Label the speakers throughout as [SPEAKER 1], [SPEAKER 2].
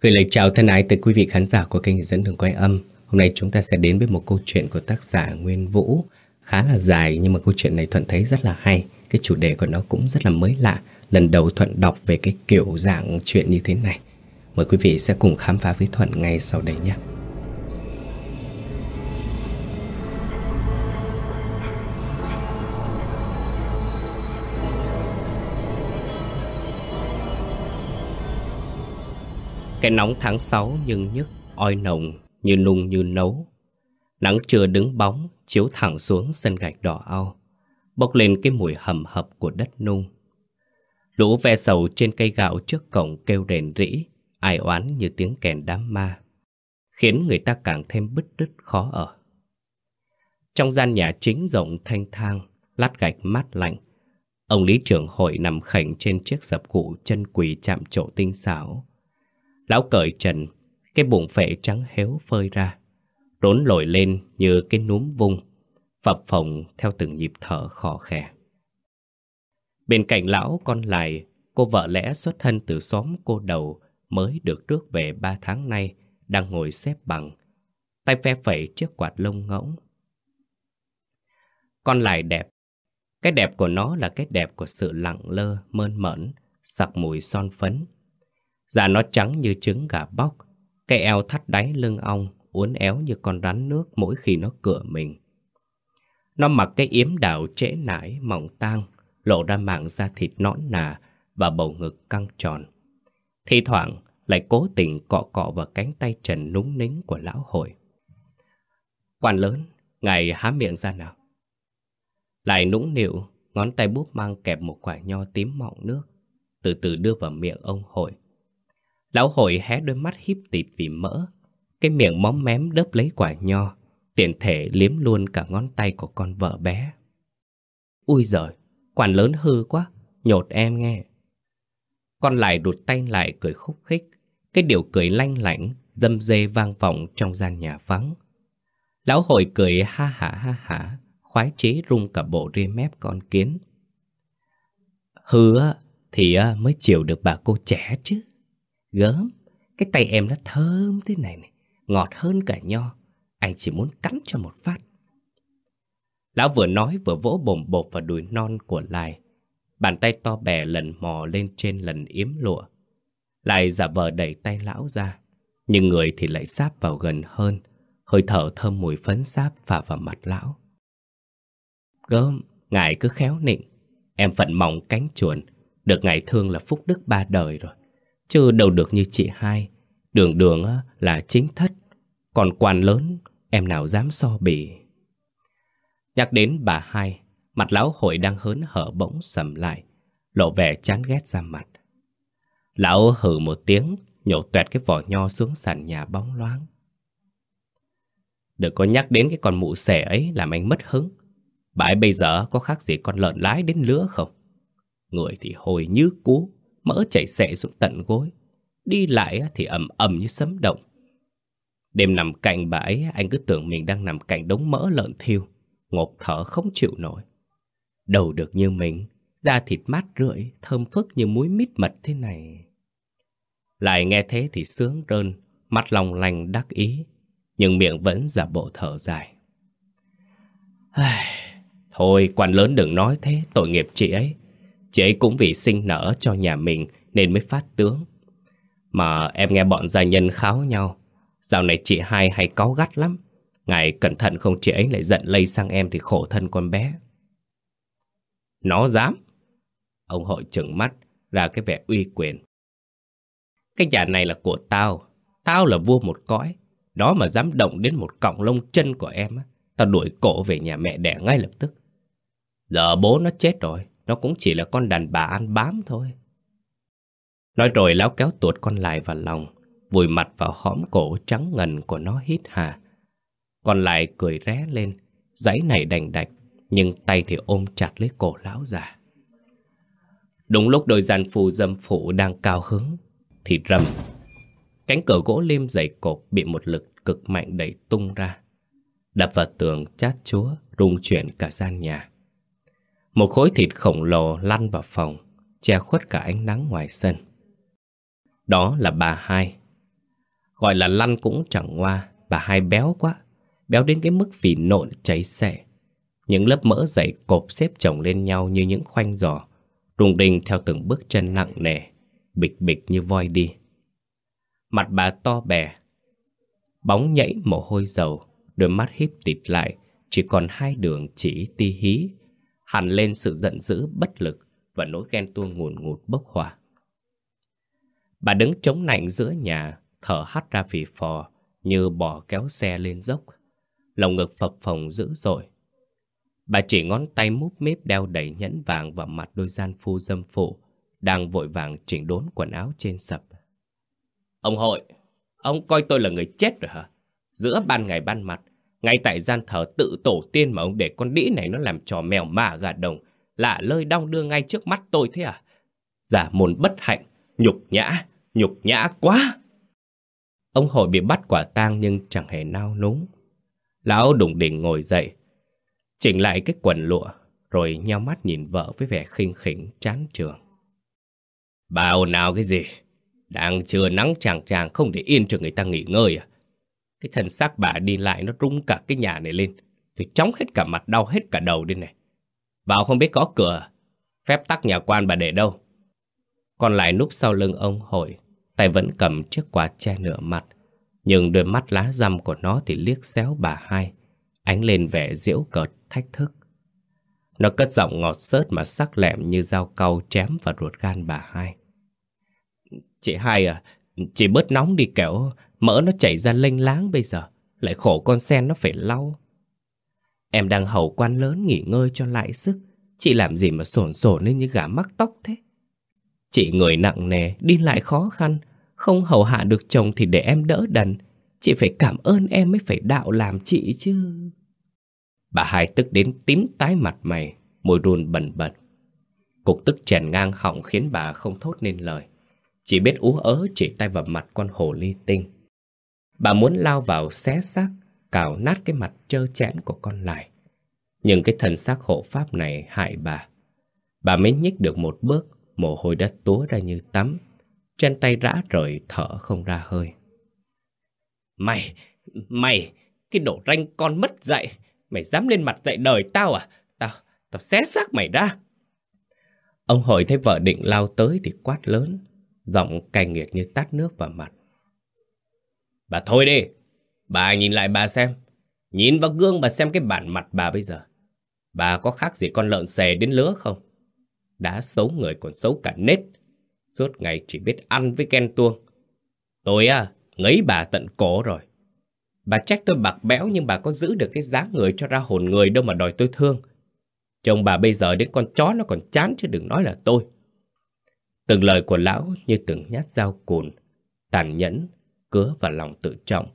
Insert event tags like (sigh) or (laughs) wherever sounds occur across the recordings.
[SPEAKER 1] Gửi lời chào thân ái tới quý vị khán giả của kênh dẫn đường quay âm. Hôm nay chúng ta sẽ đến với một câu chuyện của tác giả Nguyên Vũ. Khá là dài nhưng mà câu chuyện này Thuận thấy rất là hay. Cái chủ đề của nó cũng rất là mới lạ. Lần đầu Thuận đọc về cái kiểu dạng chuyện như thế này. Mời quý vị sẽ cùng khám phá với Thuận ngay sau đây nhé. Cái nóng tháng 6 nhưng nhức, oi nồng, như nung như nấu. Nắng trưa đứng bóng, chiếu thẳng xuống sân gạch đỏ ao, bốc lên cái mùi hầm hập của đất nung. Lũ ve sầu trên cây gạo trước cổng kêu rền rĩ, ai oán như tiếng kèn đám ma, khiến người ta càng thêm bứt rứt khó ở. Trong gian nhà chính rộng thanh thang, lát gạch mát lạnh, ông lý trưởng hội nằm khảnh trên chiếc sập cụ chân quỳ chạm trổ tinh xảo, Lão cởi trần, cái bụng phệ trắng héo phơi ra, rốn lồi lên như cái núm vung, phập phồng theo từng nhịp thở khò khè. Bên cạnh lão con lại, cô vợ lẽ xuất thân từ xóm cô đầu mới được rước về ba tháng nay, đang ngồi xếp bằng, tay phe phẩy chiếc quạt lông ngỗng. Con lại đẹp, cái đẹp của nó là cái đẹp của sự lặng lơ, mơn mởn, sặc mùi son phấn, Da nó trắng như trứng gà bóc, cái eo thắt đáy lưng ong, uốn éo như con rắn nước mỗi khi nó cựa mình. Nó mặc cái yếm đảo trễ nải, mỏng tang, lộ ra mảng da thịt nõn nà và bầu ngực căng tròn. Thì thoảng lại cố tình cọ cọ vào cánh tay trần núng nính của lão hội. Quan lớn, ngài há miệng ra nào. Lại nũng nịu, ngón tay búp mang kẹp một quả nho tím mọng nước, từ từ đưa vào miệng ông hội. Lão hội hé đôi mắt híp tịt vì mỡ. Cái miệng móm mém đớp lấy quả nho Tiện thể liếm luôn cả ngón tay của con vợ bé. Ui giời, quản lớn hư quá Nhột em nghe. Con lại đụt tay lại cười khúc khích Cái điều cười lanh lảnh Dâm dê vang vọng trong gian nhà vắng. Lão hội cười ha hả ha hả Khoái chế rung cả bộ ria mép con kiến. Hư thì à, mới chiều được bà cô trẻ chứ. Gớm, cái tay em nó thơm thế này này, ngọt hơn cả nho. Anh chỉ muốn cắn cho một phát. Lão vừa nói vừa vỗ bồm bột vào đùi non của Lai. Bàn tay to bè lần mò lên trên lần yếm lụa. Lai giả vờ đẩy tay lão ra, nhưng người thì lại sáp vào gần hơn, hơi thở thơm mùi phấn sáp phả vào mặt lão. Gớm, ngài cứ khéo nịnh, em phận mỏng cánh chuồn, được ngài thương là phúc đức ba đời rồi. Chứ đâu được như chị hai. Đường đường là chính thất. Còn quan lớn, Em nào dám so bì. Nhắc đến bà hai, Mặt lão hội đang hớn hở bỗng sầm lại, Lộ vẻ chán ghét ra mặt. Lão hừ một tiếng, Nhổ tuẹt cái vỏ nho xuống sàn nhà bóng loáng. Đừng có nhắc đến cái con mụ xẻ ấy Làm anh mất hứng. Bà ấy bây giờ có khác gì con lợn lái đến lứa không? Người thì hồi như cú mỡ chảy xệ xuống tận gối. Đi lại thì ầm ầm như sấm động. Đêm nằm cạnh bà ấy, anh cứ tưởng mình đang nằm cạnh đống mỡ lợn thiêu, ngộp thở không chịu nổi. Đầu được như mình, da thịt mát rượi, thơm phức như muối mít mật thế này. Lại nghe thế thì sướng rơn, mắt lòng lành đắc ý, nhưng miệng vẫn giả bộ thở dài. Thôi, quan lớn đừng nói thế, tội nghiệp chị ấy. Chị ấy cũng vì sinh nở cho nhà mình nên mới phát tướng. Mà em nghe bọn gia nhân kháo nhau. Dạo này chị hai hay cáu gắt lắm. Ngài cẩn thận không chị ấy lại giận lây sang em thì khổ thân con bé. Nó dám. Ông hội trừng mắt, ra cái vẻ uy quyền. Cái nhà này là của tao. Tao là vua một cõi. Đó mà dám động đến một cọng lông chân của em. Tao đuổi cổ về nhà mẹ đẻ ngay lập tức. Giờ bố nó chết rồi. Nó cũng chỉ là con đàn bà ăn bám thôi. Nói rồi lão kéo tuột con lại vào lòng, Vùi mặt vào hõm cổ trắng ngần của nó hít hà. Con lại cười ré lên, Giấy này đành đạch, Nhưng tay thì ôm chặt lấy cổ lão già. Đúng lúc đôi gian phù dâm phụ đang cao hứng, Thì rầm, Cánh cửa gỗ lim dày cộp bị một lực cực mạnh đẩy tung ra. Đập vào tường, chát chúa, rung chuyển cả gian nhà một khối thịt khổng lồ lăn vào phòng, che khuất cả ánh nắng ngoài sân. Đó là bà hai, Gọi là lăn cũng chẳng ngoa Bà hai béo quá Béo đến cái mức phỉ nộn cháy xẻ. Những lớp mỡ dày cộp xếp chồng lên nhau như những khoanh giò Rung đình theo từng bước chân nặng nề Bịch bịch như voi đi. Mặt bà to bè Bóng nhảy mồ hôi dầu Đôi mắt híp tịt lại Chỉ còn hai đường chỉ ti hí. Hẳn lên sự giận dữ bất lực Và nỗi ghen tuông ngùn ngụt bốc hỏa. Bà đứng chống nạnh giữa nhà Thở hắt ra phì phò Như bò kéo xe lên dốc. Lòng ngực phập phồng dữ dội. Bà chỉ ngón tay múp mếp đeo đầy nhẫn vàng vào mặt đôi gian phu dâm phụ Đang vội vàng chỉnh đốn quần áo trên sập. Ông hội, ông coi tôi là người chết rồi hả? Giữa ban ngày ban mặt ngay tại gian thờ tự tổ tiên mà ông để con đĩ này nó làm trò mèo mả gà đồng, Lạ lơi đong đưa ngay trước mắt tôi thế à? Giả môn bất hạnh, Nhục nhã Nhục nhã quá! Ông hội bị bắt quả tang nhưng chẳng hề nao núng. Lão đùng đỉnh ngồi dậy, Chỉnh lại cái quần lụa, Rồi nheo mắt nhìn vợ với vẻ khinh khỉnh, chán trường Bao nào cái gì? Đang trưa nắng chàng chàng không để yên cho người ta nghỉ ngơi à? Cái thân xác bà đi lại nó rung cả cái nhà này lên. Thì chóng hết cả mặt đau hết cả đầu đi này. Vào không biết có cửa. Phép tắc nhà quan bà để đâu. Còn lại núp sau lưng ông hội. Tay vẫn cầm chiếc quạt che nửa mặt. Nhưng đôi mắt lá răm của nó thì liếc xéo bà hai. Ánh lên vẻ diễu cợt, thách thức. Nó cất giọng ngọt sớt mà sắc lẹm như dao cau chém vào ruột gan bà hai. Chị hai à, chị bớt nóng đi kẻo Mỡ nó chảy ra lênh láng bây giờ, Lại khổ con sen nó phải lau. Em đang hầu quan lớn nghỉ ngơi cho lại sức, Chị làm gì mà sổn sổn lên như gà mắc tóc thế? Chị người nặng nề, Đi lại khó khăn, Không hầu hạ được chồng thì để em đỡ đần. Chị phải cảm ơn em mới phải đạo làm chị chứ. Bà hai tức đến tím tái mặt mày, Môi run bẩn bật. Cục tức chèn ngang họng khiến bà không thốt nên lời. Chỉ biết ú ớ chỉ tay vào mặt con hồ ly tinh. Bà muốn lao vào xé xác, cào nát cái mặt trơ chẽn của con lại. Nhưng cái thần xác hộ pháp này hại bà. Bà mới nhích được một bước, mồ hôi đã túa ra như tắm. trên tay rã rời thở không ra hơi. Mày, mày, cái đồ ranh con mất dạy. Mày dám lên mặt dạy đời tao à? Tao, tao xé xác mày ra. Ông hồi thấy vợ định lao tới thì quát lớn. Giọng cay nghiệt như tát nước vào mặt. Bà thôi đi. Bà nhìn lại bà xem. Nhìn vào gương bà xem cái bản mặt bà bây giờ. Bà có khác gì con lợn xề đến lứa không? Đã xấu người còn xấu cả nết. Suốt ngày chỉ biết ăn với ken tuông. Tôi à, ngấy bà tận cổ rồi. Bà trách tôi bạc béo nhưng bà có giữ được cái dáng người cho ra hồn người đâu mà đòi tôi thương. Chồng bà bây giờ đến con chó nó còn chán chứ đừng nói là tôi. Từng lời của lão như từng nhát dao cùn, tàn nhẫn cứa vào lòng tự trọng,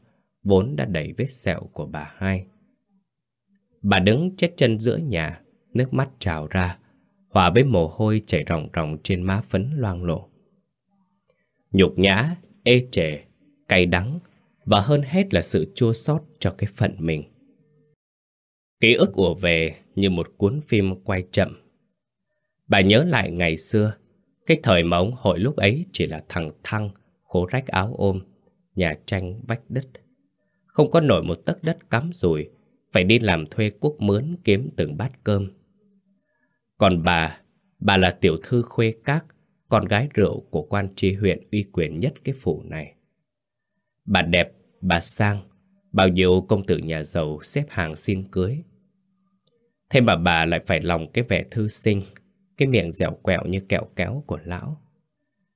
[SPEAKER 1] vốn đã đầy vết sẹo của bà hai. Bà đứng chết chân giữa nhà, nước mắt trào ra, hòa với mồ hôi chảy ròng ròng trên má phấn loang lổ. Nhục nhã, ê trề, cay đắng, và hơn hết là sự chua xót cho cái phận mình. Ký ức ùa về như một cuốn phim quay chậm. Bà nhớ lại ngày xưa, cái thời mà ông hội lúc ấy chỉ là thằng thăng, khổ rách áo ôm, nhà tranh vách đất. Không có nổi một tấc đất cắm rồi phải đi làm thuê cuốc mướn kiếm từng bát cơm. Còn bà, bà là tiểu thư khuê các, con gái rượu của quan tri huyện uy quyền nhất cái phủ này. Bà đẹp, bà sang, bao nhiêu công tử nhà giàu xếp hàng xin cưới. Thế mà bà lại phải lòng cái vẻ thư sinh, cái miệng dẻo quẹo như kẹo kéo của lão.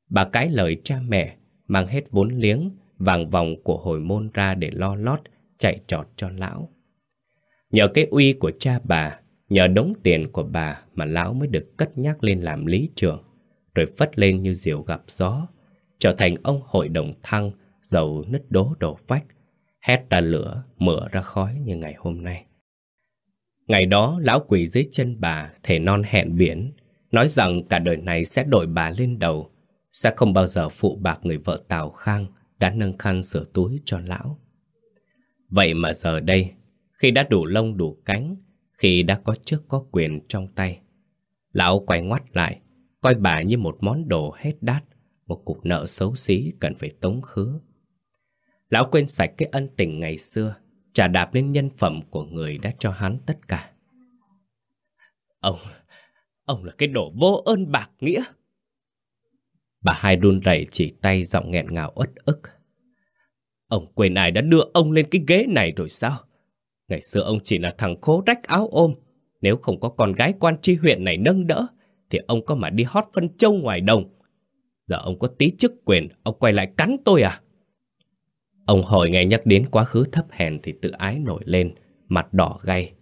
[SPEAKER 1] Bà cãi lời cha mẹ, mang hết vốn liếng vàng vòng của hồi môn ra để lo lót, chạy trọt cho lão. Nhờ cái uy của cha bà, nhờ đống tiền của bà mà lão mới được cất nhắc lên làm lý trưởng, rồi phất lên như diều gặp gió, trở thành ông hội đồng thăng, giàu nứt đố đổ vách, hét ra lửa, mửa ra khói như ngày hôm nay. Ngày đó, lão quỳ dưới chân bà, thể non hẹn biển, nói rằng cả đời này sẽ đổi bà lên đầu, sẽ không bao giờ phụ bạc người vợ Tào Khang, đã nâng khăn sửa túi cho lão. Vậy mà giờ đây, khi đã đủ lông đủ cánh, khi đã có chức có quyền trong tay, lão quay ngoắt lại, coi bà như một món đồ hết đắt, một cục nợ xấu xí cần phải tống khứ. Lão quên sạch cái ân tình ngày xưa, trả đạp lên nhân phẩm của người đã cho hắn tất cả. Ông, ông là cái đồ vô ơn bạc nghĩa. Bà hai run rẩy chỉ tay giọng nghẹn ngào uất ức. Ông quên ai đã đưa ông lên cái ghế này rồi sao? Ngày xưa ông chỉ là thằng khố rách áo ôm. Nếu không có con gái quan tri huyện này nâng đỡ, thì ông có mà đi hót phân châu ngoài đồng. Giờ ông có tí chức quyền, ông quay lại cắn tôi à? Ông hỏi nghe nhắc đến quá khứ thấp hèn thì tự ái nổi lên, mặt đỏ gay.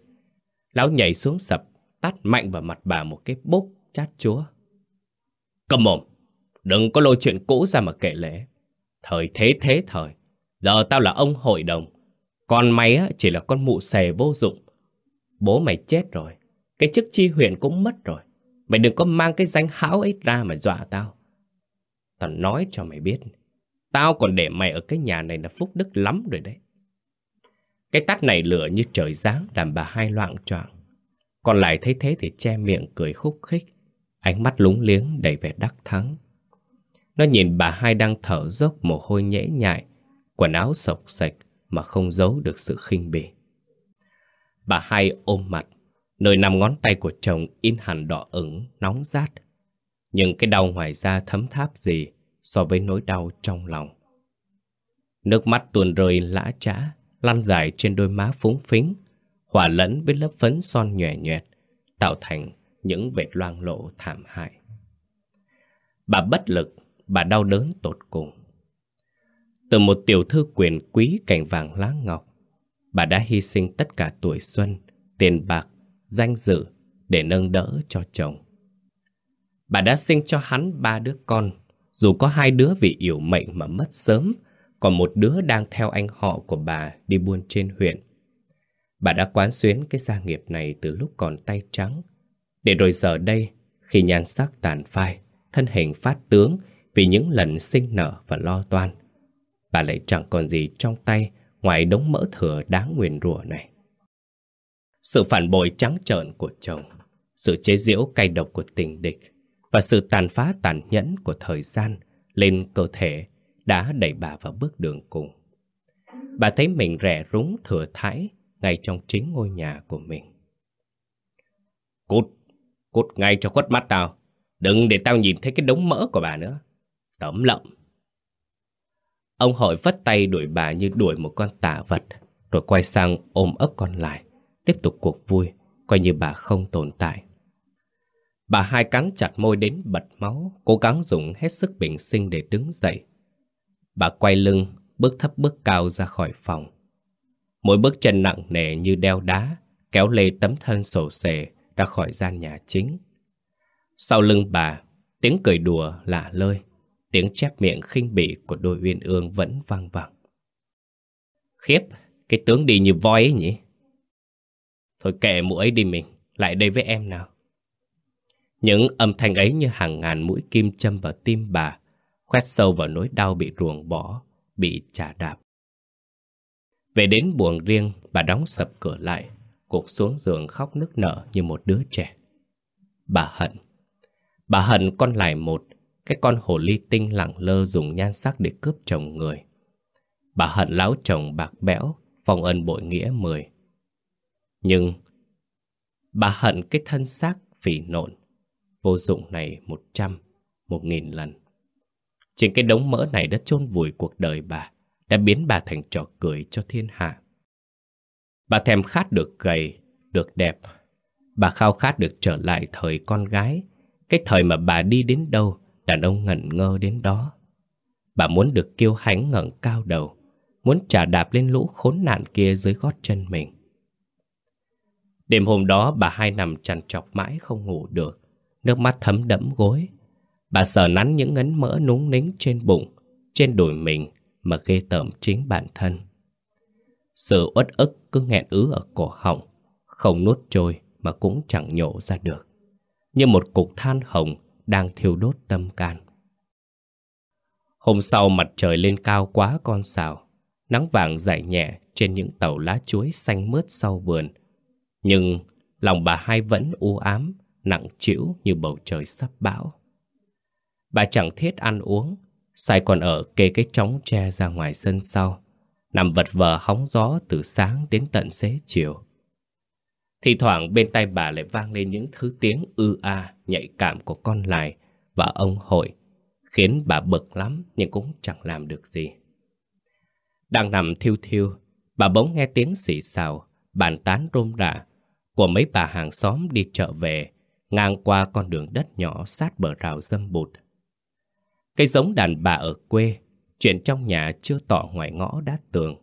[SPEAKER 1] Lão nhảy xuống sập, tát mạnh vào mặt bà một cái bốc chát chúa. Cầm mồm, đừng có lôi chuyện cũ ra mà kể lễ. Thời thế thế thời, giờ tao là ông hội đồng. Còn mày á, chỉ là con mụ xề vô dụng. Bố mày chết rồi, cái chức chi huyện cũng mất rồi. Mày đừng có mang cái danh hão ấy ra mà dọa tao. Tao nói cho mày biết, tao còn để mày ở cái nhà này là phúc đức lắm rồi đấy. Cái tắt này lửa như trời giáng làm bà hai loạn choạng. Còn lại thấy thế thì che miệng cười khúc khích, ánh mắt lúng liếng đầy vẻ đắc thắng. Nó nhìn bà hai đang thở dốc mồ hôi nhễ nhại, quần áo sộc sạch mà không giấu được sự khinh bỉ. Bà hai ôm mặt, nơi nằm ngón tay của chồng in hẳn đỏ ửng, nóng rát. Nhưng cái đau ngoài da thấm tháp gì so với nỗi đau trong lòng. Nước mắt tuôn rơi lã trã, lăn dài trên đôi má phúng phính, hòa lẫn với lớp phấn son nhòe nhòe, tạo thành những vệt loang lộ thảm hại. Bà bất lực, bà đau đớn tột cùng. Từ một tiểu thư quyền quý cảnh vàng lá ngọc, bà đã hy sinh tất cả tuổi xuân, tiền bạc, danh dự để nâng đỡ cho chồng. Bà đã sinh cho hắn ba đứa con, dù có hai đứa vì yểu mệnh mà mất sớm, còn một đứa đang theo anh họ của bà đi buôn trên huyện. Bà đã quán xuyến cái gia nghiệp này từ lúc còn tay trắng, để rồi giờ đây, khi nhan sắc tàn phai, thân hình phát tướng vì những lần sinh nở và lo toan, bà lại chẳng còn gì trong tay ngoài đống mỡ thừa đáng nguyền rủa này. Sự phản bội trắng trợn của chồng, sự chế giễu cay độc của tình địch và sự tàn phá tàn nhẫn của thời gian lên cơ thể đã đẩy bà vào bước đường cùng. Bà thấy mình rẻ rúng thừa thãi ngay trong chính ngôi nhà của mình. Cút, cút ngay cho khuất mắt tao. Đừng để tao nhìn thấy cái đống mỡ của bà nữa. Tấm lộng Ông hội vất tay đuổi bà như đuổi một con tả vật, rồi quay sang ôm ấp con lại, tiếp tục cuộc vui, coi như bà không tồn tại. Bà hai cắn chặt môi đến bật máu, cố gắng dùng hết sức bình sinh để đứng dậy. Bà quay lưng, bước thấp bước cao ra khỏi phòng. Mỗi bước chân nặng nề như đeo đá, kéo lê tấm thân sổ sề ra khỏi gian nhà chính. Sau lưng bà, tiếng cười đùa lạ lơi, tiếng chép miệng khinh bỉ của đôi uyên ương vẫn vang vẳng. Khiếp, cái tướng đi như voi ấy nhỉ? Thôi kệ mụ ấy đi mình, lại đây với em nào. Những âm thanh ấy như hàng ngàn mũi kim châm vào tim bà, khoét sâu vào nỗi đau bị ruồng bỏ, bị trả đạp. Về đến buồng riêng, bà đóng sập cửa lại, cục xuống giường khóc nức nở như một đứa trẻ. Bà hận. Bà hận con lại một, cái con hồ ly tinh lẳng lơ dùng nhan sắc để cướp chồng người. Bà hận lão chồng bạc bẽo, phong ân bội nghĩa mười. Nhưng bà hận cái thân xác phỉ nộn, vô dụng này một trăm, một nghìn lần. Chính cái đống mỡ này đã chôn vùi cuộc đời bà, đã biến bà thành trò cười cho thiên hạ. Bà thèm khát được gầy, được đẹp. Bà khao khát được trở lại thời con gái, cái thời mà bà đi đến đâu, đàn ông ngẩn ngơ đến đó. Bà muốn được kiêu hãnh ngẩng cao đầu, muốn trả đạp lên lũ khốn nạn kia dưới gót chân mình. Đêm hôm đó bà hai nằm trằn trọc mãi không ngủ được, nước mắt thấm đẫm gối. Bà sờ nắn những ngấn mỡ núng nính trên bụng, trên đùi mình mà ghê tởm chính bản thân. Sự uất ức cứ nghẹn ứ ở cổ họng, không nuốt trôi mà cũng chẳng nhổ ra được. Như một cục than hồng đang thiêu đốt tâm can. Hôm sau mặt trời lên cao quá con sào, nắng vàng dải nhẹ trên những tàu lá chuối xanh mướt sau vườn. Nhưng lòng bà hai vẫn u ám, nặng trĩu như bầu trời sắp bão. Bà chẳng thiết ăn uống, sai còn ở kê cái chóng tre ra ngoài sân sau, Nằm vật vờ hóng gió từ sáng đến tận xế chiều. Thì thoảng bên tay bà lại vang lên những thứ tiếng ư a nhạy cảm của con lại và ông hội, khiến bà bực lắm nhưng cũng chẳng làm được gì. Đang nằm thiêu thiêu, bà bỗng nghe tiếng xì xào, bàn tán rôm rả của mấy bà hàng xóm đi chợ về, ngang qua con đường đất nhỏ sát bờ rào dâm bụt. cây giống đàn bà ở quê, chuyện trong nhà chưa tỏ ngoài ngõ đá tường.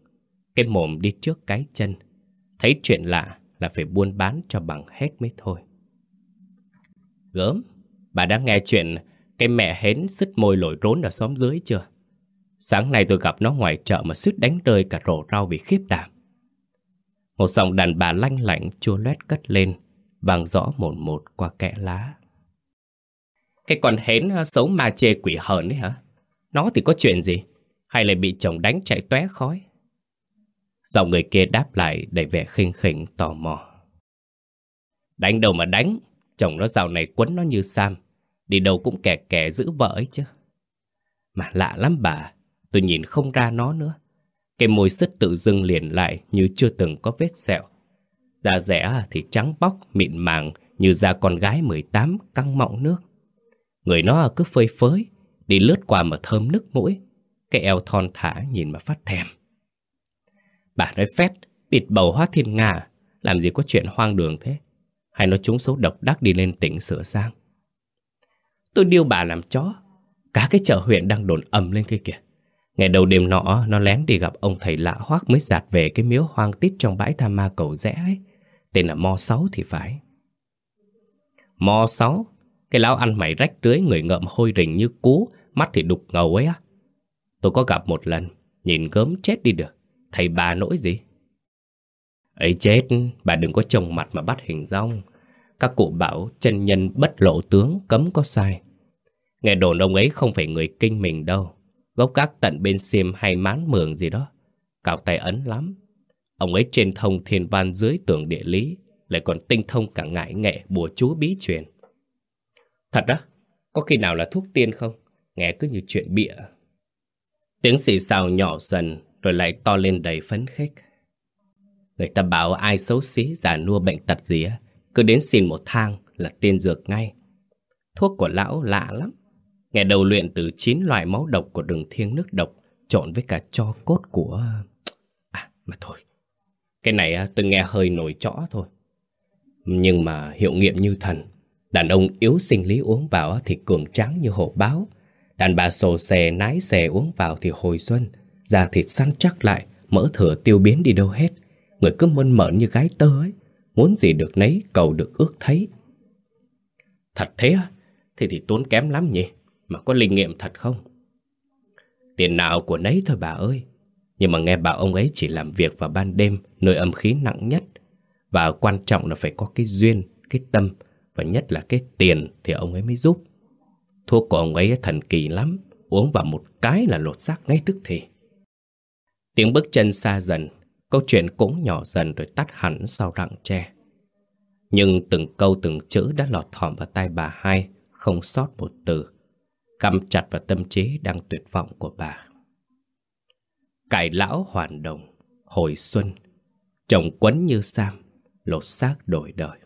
[SPEAKER 1] Cái mồm đi trước cái chân, thấy chuyện lạ là phải buôn bán cho bằng hết mới thôi. Gớm, bà đã nghe chuyện cái mẹ hến sứt môi lội rốn ở xóm dưới chưa? Sáng nay tôi gặp nó ngoài chợ mà suýt đánh rơi cả rổ rau vì khiếp đảm. Một giọng đàn bà lanh lạnh chua loét cất lên, vang rõ một một qua kẽ lá. Cái con hến ờ, xấu ma chê quỷ hờn ấy hả? Nó thì có chuyện gì? Hay lại bị chồng đánh chạy tóe khói? Giọng người kia đáp lại đầy vẻ khinh khỉnh tò mò. Đánh đâu mà đánh, chồng nó dạo này quấn nó như Sam, đi đâu cũng kẻ kẻ giữ vợ ấy chứ. Mà lạ lắm bà, tôi nhìn không ra nó nữa. Cái môi sứt tự dưng liền lại như chưa từng có vết sẹo. Da rẻ thì trắng bóc, mịn màng như da con gái 18 căng mọng nước. Người nó cứ phơi phới, đi lướt qua mà thơm nức mũi. Cái eo thon thả nhìn mà phát thèm. Bà nói phét, bịt bầu hoa thiên nga, à? làm gì có chuyện hoang đường thế? Hay nó trúng số độc đắc đi lên tỉnh sửa sang? Tôi điêu bà làm chó, cả cái chợ huyện đang đồn ầm lên kia kìa. Ngày đầu đêm nọ, nó lén đi gặp ông thầy lạ hoác mới giạt về cái miếu hoang tít trong bãi tham ma cầu rẽ ấy. Tên là Mo Sáu thì phải. Mo Sáu? Cái lão ăn mày rách rưới người ngợm hôi rình như cú, mắt thì đục ngầu ấy á. Tôi có gặp một lần, nhìn gớm chết đi được. Thầy bà nỗi gì? ấy chết, bà đừng có trồng mặt mà bắt hình rong. Các cụ bảo chân nhân bất lộ tướng cấm có sai. Nghe đồn ông ấy không phải người kinh mình đâu. Gốc gác tận bên xiêm hay mán mường gì đó. Cào tay ấn lắm. Ông ấy trên thông thiên văn dưới tường địa lý, lại còn tinh thông cả ngại nghệ bùa chú bí truyền. Thật đó, có khi nào là thuốc tiên không? Nghe cứ như chuyện bịa. Tiếng xì xào nhỏ dần, rồi lại to lên đầy phấn khích. Người ta bảo ai xấu xí, giả nua bệnh tật gì á, cứ đến xin một thang là tiên dược ngay. Thuốc của lão lạ lắm. Nghe đầu luyện từ 9 loại máu độc của đường thiêng nước độc trộn với cả cho cốt của... À, mà thôi. Cái này tôi nghe hơi nổi trõ thôi. Nhưng mà hiệu nghiệm như thần. Đàn ông yếu sinh lý uống vào thì cường tráng như hổ báo. Đàn bà sồ xè nái xè uống vào thì hồi xuân. Da thịt săn chắc lại, mỡ thừa tiêu biến đi đâu hết. Người cứ mơn mởn như gái tơ ấy. Muốn gì được nấy, cầu được ước thấy. Thật thế á? Thế thì tốn kém lắm nhỉ? Mà có linh nghiệm thật không? Tiền nào của nấy thôi bà ơi. Nhưng mà nghe bảo ông ấy chỉ làm việc vào ban đêm, nơi âm khí nặng nhất. Và quan trọng là phải có cái duyên, cái tâm, và nhất là cái tiền thì ông ấy mới giúp. Thuốc của ông ấy thần kỳ lắm, uống vào một cái là lột xác ngay tức thì. Tiếng bước chân xa dần, câu chuyện cũng nhỏ dần rồi tắt hẳn sau rặng tre. Nhưng từng câu từng chữ đã lọt thỏm vào tai bà hai, không sót một từ, căm chặt vào tâm trí đang tuyệt vọng của bà. Cải lão hoàn đồng, hồi xuân, chồng quấn như sam, lột xác đổi đời.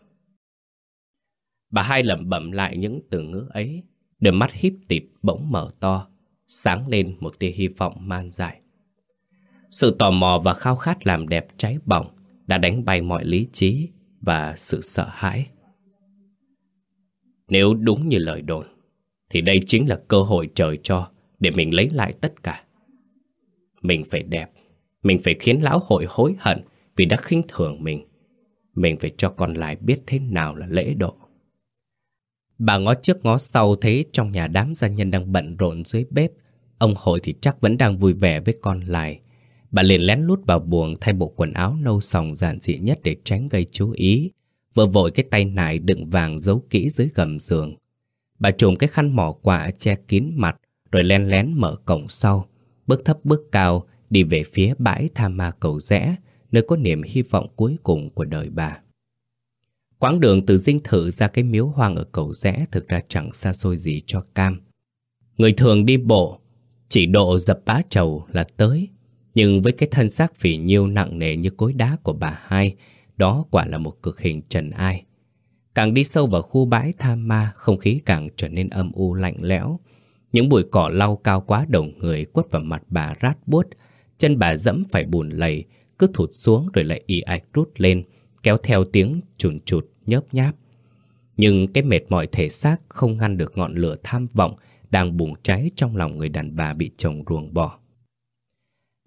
[SPEAKER 1] Bà hai lẩm bẩm lại những từ ngữ ấy, đôi mắt híp tịt bỗng mở to, sáng lên một tia hy vọng man dại. Sự tò mò và khao khát làm đẹp cháy bỏng đã đánh bay mọi lý trí và sự sợ hãi. Nếu đúng như lời đồn, thì đây chính là cơ hội trời cho để mình lấy lại tất cả. Mình phải đẹp, mình phải khiến lão hội hối hận vì đã khinh thường mình. Mình phải cho con lại biết thế nào là lễ độ. Bà ngó trước ngó sau thấy trong nhà đám gia nhân đang bận rộn dưới bếp. Ông hội thì chắc vẫn đang vui vẻ với con lại. Bà liền lén lút vào buồng thay bộ quần áo nâu sòng giản dị nhất để tránh gây chú ý. Vừa vội cái tay nải đựng vàng giấu kỹ dưới gầm giường. Bà trùm cái khăn mỏ quả che kín mặt rồi len lén mở cổng sau. Bước thấp bước cao đi về phía bãi tha ma cầu rẽ nơi có niềm hy vọng cuối cùng của đời bà. Quãng đường từ dinh thự ra cái miếu hoang ở cầu rẽ thực ra chẳng xa xôi gì cho cam. Người thường đi bộ, chỉ độ dập bá trầu là tới, nhưng với cái thân xác phỉ nhiêu nặng nề như cối đá của bà hai, đó quả là một cực hình trần ai. Càng đi sâu vào khu bãi tham ma, không khí càng trở nên âm u lạnh lẽo. Những bụi cỏ lau cao quá đầu người quất vào mặt bà rát buốt, chân bà dẫm phải bùn lầy, cứ thụt xuống rồi lại y ạch rút lên, kéo theo tiếng chùn chụt nhớp nháp. Nhưng cái mệt mỏi thể xác không ngăn được ngọn lửa tham vọng đang bùng cháy trong lòng người đàn bà bị chồng ruồng bỏ.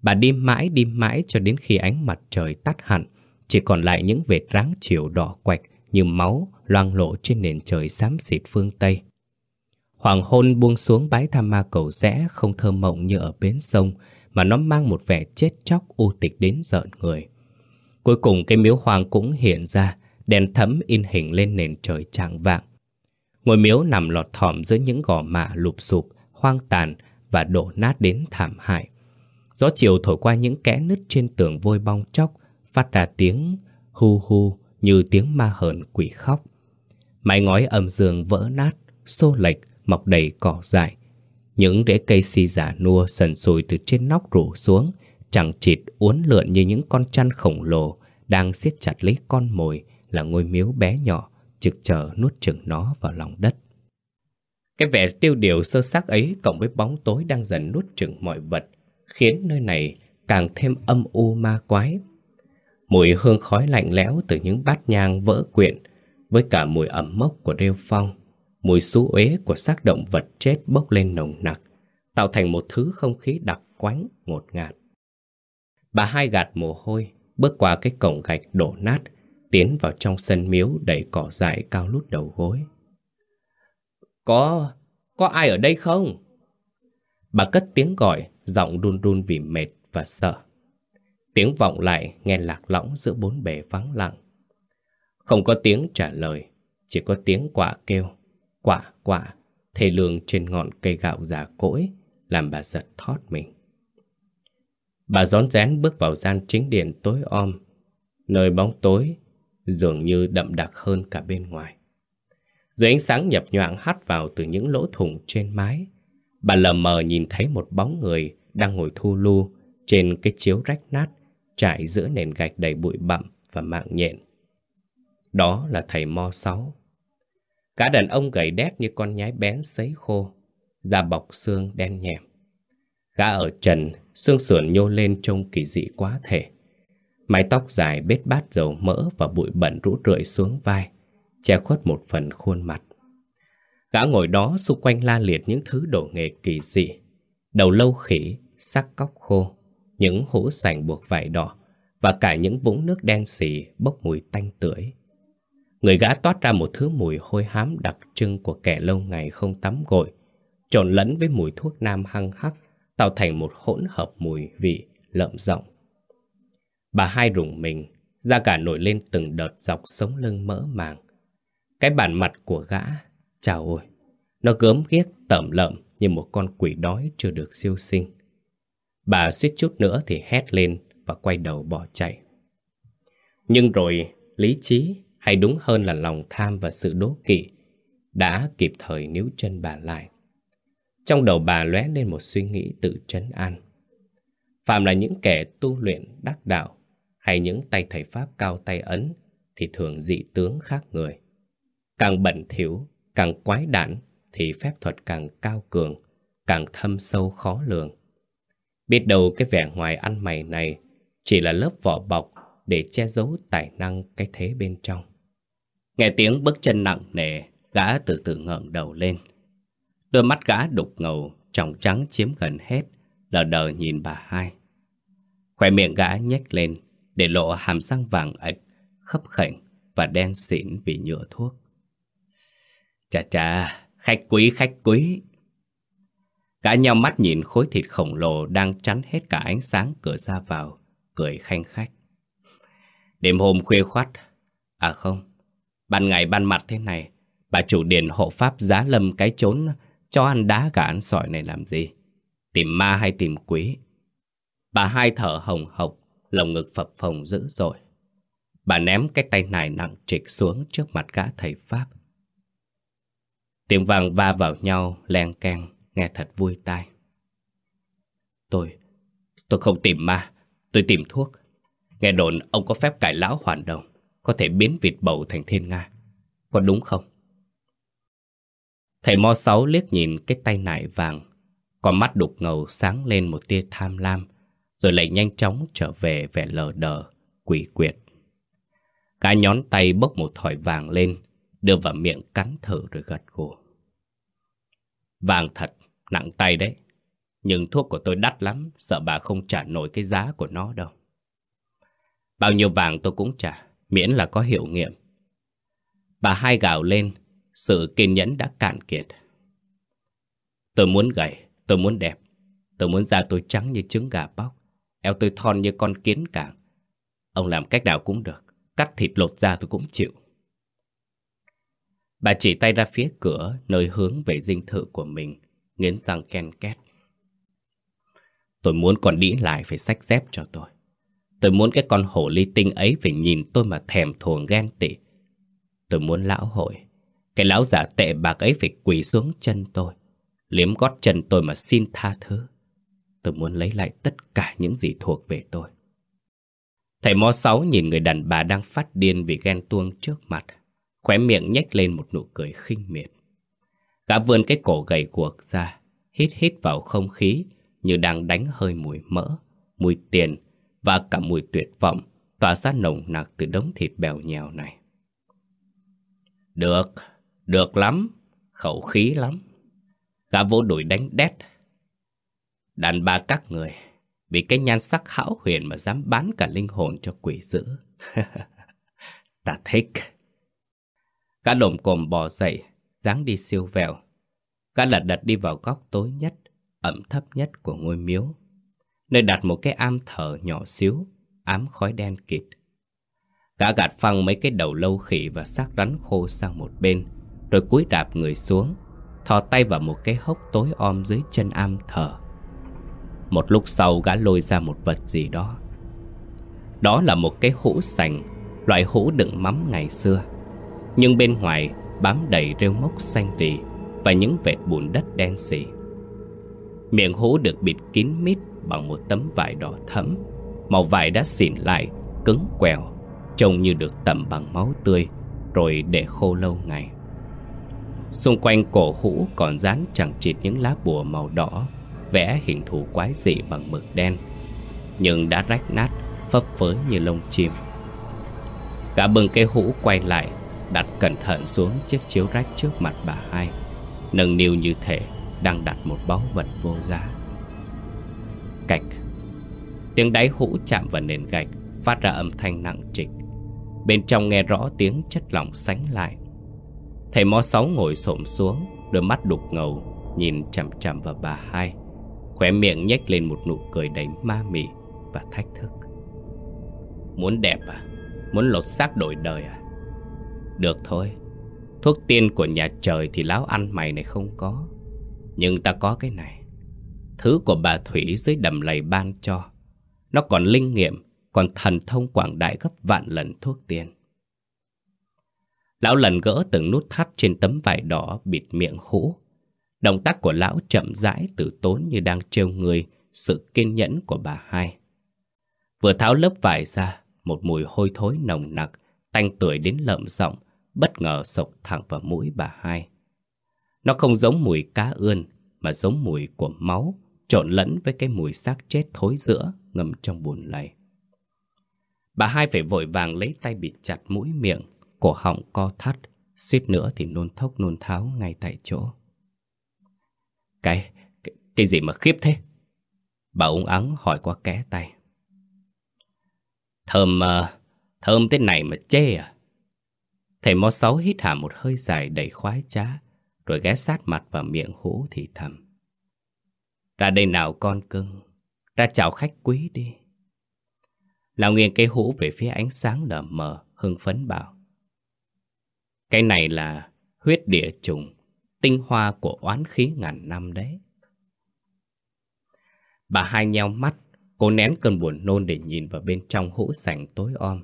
[SPEAKER 1] Bà đi mãi đi mãi cho đến khi ánh mặt trời tắt hẳn, chỉ còn lại những vệt ráng chiều đỏ quạch như máu loang lộ trên nền trời xám xịt phương Tây. Hoàng hôn buông xuống bãi tham ma cầu rẽ không thơ mộng như ở bến sông, mà nó mang một vẻ chết chóc u tịch đến rợn người. Cuối cùng cái miếu hoàng cũng hiện ra, đèn thấm in hình lên nền trời trạng vạng. Ngôi miếu nằm lọt thỏm giữa những gò mạ lụp sụp, hoang tàn và đổ nát đến thảm hại. Gió chiều thổi qua những kẽ nứt trên tường vôi bong chóc, phát ra tiếng hu hu như tiếng ma hờn quỷ khóc. Mái ngói âm dương vỡ nát, xô lệch, mọc đầy cỏ dại. Những rễ cây si giả nua sần sùi từ trên nóc rủ xuống, chẳng chịt uốn lượn như những con chăn khổng lồ đang siết chặt lấy con mồi là ngôi miếu bé nhỏ, trực chờ nuốt chừng nó vào lòng đất. Cái vẻ tiêu điều sơ xác ấy cộng với bóng tối đang dần nuốt chừng mọi vật, khiến nơi này càng thêm âm u ma quái. Mùi hương khói lạnh lẽo từ những bát nhang vỡ quyện, với cả mùi ẩm mốc của rêu phong, mùi xú uế của xác động vật chết bốc lên nồng nặc, tạo thành một thứ không khí đặc quánh, ngột ngạt. Bà hai gạt mồ hôi, bước qua cái cổng gạch đổ nát, tiến vào trong sân miếu đầy cỏ dại cao lút đầu gối. Có, có ai ở đây không? Bà cất tiếng gọi, giọng run run vì mệt và sợ. Tiếng vọng lại nghe lạc lõng giữa bốn bề vắng lặng. Không có tiếng trả lời, chỉ có tiếng quả kêu, quả quả, thề lương trên ngọn cây gạo già cỗi, làm bà giật thót mình. Bà rón rén bước vào gian chính điện tối om, nơi bóng tối dường như đậm đặc hơn cả bên ngoài. Dưới ánh sáng nhập nhoạng hắt vào từ những lỗ thủng trên mái, bà lờ mờ nhìn thấy một bóng người đang ngồi thu lu trên cái chiếu rách nát trải giữa nền gạch đầy bụi bặm và mạng nhện. Đó là thầy Mo Sáu. Cả đàn ông gầy đét như con nhái bén sấy khô, da bọc xương đen nhèm. Gã ở trần, xương sườn nhô lên trông kỳ dị quá thể. Mái tóc dài bết bát dầu mỡ và bụi bẩn rũ rượi xuống vai, che khuất một phần khuôn mặt. Gã ngồi đó xung quanh la liệt những thứ đồ nghề kỳ dị. Đầu lâu khỉ, sắc cóc khô, những hũ sành buộc vải đỏ và cả những vũng nước đen xì bốc mùi tanh tưởi. Người gã toát ra một thứ mùi hôi hám đặc trưng của kẻ lâu ngày không tắm gội, trộn lẫn với mùi thuốc nam hăng hắc, tạo thành một hỗn hợp mùi vị lợm rộng. Bà hai rùng mình, da cả nổi lên từng đợt dọc sống lưng mỡ màng. Cái bản mặt của gã, chào ôi, nó gớm ghiếc tẩm lợm như một con quỷ đói chưa được siêu sinh. Bà suýt chút nữa thì hét lên và quay đầu bỏ chạy. Nhưng rồi lý trí, hay đúng hơn là lòng tham và sự đố kỵ, đã kịp thời níu chân bà lại. Trong đầu bà lóe lên một suy nghĩ tự trấn an. Phạm là những kẻ tu luyện đắc đạo hay những tay thầy Pháp cao tay ấn thì thường dị tướng khác người. Càng bẩn thỉu, càng quái đản thì phép thuật càng cao cường, càng thâm sâu khó lường. Biết đâu cái vẻ ngoài ăn mày này chỉ là lớp vỏ bọc để che giấu tài năng cái thế bên trong. Nghe tiếng bước chân nặng nề, gã từ từ ngẩng đầu lên. Đôi mắt gã đục ngầu, tròng trắng chiếm gần hết, lờ đờ nhìn bà hai. Khoe miệng gã nhếch lên, để lộ hàm răng vàng ạch, khấp khảnh và đen xỉn vì nhựa thuốc. Chà chà, khách quý, khách quý cả nhau mắt nhìn khối thịt khổng lồ đang chắn hết cả ánh sáng cửa ra vào, cười khanh khách. Đêm hôm khuya khoắt, à không, ban ngày ban mặt thế này, bà chủ điện hộ pháp giá lâm cái trốn cho ăn đá cả ăn sỏi này làm gì? Tìm ma hay tìm quý? Bà hai thở hồng hộc, lồng ngực phập phồng dữ dội. Bà ném cái tay này nặng trịch xuống trước mặt gã thầy Pháp. Tiếng vàng va vào nhau, len keng, nghe thật vui tai. Tôi, Tôi không tìm ma, tôi tìm thuốc. Nghe đồn ông có phép cải lão hoàn đồng, có thể biến vịt bầu thành thiên nga. Có đúng không? Thầy Mo Sáu liếc nhìn cái tay nải vàng, con mắt đục ngầu sáng lên một tia tham lam, rồi lại nhanh chóng trở về vẻ lờ đờ, quỷ quyệt. Cá nhón tay bốc một thỏi vàng lên, đưa vào miệng cắn thử rồi gật gù. Vàng thật, nặng tay đấy. Nhưng thuốc của tôi đắt lắm, sợ bà không trả nổi cái giá của nó đâu. Bao nhiêu vàng tôi cũng trả, miễn là có hiệu nghiệm. Bà hai gào lên, sự kiên nhẫn đã cạn kiệt. Tôi muốn gầy, tôi muốn đẹp, tôi muốn da tôi trắng như trứng gà bóc, eo tôi thon như con kiến cảng. Ông làm cách nào cũng được, cắt thịt lột da tôi cũng chịu. Bà chỉ tay ra phía cửa nơi hướng về dinh thự của mình, nghiến răng ken két. Tôi muốn con đĩ lại phải sách dép cho tôi. Tôi muốn cái con hổ ly tinh ấy phải nhìn tôi mà thèm thuồng ghen tị. Tôi muốn lão hội. Cái lão giả tệ bạc ấy phải quỳ xuống chân tôi. Liếm gót chân tôi mà xin tha thứ. Tôi muốn lấy lại tất cả những gì thuộc về tôi. Thầy Mó Sáu nhìn người đàn bà đang phát điên vì ghen tuông trước mặt. Khóe miệng nhếch lên một nụ cười khinh miệt. Gã vươn cái cổ gầy guộc ra, hít hít vào không khí như đang đánh hơi mùi mỡ, mùi tiền và cả mùi tuyệt vọng tỏa ra nồng nặc từ đống thịt bèo nhèo này. Được, được lắm, khẩu khí lắm. Gã vô đuổi đánh đét. Đàn bà các người, vì cái nhan sắc hão huyền mà dám bán cả linh hồn cho quỷ dữ. (laughs) Ta thích. Gã lồm cồm bò dậy, dáng đi siêu vẹo. Gã lật đật đi vào góc tối nhất, ẩm thấp nhất của ngôi miếu. Nơi đặt một cái am thờ nhỏ xíu, ám khói đen kịt. Gã gạt phăng mấy cái đầu lâu khỉ và xác rắn khô sang một bên, rồi cúi đạp người xuống, thò tay vào một cái hốc tối om dưới chân am thờ. Một lúc sau gã lôi ra một vật gì đó. Đó là một cái hũ sành, loại hũ đựng mắm ngày xưa. Nhưng bên ngoài bám đầy rêu mốc xanh rì và những vệt bùn đất đen xì. Miệng hũ được bịt kín mít bằng một tấm vải đỏ thẫm. Màu vải đã xỉn lại, cứng quèo, trông như được tẩm bằng máu tươi, rồi để khô lâu ngày. Xung quanh cổ hũ còn dán chẳng chịt những lá bùa màu đỏ, vẽ hình thù quái dị bằng mực đen, nhưng đã rách nát, phấp phới như lông chim. Cả bừng cây hũ quay lại, đặt cẩn thận xuống chiếc chiếu rách trước mặt bà hai, nâng niu như thể đang đặt một báu vật vô giá. Cạch. Tiếng đáy hũ chạm vào nền gạch Phát ra âm thanh nặng trịch. Bên trong nghe rõ tiếng chất lỏng sánh lại. Thầy mó sáu ngồi xổm xuống Đôi mắt đục ngầu Nhìn chằm chằm vào bà hai. Khóe miệng nhếch lên một nụ cười đầy ma mị Và thách thức. Muốn đẹp à? Muốn lột xác đổi đời à? Được thôi. Thuốc tiên của nhà trời thì láo ăn mày này không có. Nhưng ta có cái này. Thứ của bà Thủy dưới đầm lầy ban cho. Nó còn linh nghiệm Còn thần thông quảng đại gấp vạn lần thuốc tiên. Lão lần gỡ từng nút thắt trên tấm vải đỏ bịt miệng hũ. Động tác của lão chậm rãi từ tốn như đang trêu người sự kiên nhẫn của bà hai. Vừa tháo lớp vải ra, một mùi hôi thối nồng nặc, tanh tưởi đến lợm giọng, bất ngờ sộc thẳng vào mũi bà hai. Nó không giống mùi cá ươn, mà giống mùi của máu, trộn lẫn với cái mùi xác chết thối giữa ngâm trong bùn lầy. Bà hai phải vội vàng lấy tay bịt chặt mũi miệng, cổ họng co thắt, suýt nữa thì nôn thốc nôn tháo ngay tại chỗ. Cái, cái, cái gì mà khiếp thế? Bà ung ắng hỏi qua ké tay. Thơm, uh, thơm thế này mà chê à? Thầy mó sáu hít hà một hơi dài đầy khoái trá, rồi ghé sát mặt vào miệng hũ thì thầm. Ra đây nào con cưng, ra chào khách quý đi. Lão nghiêng cây hũ về phía ánh sáng lờ mờ, hưng phấn bảo. Cái này là huyết địa trùng, tinh hoa của oán khí ngàn năm đấy. Bà hai nheo mắt, cố nén cơn buồn nôn để nhìn vào bên trong hũ sành tối om.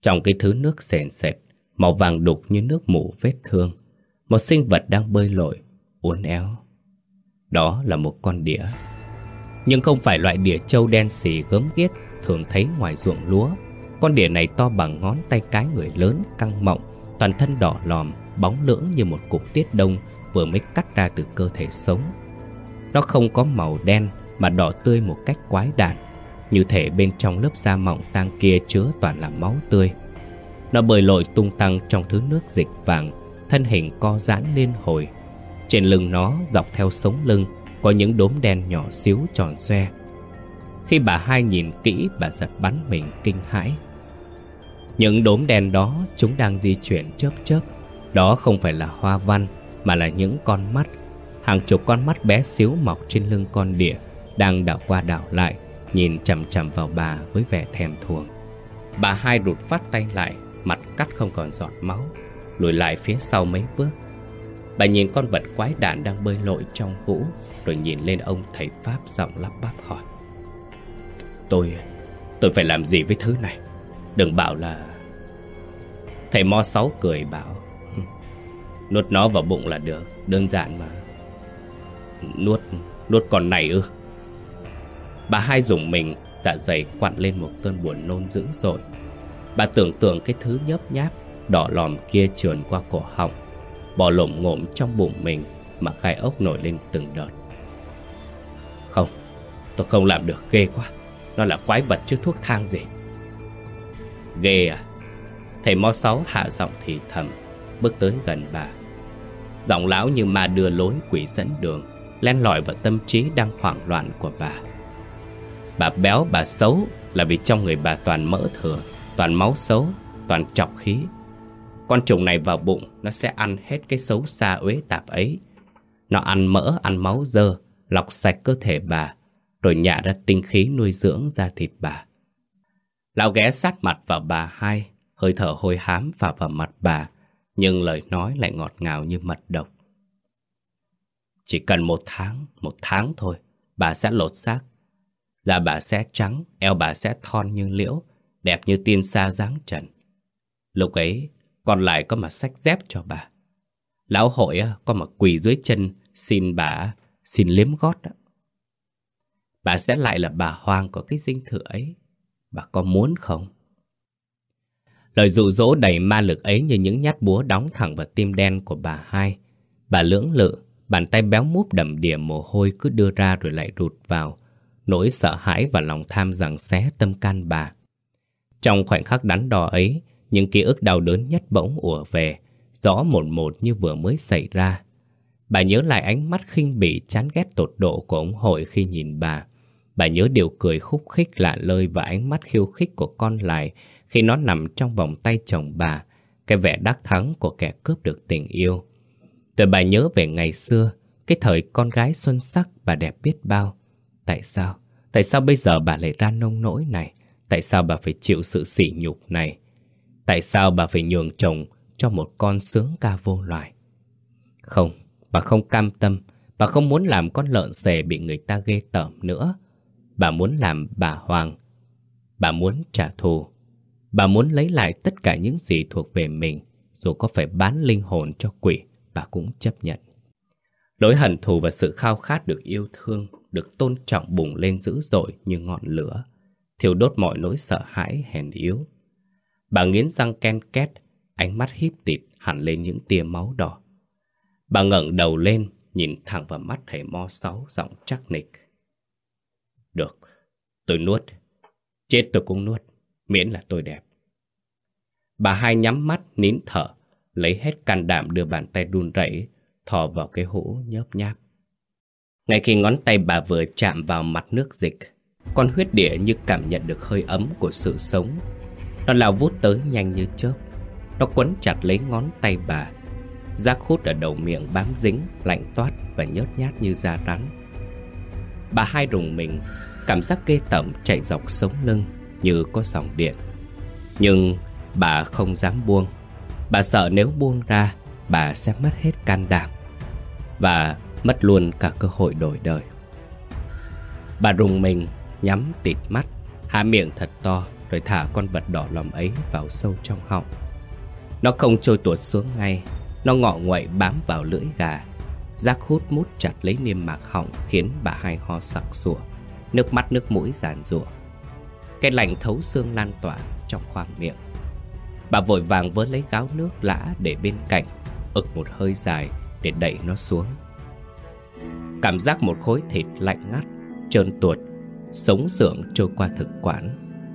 [SPEAKER 1] Trong cái thứ nước sền sệt, màu vàng đục như nước mủ vết thương, một sinh vật đang bơi lội, uốn éo. Đó là một con đĩa. Nhưng không phải loại đĩa trâu đen xì gớm ghiếc Thường thấy ngoài ruộng lúa. Con đĩa này to bằng ngón tay cái người lớn Căng mọng Toàn thân đỏ lòm Bóng lưỡng như một cục tiết đông Vừa mới cắt ra từ cơ thể sống. Nó không có màu đen Mà đỏ tươi một cách quái đản. Như thể bên trong lớp da mỏng tang kia Chứa toàn là máu tươi. Nó bơi lội tung tăng trong thứ nước dịch vàng, Thân hình co giãn lên hồi. Trên lưng nó dọc theo sống lưng, Có những đốm đen nhỏ xíu tròn xoe. Khi bà hai nhìn kỹ, Bà giật bắn mình kinh hãi. Những đốm đen đó Chúng đang di chuyển chớp chớp. Đó không phải là hoa văn, Mà là những con mắt. Hàng chục con mắt bé xíu mọc trên lưng con đỉa Đang đảo qua đảo lại, Nhìn chằm chằm vào bà với vẻ thèm thuồng. Bà hai rụt phát tay lại Mặt cắt không còn giọt máu lùi lại phía sau mấy bước. Bà nhìn con vật quái đản đang bơi lội trong hũ, rồi nhìn lên ông thầy Pháp giọng lắp bắp hỏi. Tôi, tôi phải làm gì với thứ này? Đừng bảo là... Thầy Mo Sáu cười bảo, nuốt nó vào bụng là được, đơn giản mà. Nuốt, nuốt con này ư? Bà hai dùng mình, dạ dày quặn lên một cơn buồn nôn dữ dội. Bà tưởng tượng cái thứ nhớp nháp, Đỏ lòm kia trườn qua cổ họng, Bò lộm ngộm trong bụng mình Mà khai ốc nổi lên từng đợt. Không, Tôi không làm được ghê quá. Nó là quái vật trước thuốc thang gì. Ghê à? Thầy Mo sáu hạ giọng thì thầm, Bước tới gần bà. Giọng lão như ma đưa lối quỷ dẫn đường, Len lỏi vào tâm trí đang hoảng loạn của bà. Bà béo, bà xấu Là vì trong người bà toàn mỡ thừa. Toàn máu xấu Toàn trọc khí. Con trùng này vào bụng Nó sẽ ăn hết cái xấu xa uế tạp ấy. Nó ăn mỡ, ăn máu dơ Lọc sạch cơ thể bà Rồi nhả ra tinh khí nuôi dưỡng ra thịt bà. Lão ghé sát mặt vào bà hai Hơi thở hôi hám vào vào mặt bà Nhưng lời nói lại ngọt ngào như mật độc. Chỉ cần một tháng, một tháng thôi Bà sẽ lột xác. Da bà sẽ trắng, eo bà sẽ thon như liễu Đẹp như tiên sa dáng trần Lúc ấy còn lại có mà sách dép cho bà. Lão hội có mà quỳ dưới chân xin bà, xin liếm gót. Đó. Bà sẽ lại là bà Hoàng của cái dinh thự ấy. Bà có muốn không? Lời dụ dỗ đầy ma lực ấy như những nhát búa đóng thẳng vào tim đen của bà hai. Bà lưỡng lự, bàn tay béo múp đầm đìa mồ hôi cứ đưa ra rồi lại rụt vào. Nỗi sợ hãi và lòng tham rằng xé tâm can bà. Trong khoảnh khắc đắn đo ấy, những ký ức đau đớn nhất bỗng ùa về, rõ một một như vừa mới xảy ra. Bà nhớ lại ánh mắt khinh bỉ chán ghét tột độ của ông hội khi nhìn bà. Bà nhớ điều cười khúc khích lạ lơi và ánh mắt khiêu khích của con lại khi nó nằm trong vòng tay chồng bà, cái vẻ đắc thắng của kẻ cướp được tình yêu. Rồi bà nhớ về ngày xưa, cái thời con gái xuân sắc bà đẹp biết bao. Tại sao? Tại sao bây giờ bà lại ra nông nỗi này? Tại sao bà phải chịu sự sỉ nhục này? Tại sao bà phải nhường chồng cho một con sướng ca vô loài? Không, bà không cam tâm, bà không muốn làm con lợn xề bị người ta ghê tởm nữa. Bà muốn làm bà Hoàng. Bà muốn trả thù. Bà muốn lấy lại tất cả những gì thuộc về mình, dù có phải bán linh hồn cho quỷ, bà cũng chấp nhận. Nỗi hận thù và sự khao khát được yêu thương, được tôn trọng bùng lên dữ dội như ngọn lửa, thiêu đốt mọi nỗi sợ hãi hèn yếu. Bà nghiến răng ken két, ánh mắt híp tịt hẳn lên những tia máu đỏ. Bà ngẩng đầu lên, nhìn thẳng vào mắt thầy Mo Sáu giọng chắc nịch. Được, tôi nuốt. Chết tôi cũng nuốt, miễn là tôi đẹp. Bà hai nhắm mắt, nín thở, lấy hết can đảm đưa bàn tay đun rẩy thò vào cái hũ nhớp nháp. Ngay khi ngón tay bà vừa chạm vào mặt nước dịch, con huyết địa như cảm nhận được hơi ấm của sự sống. Nó lao vút tới nhanh như chớp. Nó quấn chặt lấy ngón tay bà. Giác hút ở đầu miệng bám dính, Lạnh toát và nhớt nhát như da rắn. Bà hai rùng mình, Cảm giác ghê tẩm chạy dọc sống lưng Như có dòng điện. Nhưng bà không dám buông. Bà sợ nếu buông ra, Bà sẽ mất hết can đảm Và mất luôn cả cơ hội đổi đời. Bà rùng mình Nhắm tịt mắt há miệng thật to rồi thả con vật đỏ lòm ấy vào sâu trong họng. Nó không trôi tuột xuống ngay Nó ngọ nguậy bám vào lưỡi gà. Giác hút mút chặt lấy niêm mạc họng Khiến bà hai ho sặc sụa Nước mắt nước mũi giàn rủa Cái lạnh thấu xương lan tỏa trong khoang miệng. Bà vội vàng vớ lấy gáo nước lã để bên cạnh ực một hơi dài để đẩy nó xuống. Cảm giác một khối thịt lạnh ngắt, trơn tuột Sống sượng trôi qua thực quản.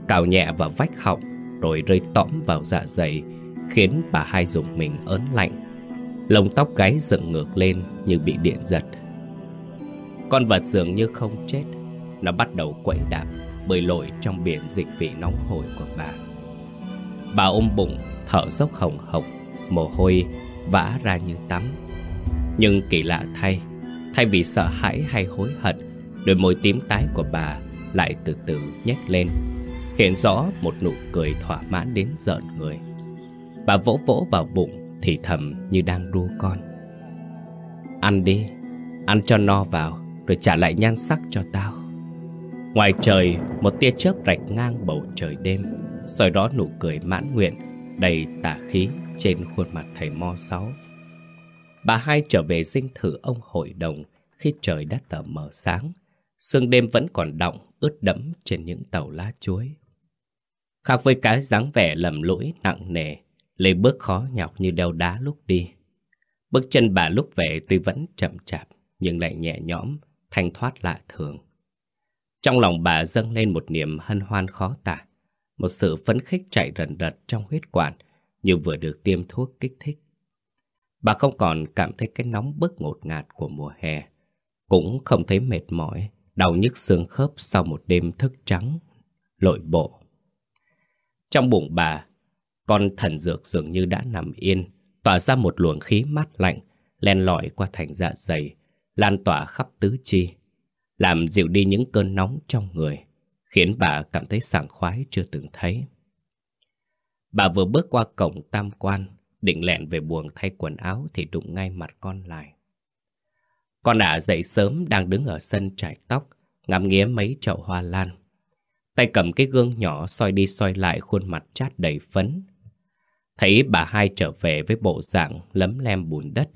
[SPEAKER 1] Cào nhẹ vào vách họng, Rồi rơi tõm vào dạ dày, Khiến bà hai dùng mình ớn lạnh. Lông tóc gáy dựng ngược lên như bị điện giật. Con vật dường như không chết, Nó bắt đầu quậy đạp, Bơi lội trong biển dịch vị nóng hổi của bà. Bà ôm bụng, Thở dốc hồng hộc, Mồ hôi vã ra như tắm. Nhưng kỳ lạ thay Thay vì sợ hãi hay hối hận, Đôi môi tím tái của bà lại từ từ nhếch lên. Hiện rõ một nụ cười thỏa mãn đến giận người. Bà vỗ vỗ vào bụng thì thầm như đang đua con. Ăn đi, ăn cho no vào Rồi trả lại nhan sắc cho tao. Ngoài trời, một tia chớp rạch ngang bầu trời đêm soi đó nụ cười mãn nguyện Đầy tà khí trên khuôn mặt thầy Mo Sáu. Bà hai trở về dinh thự ông hội đồng Khi trời đã tờ mờ sáng Sương đêm vẫn còn đọng ướt đẫm trên những tàu lá chuối. Khác với cái dáng vẻ lầm lỗi nặng nề Lê bước khó nhọc như đeo đá lúc đi. Bước chân bà lúc về tuy vẫn chậm chạp Nhưng lại nhẹ nhõm, thanh thoát lạ thường. Trong lòng bà dâng lên một niềm hân hoan khó tả Một sự phấn khích chạy rần rật trong huyết quản Như vừa được tiêm thuốc kích thích. Bà không còn cảm thấy cái nóng bức ngột ngạt của mùa hè Cũng không thấy mệt mỏi. Đau nhức xương khớp sau một đêm thức trắng, Lội bộ. Trong bụng bà, Con thần dược dường như đã nằm yên, Tỏa ra một luồng khí mát lạnh, Len lỏi qua thành dạ dày, Lan tỏa khắp tứ chi, Làm dịu đi những cơn nóng trong người, Khiến bà cảm thấy sảng khoái chưa từng thấy. Bà vừa bước qua cổng tam quan, Định lẹn về buồng thay quần áo Thì đụng ngay mặt con lại. Con ả dậy sớm đang đứng ở sân trải tóc, Ngắm nghía mấy chậu hoa lan. Tay cầm cái gương nhỏ soi đi soi lại khuôn mặt chát đầy phấn. Thấy bà hai trở về với bộ dạng lấm lem bùn đất,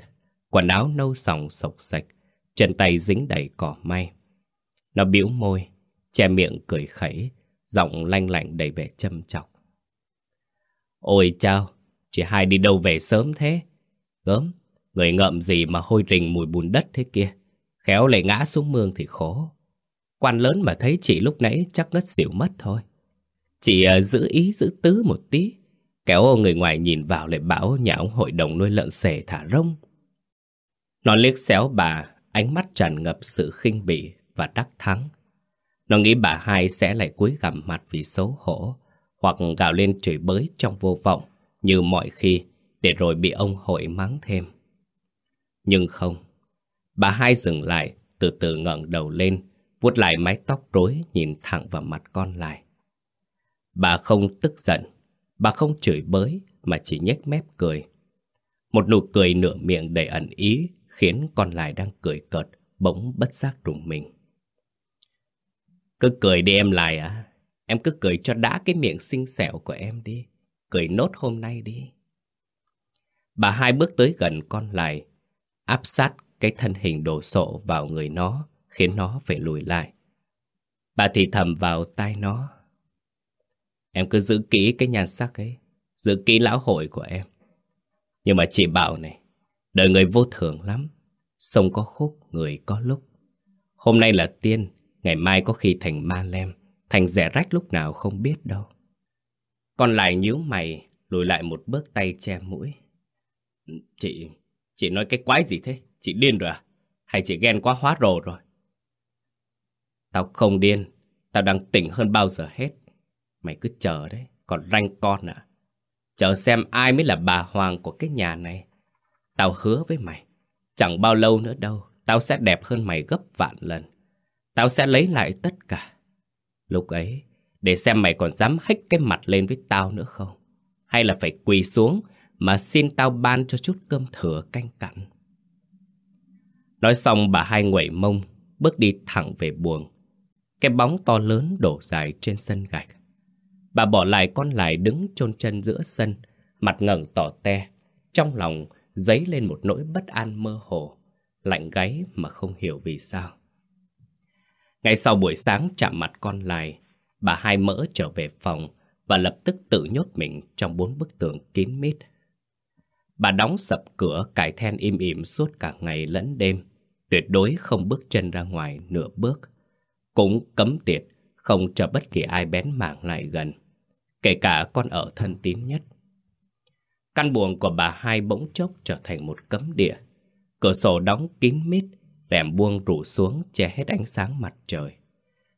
[SPEAKER 1] Quần áo nâu sòng sộc sạch, Chân tay dính đầy cỏ may. Nó bĩu môi, Che miệng cười khẩy, Giọng lanh lạnh đầy vẻ châm chọc Ôi chao, Chị hai đi đâu về sớm thế? Gớm. Người ngậm gì mà hôi rình mùi bùn đất thế kia? Khéo lại ngã xuống mương thì khổ. Quan lớn mà thấy chị lúc nãy chắc ngất xỉu mất thôi. Chị à, giữ ý, giữ tứ một tí. Kéo người ngoài nhìn vào lại bảo nhà ông hội đồng nuôi lợn xề thả rông. Nó liếc xéo bà, Ánh mắt tràn ngập sự khinh bỉ và đắc thắng. Nó nghĩ bà hai sẽ lại cúi gằm mặt vì xấu hổ, Hoặc gào lên chửi bới trong vô vọng Như mọi khi, Để rồi bị ông hội mắng thêm. Nhưng không Bà hai dừng lại Từ từ ngẩng đầu lên vuốt lại mái tóc rối nhìn thẳng vào mặt con lại. Bà không tức giận, bà không chửi bới mà chỉ nhếch mép cười. Một nụ cười nửa miệng đầy ẩn ý khiến con lại đang cười cợt bỗng bất giác rùng mình. Cứ cười đi em lại à, em cứ cười cho đã cái miệng xinh xẻo của em đi, cười nốt hôm nay đi. Bà hai bước tới gần con lại, áp sát cái thân hình đồ sộ vào người nó, khiến nó phải lùi lại. Bà thì thầm vào tai nó. Em cứ giữ kỹ cái nhan sắc ấy, giữ kỹ lão hội của em. Nhưng mà chị bảo này, đời người vô thường lắm, sông có khúc, người có lúc. Hôm nay là tiên, ngày mai có khi thành ma lem, thành rẻ rách lúc nào không biết đâu. Còn lại nhíu mày, lùi lại một bước tay che mũi. Chị, chị nói cái quái gì thế? Chị điên rồi à? Hay chị ghen quá hóa rồ rồi? Tao không điên, tao đang tỉnh hơn bao giờ hết. Mày cứ chờ đấy, còn ranh con à. Chờ xem ai mới là bà Hoàng của cái nhà này. Tao hứa với mày, chẳng bao lâu nữa đâu, tao sẽ đẹp hơn mày gấp vạn lần. Tao sẽ lấy lại tất cả. Lúc ấy, để xem mày còn dám hách cái mặt lên với tao nữa không. Hay là phải quỳ xuống mà xin tao ban cho chút cơm thừa canh cặn. Nói xong bà hai nguẩy mông, bước đi thẳng về buồng. Cái bóng to lớn đổ dài trên sân gạch. Bà bỏ lại con lại đứng chôn chân giữa sân, mặt ngẩng tỏ te, trong lòng dấy lên một nỗi bất an mơ hồ, lạnh gáy mà không hiểu vì sao. Ngay sau buổi sáng chạm mặt con lại, bà hai mỡ trở về phòng và lập tức tự nhốt mình trong bốn bức tường kín mít. Bà đóng sập cửa cải then im ỉm suốt cả ngày lẫn đêm, tuyệt đối không bước chân ra ngoài nửa bước. Cũng cấm tiệt, không cho bất kỳ ai bén mảng lại gần, kể cả con ở thân tín nhất. Căn buồng của bà hai bỗng chốc trở thành một cấm địa. Cửa sổ đóng kín mít, rèm buông rủ xuống che hết ánh sáng mặt trời,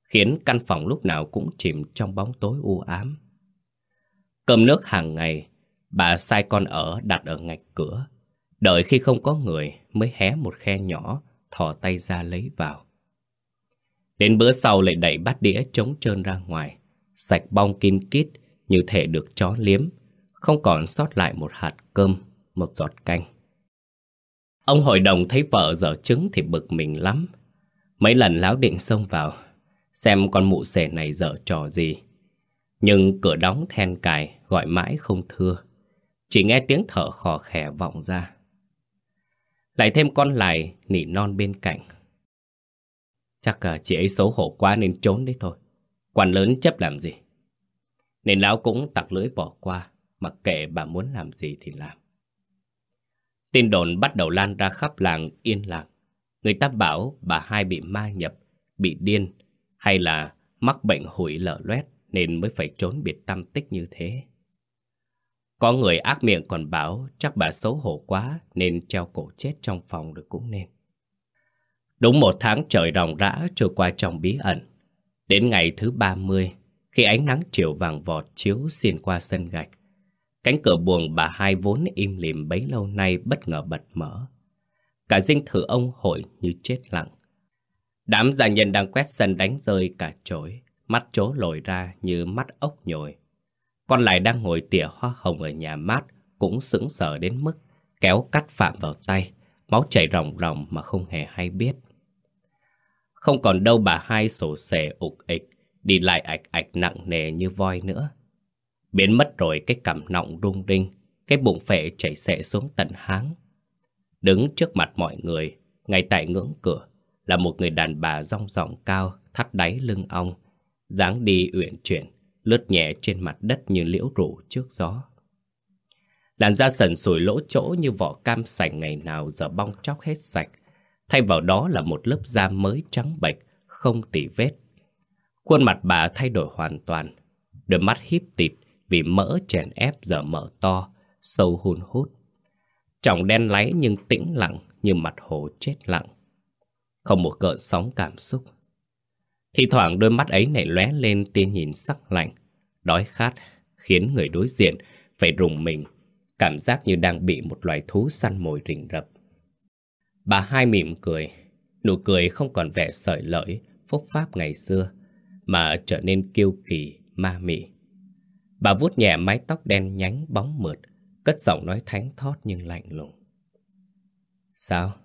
[SPEAKER 1] khiến căn phòng lúc nào cũng chìm trong bóng tối u ám. Cơm nước hàng ngày, bà sai con ở đặt ở ngạch cửa, đợi khi không có người mới hé một khe nhỏ, thò tay ra lấy vào. Đến bữa sau lại đẩy bát đĩa trống trơn ra ngoài, sạch bong kín kít như thể được chó liếm, không còn sót lại một hạt cơm, một giọt canh. Ông hội đồng thấy vợ dở trứng thì bực mình lắm. Mấy lần láo định xông vào, xem con mụ xẻ này dở trò gì. Nhưng cửa đóng then cài gọi mãi không thưa. Chỉ nghe tiếng thở khò khè vọng ra. Lại thêm con lại nỉ non bên cạnh. Chắc à, chị ấy xấu hổ quá nên trốn đấy thôi. Quan lớn chấp làm gì. Nên lão cũng tặc lưỡi bỏ qua, mặc kệ bà muốn làm gì thì làm. Tin đồn bắt đầu lan ra khắp làng yên lặng. Người ta bảo bà hai bị ma nhập, bị điên, hay là mắc bệnh hủi lở loét nên mới phải trốn biệt tâm tích như thế. Có người ác miệng còn bảo chắc bà xấu hổ quá nên treo cổ chết trong phòng được cũng nên. Đúng một tháng trời ròng rã trôi qua trong bí ẩn. Đến ngày thứ 30, khi ánh nắng chiều vàng vọt chiếu xuyên qua sân gạch, cánh cửa buồng bà hai vốn im lìm bấy lâu nay bất ngờ bật mở. Cả dinh thự ông hội như chết lặng. Đám gia nhân đang quét sân đánh rơi cả chổi, mắt chố lồi ra như mắt ốc nhồi. Con lại đang ngồi tỉa hoa hồng ở nhà mát, cũng sững sờ đến mức kéo cắt phạm vào tay, máu chảy ròng ròng mà không hề hay biết. Không còn đâu bà hai sổ sẻ ục ịch, đi lại ạch ạch nặng nề như voi nữa. Biến mất rồi cái cằm nọng rung rinh, cái bụng phệ chảy xệ xuống tận háng. Đứng trước mặt mọi người, ngay tại ngưỡng cửa, là một người đàn bà rong ròng cao, thắt đáy lưng ong, dáng đi uyển chuyển, lướt nhẹ trên mặt đất như liễu rủ trước gió. Làn da sần sùi lỗ chỗ như vỏ cam sành ngày nào giờ bong chóc hết sạch, thay vào đó là một lớp da mới trắng bệch, không tỉ vết. Khuôn mặt bà thay đổi hoàn toàn, đôi mắt híp tịt vì mỡ chèn ép giờ mở to, sâu hun hút. Trọng đen láy nhưng tĩnh lặng như mặt hồ chết lặng. Không một cơn sóng cảm xúc. Thì thoảng đôi mắt ấy lại lóe lên tia nhìn sắc lạnh, đói khát, khiến người đối diện phải rùng mình, cảm giác như đang bị một loài thú săn mồi rình rập. Bà hai mỉm cười, nụ cười không còn vẻ sợi lợi, phúc pháp ngày xưa, mà trở nên kiêu kỳ, ma mị. Bà vuốt nhẹ mái tóc đen nhánh bóng mượt, cất giọng nói thánh thót nhưng lạnh lùng. Sao?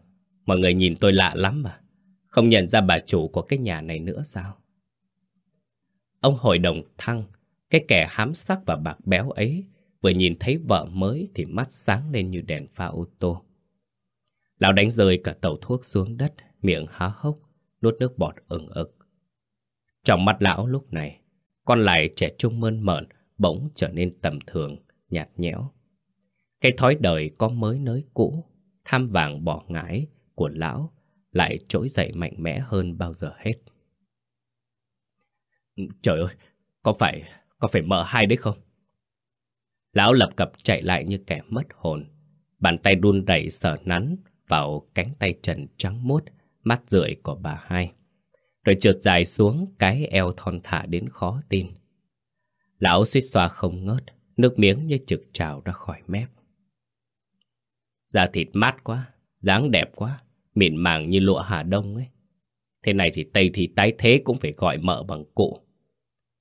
[SPEAKER 1] Mọi người nhìn tôi lạ lắm mà. Không nhận ra bà chủ của cái nhà này nữa sao? Ông hội đồng thăng, cái kẻ hám sắc và bạc béo ấy, vừa nhìn thấy vợ mới thì mắt sáng lên như đèn pha ô tô. Lão đánh rơi cả tàu thuốc xuống đất, miệng há hốc, nuốt nước bọt ừng ực. Trong mắt lão lúc này, con lại trẻ trung mơn mởn, bỗng trở nên tầm thường, nhạt nhẽo. Cái thói đời có mới nới cũ, tham vàng bỏ ngãi của lão lại trỗi dậy mạnh mẽ hơn bao giờ hết. Trời ơi, có phải, có phải mợ hai đấy không? Lão lập cập chạy lại như kẻ mất hồn, bàn tay đun đẩy sờ nắn vào cánh tay trần trắng mốt, mắt rượi của bà hai. Rồi trượt dài xuống cái eo thon thả đến khó tin. Lão suýt xoa không ngớt, nước miếng như trực trào ra khỏi mép. Da thịt mát quá, dáng đẹp quá, mịn màng như lụa Hà Đông ấy. Thế này thì Tây thì tái thế cũng phải gọi mợ bằng cụ.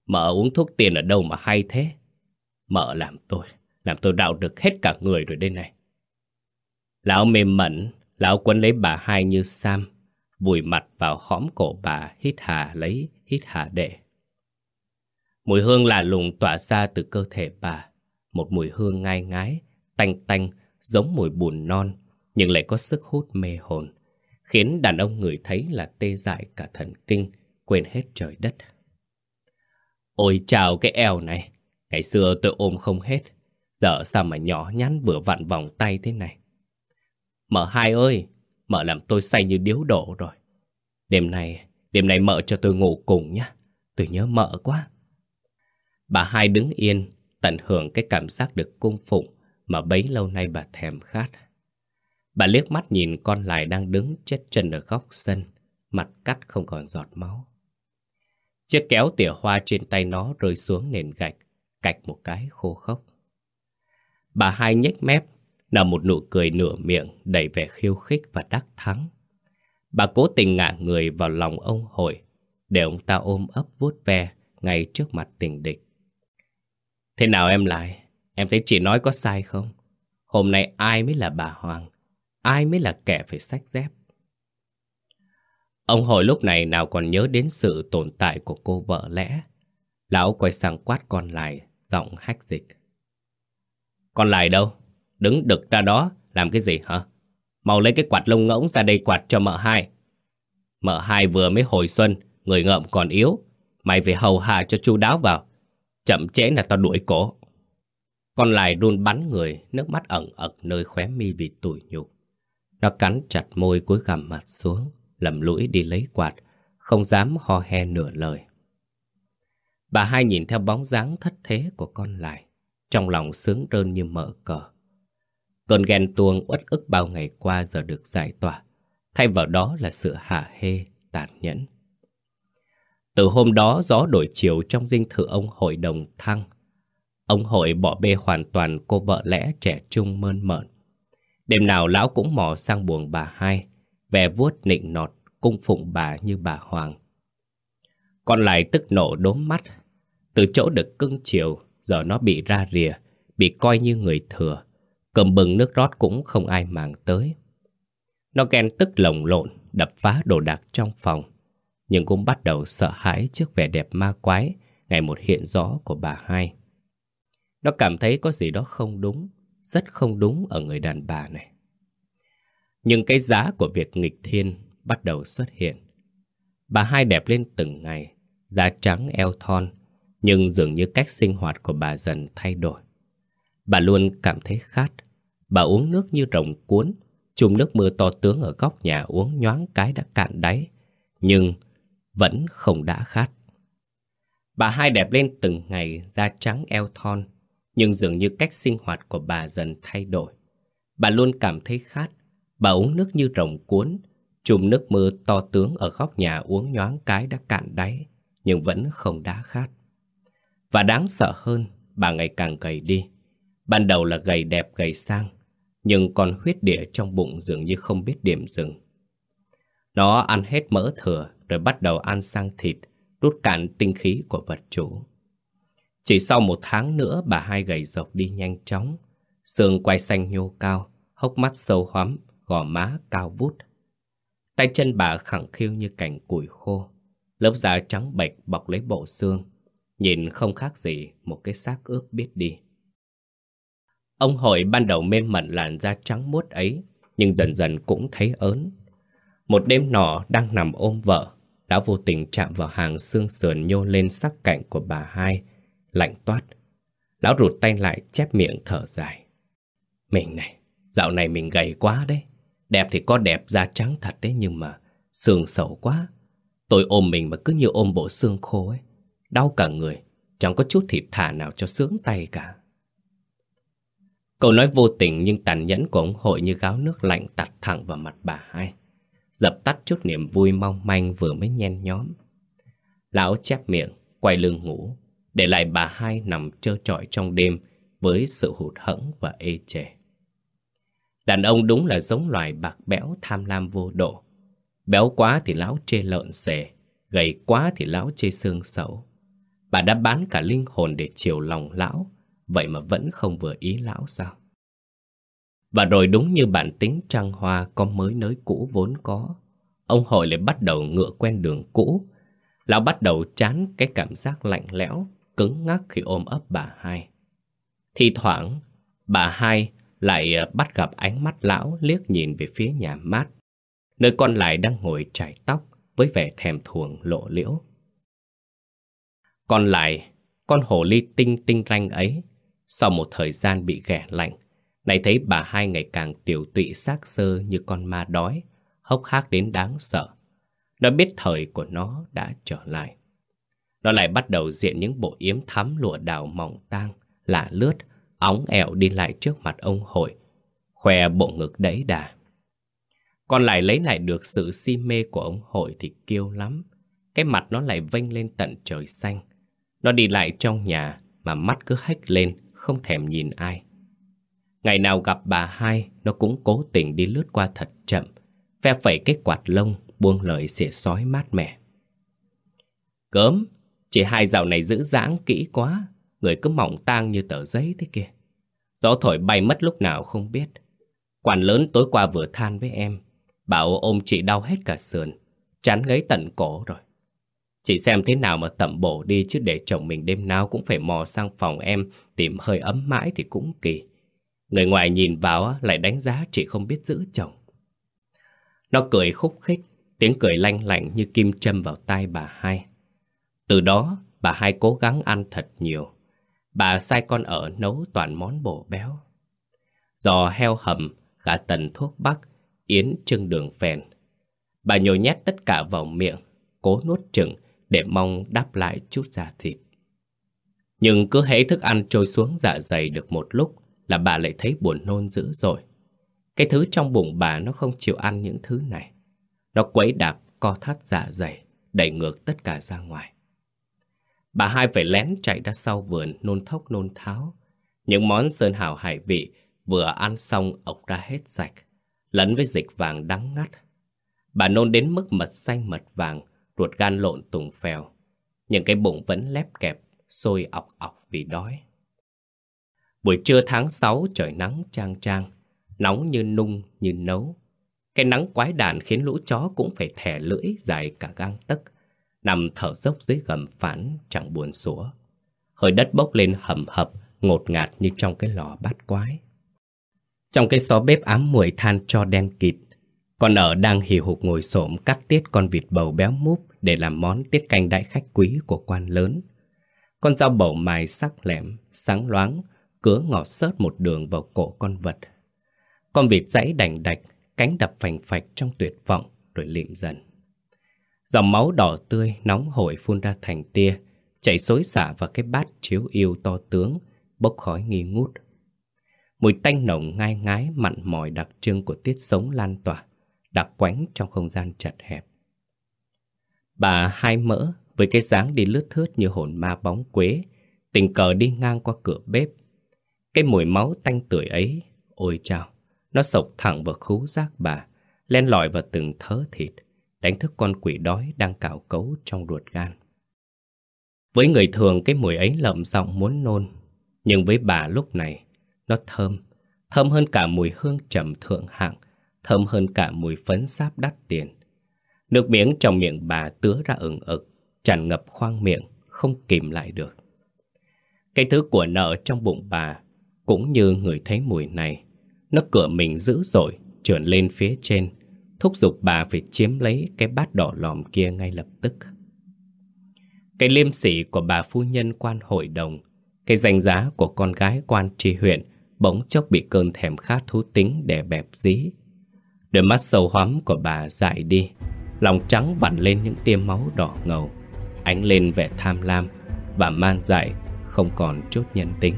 [SPEAKER 1] Mợ uống thuốc tiền ở đâu mà hay thế? Mợ làm tôi, làm tôi đạo được hết cả người rồi đây này. Lão mềm mẩn, lão quấn lấy bà hai như Sam, vùi mặt vào hõm cổ bà hít hà lấy, hít hà đệ. Mùi hương lạ lùng tỏa ra từ cơ thể bà, một mùi hương ngai ngái, tanh tanh, giống mùi bùn non, nhưng lại có sức hút mê hồn, khiến đàn ông người thấy là tê dại cả thần kinh, quên hết trời đất. Ôi chào cái eo này, ngày xưa tôi ôm không hết, giờ sao mà nhỏ nhắn vừa vặn vòng tay thế này. Mợ hai ơi, mợ làm tôi say như điếu đổ rồi. Đêm nay, đêm nay mợ cho tôi ngủ cùng nhé, tôi nhớ mợ quá. Bà hai đứng yên, tận hưởng cái cảm giác được cung phụng mà bấy lâu nay bà thèm khát. Bà liếc mắt nhìn con lại đang đứng chết chân ở góc sân, mặt cắt không còn giọt máu. Chiếc kéo tỉa hoa trên tay nó rơi xuống nền gạch, cạch một cái khô khốc. Bà hai nhếch mép, nở một nụ cười nửa miệng đầy vẻ khiêu khích và đắc thắng. Bà cố tình ngả người vào lòng ông hội, để ông ta ôm ấp vuốt ve ngay trước mặt tình địch. Thế nào em lại? Em thấy chị nói có sai không? Hôm nay ai mới là bà Hoàng? Ai mới là kẻ phải sách dép? Ông hồi lúc này nào còn nhớ đến sự tồn tại của cô vợ lẽ. Lão quay sang quát con lại, giọng hách dịch. Con lại đâu? Đứng đực ra đó, làm cái gì hả? Mau lấy cái quạt lông ngỗng ra đây quạt cho mợ hai. Mợ hai vừa mới hồi xuân, người ngợm còn yếu. Mày phải hầu hạ cho chu đáo vào. Chậm trễ là tao đuổi cổ. Con lại đun bắn người, nước mắt ẩn ẩn nơi khóe mi vì tủi nhục. Nó cắn chặt môi cúi gằm mặt xuống, lầm lũi đi lấy quạt, không dám ho he nửa lời. Bà hai nhìn theo bóng dáng thất thế của con lại, trong lòng sướng rơn như mở cờ. Cơn ghen tuông uất ức bao ngày qua giờ được giải tỏa, thay vào đó là sự hả hê, tàn nhẫn. Từ hôm đó gió đổi chiều trong dinh thự ông hội đồng thăng. Ông hội bỏ bê hoàn toàn cô vợ lẽ trẻ trung mơn mởn. Đêm nào lão cũng mò sang buồng bà hai, vẻ vuốt nịnh nọt, cung phụng bà như bà Hoàng. Còn lại tức nổ đốm mắt, từ chỗ được cưng chiều, giờ nó bị ra rìa, bị coi như người thừa. Cầm bừng nước rót cũng không ai màng tới. Nó ghen tức lồng lộn, đập phá đồ đạc trong phòng nhưng cũng bắt đầu sợ hãi trước vẻ đẹp ma quái ngày một hiện rõ của bà hai. Nó cảm thấy có gì đó không đúng, rất không đúng ở người đàn bà này. Nhưng cái giá của việc nghịch thiên bắt đầu xuất hiện. Bà hai đẹp lên từng ngày, da trắng eo thon, nhưng dường như cách sinh hoạt của bà dần thay đổi. Bà luôn cảm thấy khát, bà uống nước như rồng cuốn, chùm nước mưa to tướng ở góc nhà uống nhoáng cái đã cạn đáy. Nhưng vẫn không đã khát. Bà hai đẹp lên từng ngày, da trắng eo thon, nhưng dường như cách sinh hoạt của bà dần thay đổi. Bà luôn cảm thấy khát, bà uống nước như rồng cuốn, chùm nước mưa to tướng ở góc nhà uống nhoáng cái đã cạn đáy, nhưng vẫn không đá khát. Và đáng sợ hơn, bà ngày càng gầy đi. Ban đầu là gầy đẹp gầy sang, nhưng còn huyết địa trong bụng dường như không biết điểm dừng. Nó ăn hết mỡ thừa rồi bắt đầu ăn sang thịt, rút cạn tinh khí của vật chủ. Chỉ sau một tháng nữa bà hai gầy rộc đi nhanh chóng, xương quay xanh nhô cao, hốc mắt sâu hoắm, gò má cao vút. Tay chân bà khẳng khiu như cành củi khô, lớp da trắng bệch bọc lấy bộ xương, nhìn không khác gì một cái xác ướp biết đi. Ông hội ban đầu mê mẩn làn da trắng muốt ấy, nhưng dần dần cũng thấy ớn. Một đêm nọ đang nằm ôm vợ, đã vô tình chạm vào hàng xương sườn nhô lên sắc cạnh của bà hai, lạnh toát. Lão rụt tay lại chép miệng thở dài. Mình này, dạo này mình gầy quá đấy. Đẹp thì có đẹp da trắng thật đấy nhưng mà xương sầu quá. Tôi ôm mình mà cứ như ôm bộ xương khô ấy. Đau cả người, chẳng có chút thịt thả nào cho sướng tay cả. Câu nói vô tình nhưng tàn nhẫn của ông hội như gáo nước lạnh tạt thẳng vào mặt bà hai dập tắt chút niềm vui mong manh vừa mới nhen nhóm. Lão chép miệng, quay lưng ngủ, để lại bà hai nằm trơ trọi trong đêm với sự hụt hẫng và ê chề. Đàn ông đúng là giống loài bạc béo tham lam vô độ. Béo quá thì lão chê lợn xề, gầy quá thì lão chê xương xấu. Bà đã bán cả linh hồn để chiều lòng lão, vậy mà vẫn không vừa ý lão sao? Và rồi đúng như bản tính trăng hoa có mới nới cũ vốn có, ông hội lại bắt đầu ngựa quen đường cũ. Lão bắt đầu chán cái cảm giác lạnh lẽo, cứng ngắc khi ôm ấp bà hai. Thì thoảng, bà hai lại ờ, bắt gặp ánh mắt lão liếc nhìn về phía nhà mát, nơi con lại đang ngồi chải tóc, với vẻ thèm thuồng lộ liễu. Còn lại, con hồ ly tinh tinh ranh ấy, sau một thời gian bị ghẻ lạnh, này thấy bà hai ngày càng tiểu tụy xác sơ như con ma đói, hốc hác đến đáng sợ. Nó biết thời của nó đã trở lại. Nó lại bắt đầu diện những bộ yếm thắm lụa đào mỏng tang, lạ lướt, óng ẹo đi lại trước mặt ông hội, khoe bộ ngực đẫy đà. Còn lại lấy lại được sự si mê của ông hội thì kiêu lắm. Cái mặt nó lại vênh lên tận trời xanh. Nó đi lại trong nhà mà mắt cứ hách lên, không thèm nhìn ai. Ngày nào gặp bà hai, nó cũng cố tình đi lướt qua thật chậm, phe phẩy cái quạt lông, buông lời xỉa sói mát mẻ. Cớm, chị hai dạo này giữ dãng kỹ quá, người cứ mỏng tang như tờ giấy thế kia. Gió thổi bay mất lúc nào không biết. Quản lớn tối qua vừa than với em, bảo ôm chị đau hết cả sườn, chán ngấy tận cổ rồi. Chị xem thế nào mà tẩm bổ đi chứ để chồng mình đêm nào cũng phải mò sang phòng em tìm hơi ấm mãi thì cũng kỳ. Người ngoài nhìn vào lại đánh giá chị không biết giữ chồng. Nó cười khúc khích, tiếng cười lanh lạnh như kim châm vào tai bà hai. Từ đó, bà hai cố gắng ăn thật nhiều. Bà sai con ở nấu toàn món bổ béo. Giò heo hầm, gà tần thuốc bắc, yến trưng đường phèn. Bà nhồi nhét tất cả vào miệng, cố nuốt chừng để mong đáp lại chút da thịt. Nhưng cứ hễ thức ăn trôi xuống dạ dày được một lúc là bà lại thấy buồn nôn dữ rồi. Cái thứ trong bụng bà nó không chịu ăn những thứ này. Nó quấy đạp, co thắt dạ dày, đẩy ngược tất cả ra ngoài. Bà hai phải lén chạy ra sau vườn nôn thốc nôn tháo. Những món sơn hào hải vị vừa ăn xong ộc ra hết sạch, lẫn với dịch vàng đắng ngắt. Bà nôn đến mức mật xanh mật vàng, ruột gan lộn tùng phèo. những cái bụng vẫn lép kẹp, sôi ọc ọc vì đói. Buổi trưa tháng 6 trời nắng trang trang, nóng như nung như nấu. Cái nắng quái đản khiến lũ chó cũng phải thẻ lưỡi dài cả gang tấc, nằm thở dốc dưới gầm phản chẳng buồn sủa. Hơi đất bốc lên hầm hập, ngột ngạt như trong cái lò bát quái. Trong cái xó bếp ám muội than cho đen kịt, con ở đang hì hục ngồi xổm cắt tiết con vịt bầu béo múp để làm món tiết canh đại khách quý của quan lớn. Con dao bầu mài sắc lẹm, sáng loáng, cứa ngọt sớt một đường vào cổ con vật. Con vịt dãy đành đạch, cánh đập phành phạch trong tuyệt vọng rồi lịm dần. Dòng máu đỏ tươi nóng hổi phun ra thành tia, chảy xối xả vào cái bát chiếu yêu to tướng, bốc khói nghi ngút. Mùi tanh nồng ngai ngái mặn mòi đặc trưng của tiết sống lan tỏa, đặc quánh trong không gian chật hẹp. Bà hai mỡ với cái dáng đi lướt thướt như hồn ma bóng quế, tình cờ đi ngang qua cửa bếp. Cái mùi máu tanh tưởi ấy, ôi chao, nó sộc thẳng vào khú giác bà, len lỏi vào từng thớ thịt, đánh thức con quỷ đói đang cào cấu trong ruột gan. Với người thường cái mùi ấy lợm giọng muốn nôn, nhưng với bà lúc này, nó thơm, thơm hơn cả mùi hương trầm thượng hạng, thơm hơn cả mùi phấn sáp đắt tiền. Nước miếng trong miệng bà tứa ra ửng ực, tràn ngập khoang miệng, không kìm lại được. Cái thứ của nợ trong bụng bà, cũng như người thấy mùi này, nó cửa mình dữ dội, trườn lên phía trên, thúc giục bà phải chiếm lấy cái bát đỏ lòm kia ngay lập tức. Cái liêm sỉ của bà phu nhân quan hội đồng, cái danh giá của con gái quan tri huyện bỗng chốc bị cơn thèm khát thú tính đè bẹp dí. Đôi mắt sâu hoắm của bà dại đi, lòng trắng vặn lên những tia máu đỏ ngầu, ánh lên vẻ tham lam và man dại không còn chút nhân tính.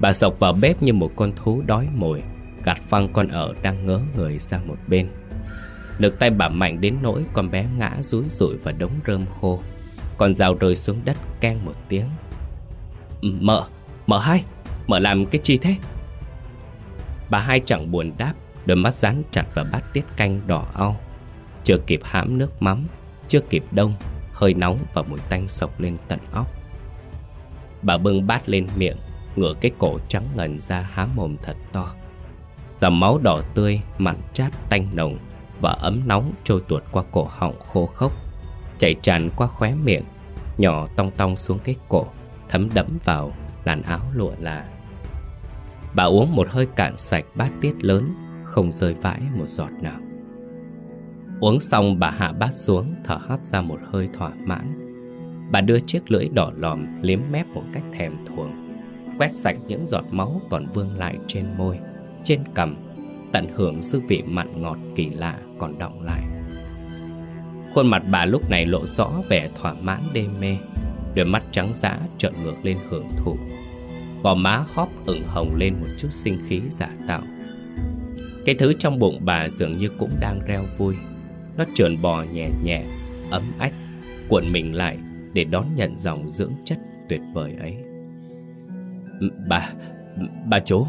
[SPEAKER 1] Bà sộc vào bếp như một con thú đói mồi, gạt phăng con ở đang ngớ người sang một bên. Lực tay bà mạnh đến nỗi con bé ngã rúi rụi vào đống rơm khô. Con dao rơi xuống đất keng một tiếng. Mợ, mợ hai, mợ làm cái chi thế? Bà hai chẳng buồn đáp, đôi mắt dán chặt vào bát tiết canh đỏ au. Chưa kịp hãm nước mắm, chưa kịp đông, hơi nóng và mùi tanh sộc lên tận óc. Bà bưng bát lên miệng, ngửa cái cổ trắng ngần ra há mồm thật to. Dòng máu đỏ tươi, mặn chát, tanh nồng và ấm nóng trôi tuột qua cổ họng khô khốc, chảy tràn qua khóe miệng, nhỏ tong tong xuống cái cổ, thấm đẫm vào làn áo lụa là. Bà uống một hơi cạn sạch bát tiết lớn, không rơi vãi một giọt nào. Uống xong bà hạ bát xuống Thở hắt ra một hơi thỏa mãn Bà đưa chiếc lưỡi đỏ lòm Liếm mép một cách thèm thuồng Quét sạch những giọt máu còn vương lại trên môi trên cằm Tận hưởng dư vị mặn ngọt kỳ lạ còn đọng lại. Khuôn mặt bà lúc này lộ rõ vẻ thỏa mãn đê mê Đôi mắt trắng dã trợn ngược lên hưởng thụ. Gò má hóp ửng hồng lên một chút sinh khí giả tạo. Cái thứ trong bụng bà dường như cũng đang reo vui. Nó trườn bò nhẹ nhẹ, ấm ách Cuộn mình lại để đón nhận dòng dưỡng chất tuyệt vời ấy. Bà, bà chú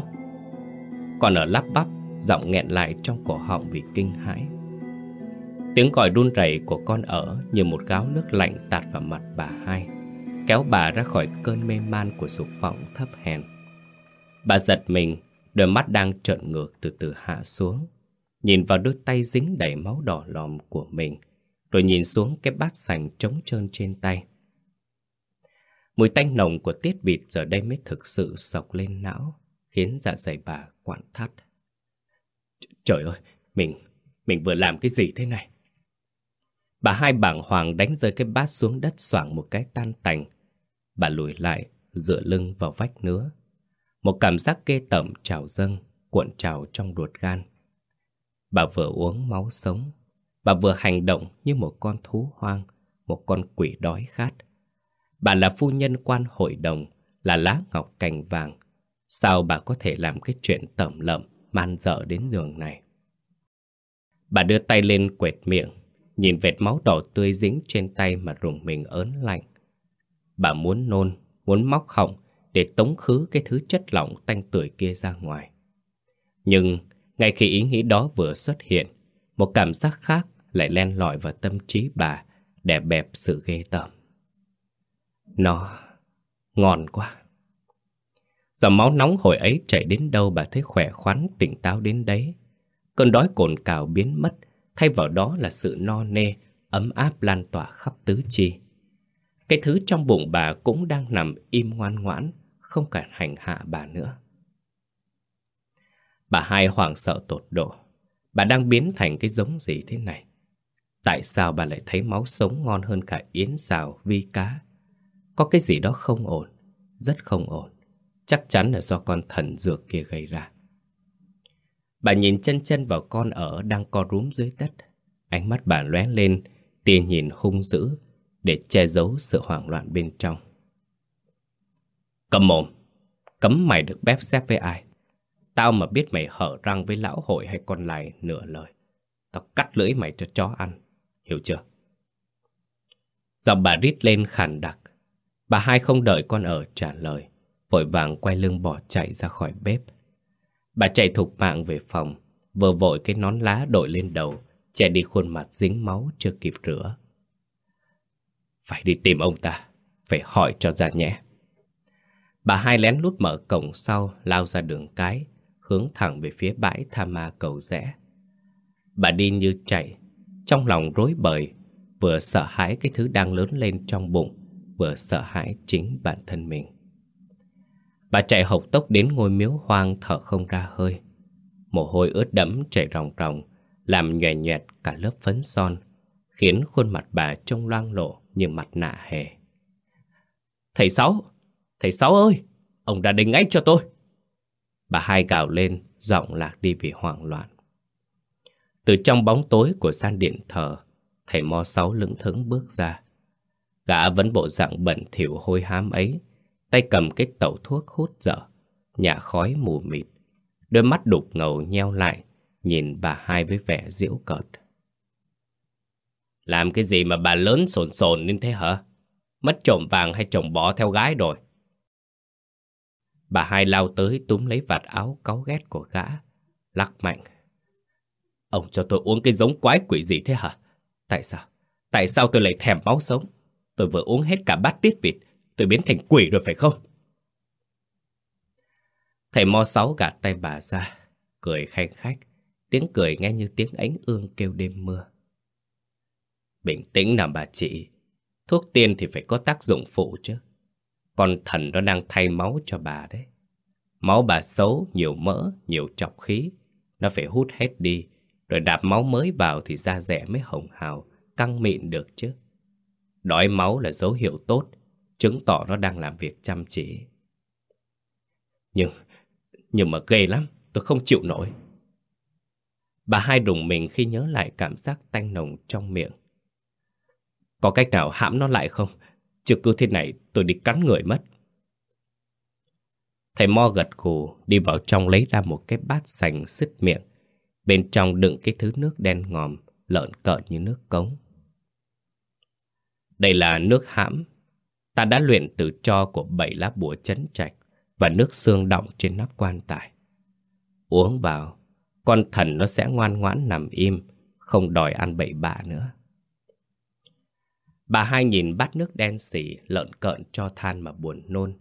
[SPEAKER 1] còn ở lắp bắp, giọng nghẹn lại trong cổ họng vì kinh hãi. Tiếng còi đun rẩy của con ở như một gáo nước lạnh tạt vào mặt bà hai Kéo bà ra khỏi cơn mê man của dục vọng thấp hèn. Bà giật mình, đôi mắt đang trợn ngược từ từ hạ xuống Nhìn vào đôi tay dính đầy máu đỏ lòm của mình Rồi nhìn xuống cái bát sành trống trơn trên tay. Mùi tanh nồng của tiết vịt giờ đây mới thực sự sộc lên não. Khiến dạ dày bà quặn thắt Trời ơi, mình, mình vừa làm cái gì thế này? Bà hai bảng hoàng đánh rơi cái bát xuống đất xoảng một cái tan tành. Bà lùi lại, dựa lưng vào vách nữa. Một cảm giác kê tẩm trào dâng, cuộn trào trong ruột gan. Bà vừa uống máu sống, bà vừa hành động như một con thú hoang, một con quỷ đói khát. Bà là phu nhân quan hội đồng, là lá ngọc cành vàng. Sao bà có thể làm cái chuyện tẩm lợm, man dợ đến giường này? Bà đưa tay lên quệt miệng, Nhìn vệt máu đỏ tươi dính trên tay mà rùng mình ớn lạnh. Bà muốn nôn, muốn móc họng để tống khứ cái thứ chất lỏng tanh tuổi kia ra ngoài. Nhưng ngay khi ý nghĩ đó vừa xuất hiện, một cảm giác khác lại len lỏi vào tâm trí bà, đè bẹp sự ghê tởm. Nó ngon quá. Dòng máu nóng hồi ấy chảy đến đâu bà thấy khỏe khoắn, tỉnh táo đến đấy. Cơn đói cồn cào biến mất, Thay vào đó là sự no nê, ấm áp lan tỏa khắp tứ chi. Cái thứ trong bụng bà cũng đang nằm im ngoan ngoãn, không cả hành hạ bà nữa. Bà hai hoảng sợ tột độ. Bà đang biến thành cái giống gì thế này? Tại sao bà lại thấy máu sống ngon hơn cả yến xào, vi cá? Có cái gì đó không ổn, rất không ổn. Chắc chắn là do con thần dược kia gây ra. Bà nhìn chân chân vào con ở đang co rúm dưới đất. Ánh mắt bà lóe lên, tia nhìn hung dữ để che giấu sự hoảng loạn bên trong. Cầm mồm, cấm mày được bép xếp với ai. Tao mà biết mày hở răng với lão hội hay con lại nửa lời. Tao cắt lưỡi mày cho chó ăn, hiểu chưa? Giọng bà rít lên khàn đặc. Bà hai không đợi con ở trả lời, vội vàng quay lưng bỏ chạy ra khỏi bếp. Bà chạy thục mạng về phòng, vừa vội cái nón lá đội lên đầu, che đi khuôn mặt dính máu chưa kịp rửa. Phải đi tìm ông ta, phải hỏi cho ra nhé. Bà hai lén lút mở cổng sau, lao ra đường cái, hướng thẳng về phía bãi tha ma cầu rẽ. Bà đi như chạy, trong lòng rối bời, vừa sợ hãi cái thứ đang lớn lên trong bụng, vừa sợ hãi chính bản thân mình. Bà chạy hộc tốc đến ngôi miếu hoang thở không ra hơi. Mồ hôi ướt đẫm chảy ròng ròng, làm nhòe nhẹt cả lớp phấn son, khiến khuôn mặt bà trông loang lộ như mặt nạ hề. Thầy Sáu! Thầy Sáu ơi! Ông ra đây ngay cho tôi! Bà hai gào lên, giọng lạc đi vì hoảng loạn. Từ trong bóng tối của gian điện thờ, thầy Mo Sáu lững thững bước ra. Gã vẫn bộ dạng bẩn thỉu hôi hám ấy, tay cầm cái tẩu thuốc hút dở, nhả khói mù mịt. Đôi mắt đục ngầu nheo lại, nhìn bà hai với vẻ diễu cợt. Làm cái gì mà bà lớn sồn sồn như thế hả? Mất trộm vàng hay trộm bỏ theo gái rồi? Bà hai lao tới túm lấy vạt áo cáu ghét của gã, lắc mạnh. Ông cho tôi uống cái giống quái quỷ gì thế hả? Tại sao? Tại sao tôi lại thèm máu sống? Tôi vừa uống hết cả bát tiết vịt, tôi biến thành quỷ rồi phải không? Thầy Mo Sáu gạt tay bà ra, cười khanh khách, tiếng cười nghe như tiếng ánh ương kêu đêm mưa. Bình tĩnh nào bà chị, thuốc tiên thì phải có tác dụng phụ chứ. Con thần nó đang thay máu cho bà đấy. Máu bà xấu, nhiều mỡ, nhiều trọc khí, nó phải hút hết đi, Rồi đạp máu mới vào thì da rẻ mới hồng hào, căng mịn được chứ. Đói máu là dấu hiệu tốt, chứng tỏ nó đang làm việc chăm chỉ. Nhưng, nhưng mà ghê lắm, tôi không chịu nổi. Bà hai đùng mình khi nhớ lại cảm giác tanh nồng trong miệng. Có cách nào hãm nó lại không? Chứ cứ thế này tôi đi cắn người mất. Thầy Mo gật gù đi vào trong lấy ra một cái bát sành xích miệng. Bên trong đựng cái thứ nước đen ngòm, lợn cợn như nước cống. Đây là nước hãm. Ta đã luyện từ cho của bảy lá bùa chấn trạch và nước xương động trên nắp quan tài. Uống vào, con thần nó sẽ ngoan ngoãn nằm im, không đòi ăn bậy bạ nữa. Bà hai nhìn bát nước đen xỉ, lợn cợn cho than mà buồn nôn.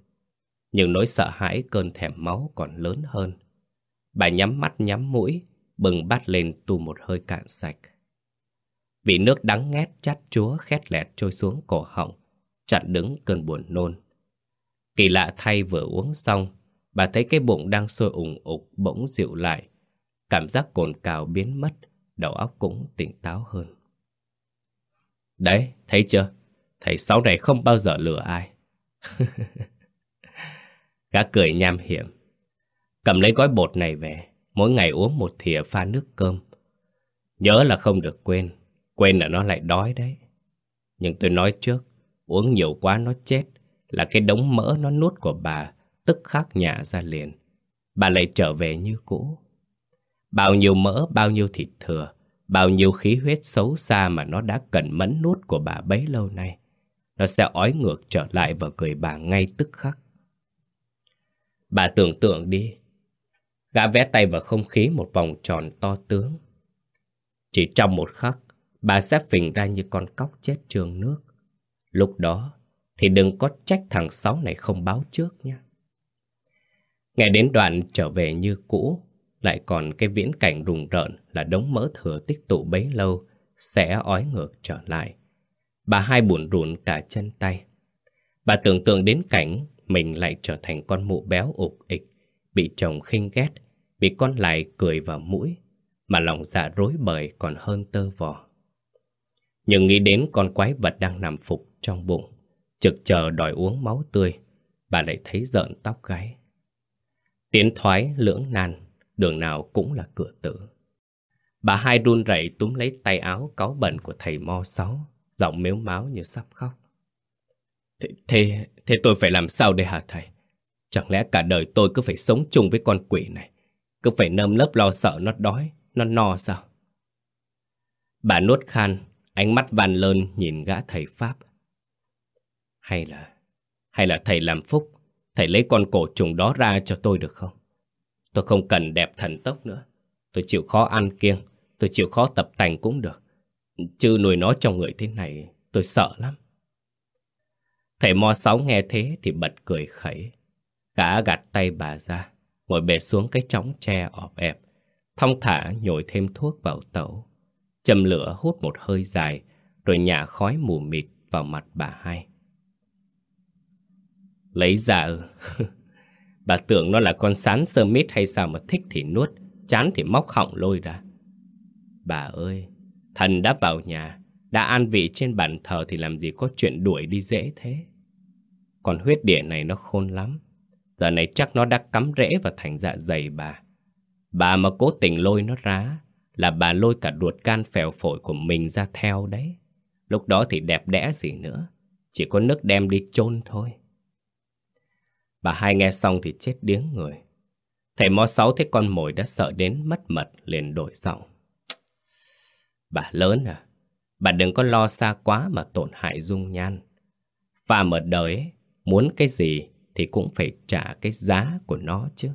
[SPEAKER 1] Nhưng nỗi sợ hãi cơn thèm máu còn lớn hơn. Bà nhắm mắt nhắm mũi, bừng bát lên tu một hơi cạn sạch. Vị nước đắng ngét chát chúa khét lẹt trôi xuống cổ họng, chặn đứng cơn buồn nôn. Kỳ lạ thay vừa uống xong, bà thấy cái bụng đang sôi ủng ục bỗng dịu lại. Cảm giác cồn cào biến mất, đầu óc cũng tỉnh táo hơn. Đấy, thấy chưa? Thầy Sáu này không bao giờ lừa ai. (laughs) Gã cười nham hiểm. Cầm lấy gói bột này về, mỗi ngày uống một thìa pha nước cơm. Nhớ là không được quên, quên là nó lại đói đấy. Nhưng tôi nói trước, uống nhiều quá nó chết, là cái đống mỡ nó nuốt của bà, tức khắc nhả ra liền. Bà lại trở về như cũ. Bao nhiêu mỡ, bao nhiêu thịt thừa, bao nhiêu khí huyết xấu xa mà nó đã cần mẫn nuốt của bà bấy lâu nay. Nó sẽ ói ngược trở lại vào cười bà ngay tức khắc. Bà tưởng tượng đi. Gã vẽ tay vào không khí một vòng tròn to tướng. Chỉ trong một khắc, bà sẽ phình ra như con cóc chết trường nước. Lúc đó, thì đừng có trách thằng Sáu này không báo trước nhé. Nghe đến đoạn trở về như cũ, lại còn cái viễn cảnh rùng rợn là đống mỡ thừa tích tụ bấy lâu sẽ ói ngược trở lại. Bà hai buồn rùn cả chân tay. Bà tưởng tượng đến cảnh mình lại trở thành con mụ béo ục ịch, bị chồng khinh ghét, bị con lại cười vào mũi, mà lòng dạ rối bời còn hơn tơ vò. Nhưng nghĩ đến con quái vật đang nằm phục trong bụng, trực chờ đòi uống máu tươi, bà lại thấy rợn tóc gáy. Tiến thoái lưỡng nan, đường nào cũng là cửa tử. Bà hai run rẩy túm lấy tay áo cáu bẩn của thầy Mo Sáu, giọng mếu máu như sắp khóc. Thế, thế, thế tôi phải làm sao đây hả thầy? Chẳng lẽ cả đời tôi cứ phải sống chung với con quỷ này? Cứ phải nơm lớp lo sợ nó đói, nó no sao? Bà nuốt khan, ánh mắt van lơn nhìn gã thầy Pháp. Hay là, hay là thầy làm phúc, thầy lấy con cổ trùng đó ra cho tôi được không? Tôi không cần đẹp thần tốc nữa. Tôi chịu khó ăn kiêng, tôi chịu khó tập tành cũng được. Chứ nuôi nó trong người thế này, tôi sợ lắm. Thầy Mo Sáu nghe thế thì bật cười khẩy. Gã gạt tay bà ra, ngồi bệt xuống cái chóng tre ọp ẹp, thong thả nhồi thêm thuốc vào tẩu. Châm lửa hút một hơi dài, rồi nhả khói mù mịt vào mặt bà hai. Lấy ra ừ. (laughs) bà tưởng nó là con sán sơ mít hay sao mà thích thì nuốt, chán thì móc họng lôi ra. Bà ơi, thần đã vào nhà, đã an vị trên bàn thờ thì làm gì có chuyện đuổi đi dễ thế. Còn huyết địa này nó khôn lắm. Giờ này chắc nó đã cắm rễ vào thành dạ dày bà. Bà mà cố tình lôi nó ra, là bà lôi cả ruột can phèo phổi của mình ra theo đấy. Lúc đó thì đẹp đẽ gì nữa. Chỉ có nước đem đi chôn thôi. Bà hai nghe xong thì chết điếng người. Thầy mò sáu thấy con mồi đã sợ đến mất mật liền đổi giọng. Bà lớn à, bà đừng có lo xa quá mà tổn hại dung nhan. Phàm ở đời muốn cái gì thì cũng phải trả cái giá của nó chứ.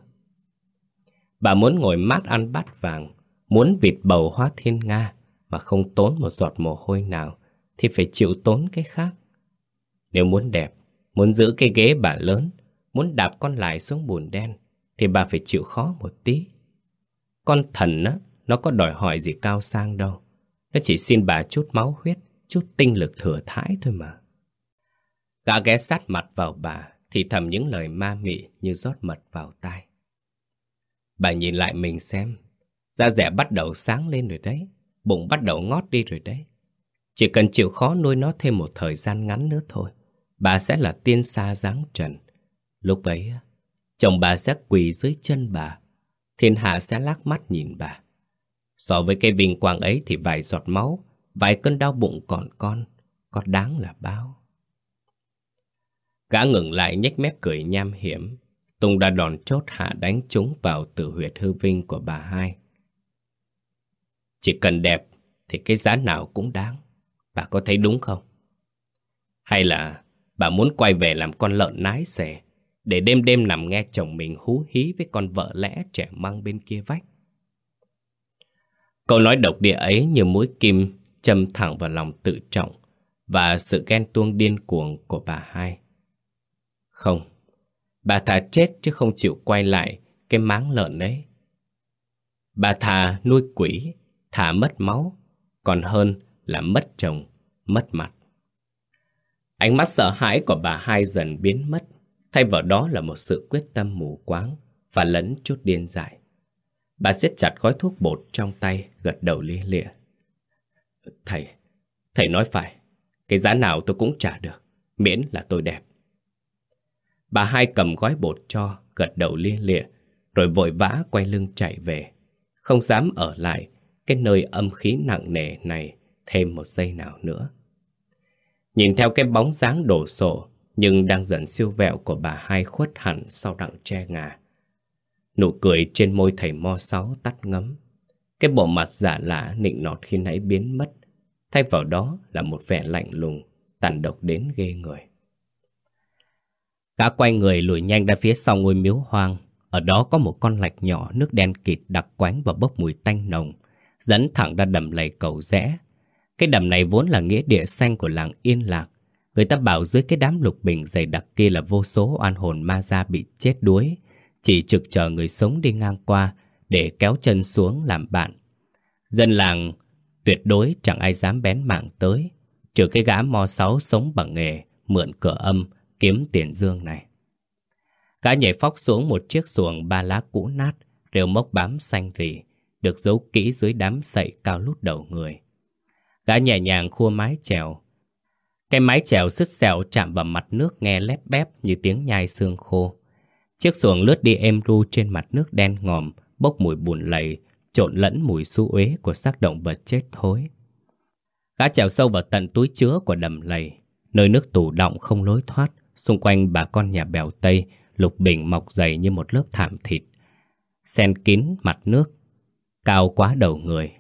[SPEAKER 1] Bà muốn ngồi mát ăn bát vàng, muốn vịt bầu hóa thiên nga mà không tốn một giọt mồ hôi nào thì phải chịu tốn cái khác. Nếu muốn đẹp, muốn giữ cái ghế bà lớn, muốn đạp con lại xuống bùn đen thì bà phải chịu khó một tí. Con thần á, nó có đòi hỏi gì cao sang đâu. Nó chỉ xin bà chút máu huyết, chút tinh lực thừa thãi thôi mà. Gã ghé sát mặt vào bà, thì thầm những lời ma mị như rót mật vào tai. Bà nhìn lại mình xem, Da rẻ bắt đầu sáng lên rồi đấy, bụng bắt đầu ngót đi rồi đấy. Chỉ cần chịu khó nuôi nó thêm một thời gian ngắn nữa thôi, bà sẽ là tiên xa dáng trần. Lúc ấy, chồng bà sẽ quỳ dưới chân bà, thiên hạ sẽ lác mắt nhìn bà. So với cái vinh quang ấy thì vài giọt máu, vài cơn đau bụng còn con, có đáng là bao. Gã ngừng lại nhếch mép cười nham hiểm, Tùng đã đòn chốt hạ đánh chúng vào tử huyệt hư vinh của bà hai. Chỉ cần đẹp thì cái giá nào cũng đáng. Bà có thấy đúng không? Hay là bà muốn quay về làm con lợn nái xẻ để đêm đêm nằm nghe chồng mình hú hí với con vợ lẽ trẻ măng bên kia vách? Câu nói độc địa ấy như mũi kim châm thẳng vào lòng tự trọng và sự ghen tuông điên cuồng của bà hai. Không, bà thà chết chứ không chịu quay lại cái máng lợn ấy. Bà thà nuôi quỷ, thà mất máu, còn hơn là mất chồng, mất mặt. Ánh mắt sợ hãi của bà hai dần biến mất, thay vào đó là một sự quyết tâm mù quáng và lẫn chút điên dại. Bà siết chặt gói thuốc bột trong tay, gật đầu lia lịa. Thầy, thầy nói phải, cái giá nào tôi cũng trả được, miễn là tôi đẹp. Bà hai cầm gói bột cho, gật đầu lia lịa, rồi vội vã quay lưng chạy về. Không dám ở lại cái nơi âm khí nặng nề này thêm một giây nào nữa. Nhìn theo cái bóng dáng đổ sổ, nhưng đang dần siêu vẹo của bà hai khuất hẳn sau đặng che ngà. Nụ cười trên môi thầy mo sáu tắt ngấm. Cái bộ mặt giả lạ nịnh nọt khi nãy biến mất, thay vào đó là một vẻ lạnh lùng, tàn độc đến ghê người. Gã quay người lùi nhanh ra phía sau ngôi miếu hoang. Ở đó có một con lạch nhỏ nước đen kịt đặc quánh và bốc mùi tanh nồng, dẫn thẳng ra đầm lầy cầu rẽ. Cái đầm này vốn là nghĩa địa xanh của làng Yên Lạc. Người ta bảo dưới cái đám lục bình dày đặc kia là vô số oan hồn ma ra bị chết đuối, chỉ trực chờ người sống đi ngang qua để kéo chân xuống làm bạn. Dân làng tuyệt đối chẳng ai dám bén mạng tới, trừ cái gã mò sáu sống bằng nghề, mượn cửa âm, kiếm tiền dương này. Gã nhảy phóc xuống một chiếc xuồng ba lá cũ nát, rêu mốc bám xanh rỉ, được giấu kỹ dưới đám sậy cao lút đầu người. Gã nhẹ nhàng khua mái chèo. Cái mái chèo sứt xẻo chạm vào mặt nước nghe lép bép như tiếng nhai xương khô. Chiếc xuồng lướt đi êm ru trên mặt nước đen ngòm, bốc mùi bùn lầy, trộn lẫn mùi su uế của xác động vật chết thối. Gã chèo sâu vào tận túi chứa của đầm lầy, nơi nước tù động không lối thoát, xung quanh bà con nhà bèo Tây, lục bình mọc dày như một lớp thảm thịt. Xen kín mặt nước, cao quá đầu người.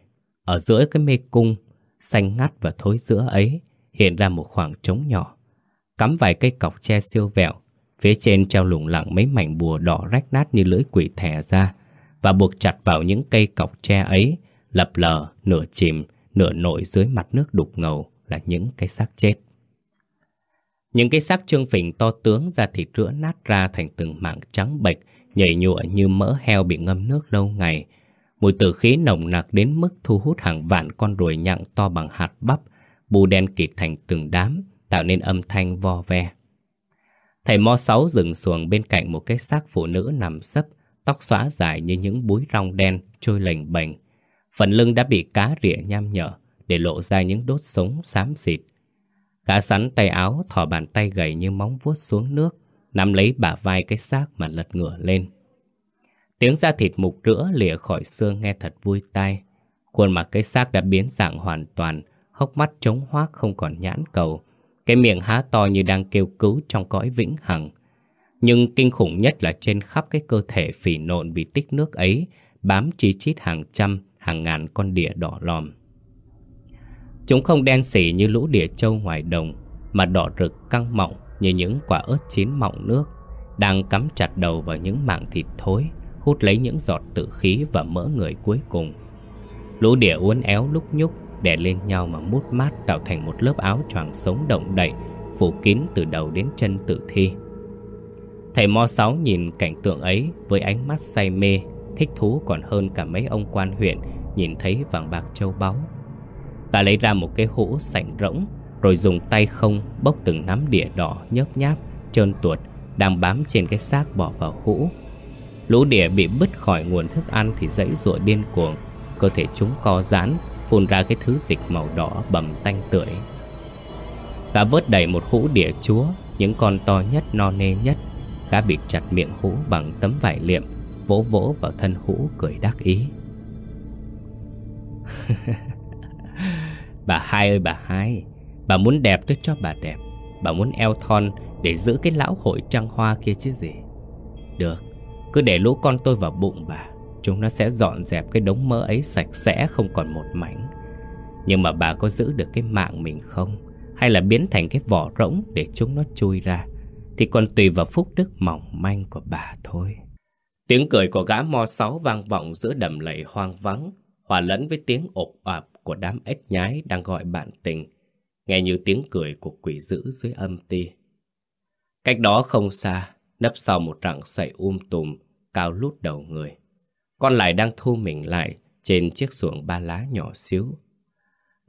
[SPEAKER 1] Ở giữa cái mê cung, xanh ngắt và thối giữa ấy, hiện ra một khoảng trống nhỏ. Cắm vài cây cọc tre siêu vẹo, phía trên treo lủng lẳng mấy mảnh bùa đỏ rách nát như lưỡi quỷ thẻ ra, và buộc chặt vào những cây cọc tre ấy, lập lờ, nửa chìm, nửa nổi dưới mặt nước đục ngầu là những cái xác chết. Những cái xác trương phình to tướng da thịt rữa nát ra thành từng mảng trắng bệch, nhảy nhụa như mỡ heo bị ngâm nước lâu ngày. Mùi tử khí nồng nặc đến mức thu hút hàng vạn con ruồi nhặng to bằng hạt bắp, bù đen kịt thành từng đám, tạo nên âm thanh vo ve. Thầy Mo Sáu dừng xuồng bên cạnh một cái xác phụ nữ nằm sấp, tóc xóa dài như những búi rong đen trôi lềnh bềnh. Phần lưng đã bị cá rỉa nham nhở để lộ ra những đốt sống xám xịt. Gã sắn tay áo thò bàn tay gầy như móng vuốt xuống nước Nắm lấy bả vai cái xác mà lật ngửa lên Tiếng da thịt mục rữa lìa khỏi xương nghe thật vui tai Khuôn mặt cái xác đã biến dạng hoàn toàn Hốc mắt trống hoác không còn nhãn cầu Cái miệng há to như đang kêu cứu trong cõi vĩnh hằng. Nhưng kinh khủng nhất là trên khắp cái cơ thể phỉ nộn bị tích nước ấy Bám chi chít hàng trăm, hàng ngàn con đỉa đỏ lòm. Chúng không đen xỉ như lũ đỉa trâu ngoài đồng Mà đỏ rực căng mọng như những quả ớt chín mọng nước Đang cắm chặt đầu vào những mảng thịt thối Hút lấy những giọt tử khí và mỡ người cuối cùng. Lũ đỉa uốn éo lúc nhúc Đè lên nhau mà mút mát tạo thành một lớp áo choàng sống động đậy, Phủ kín từ đầu đến chân tử thi. Thầy Mo Sáu nhìn cảnh tượng ấy với ánh mắt say mê, Thích thú còn hơn cả mấy ông quan huyện, Nhìn thấy vàng bạc châu báu. Ta lấy ra một cái hũ sảnh rỗng, Rồi dùng tay không bốc từng nắm đĩa đỏ nhớp nháp, Trơn tuột, Đang bám trên cái xác bỏ vào hũ. Lũ đĩa bị bứt khỏi nguồn thức ăn thì dãy rụa điên cuồng, Cơ thể chúng co giãn Phun ra cái thứ dịch màu đỏ bầm tanh tưởi. Gã vớt đầy một hũ địa chúa, Những con to nhất non nê nhất. Gã bịt chặt miệng hũ bằng tấm vải liệm, Vỗ vỗ vào thân hũ cười đắc ý. (laughs) Bà hai ơi, bà hai, Bà muốn đẹp tôi cho bà đẹp. Bà muốn eo thon để giữ cái lão hội trăng hoa kia chứ gì. Được, Cứ để lũ con tôi vào bụng bà. Chúng nó sẽ dọn dẹp cái đống mỡ ấy sạch sẽ, không còn một mảnh. Nhưng mà bà có giữ được cái mạng mình không? Hay là biến thành cái vỏ rỗng để chúng nó chui ra? Thì còn tùy vào phúc đức mỏng manh của bà thôi. Tiếng cười của gã mo sáu vang vọng giữa đầm lầy hoang vắng, Hòa lẫn với tiếng ộp ọp của đám ếch nhái đang gọi bạn tình, Nghe như tiếng cười của quỷ dữ dưới âm ti. Cách đó không xa, Nấp sau một rặng sậy um tùm, Cao lút đầu người. Con lại đang thu mình lại Trên chiếc xuồng ba lá nhỏ xíu.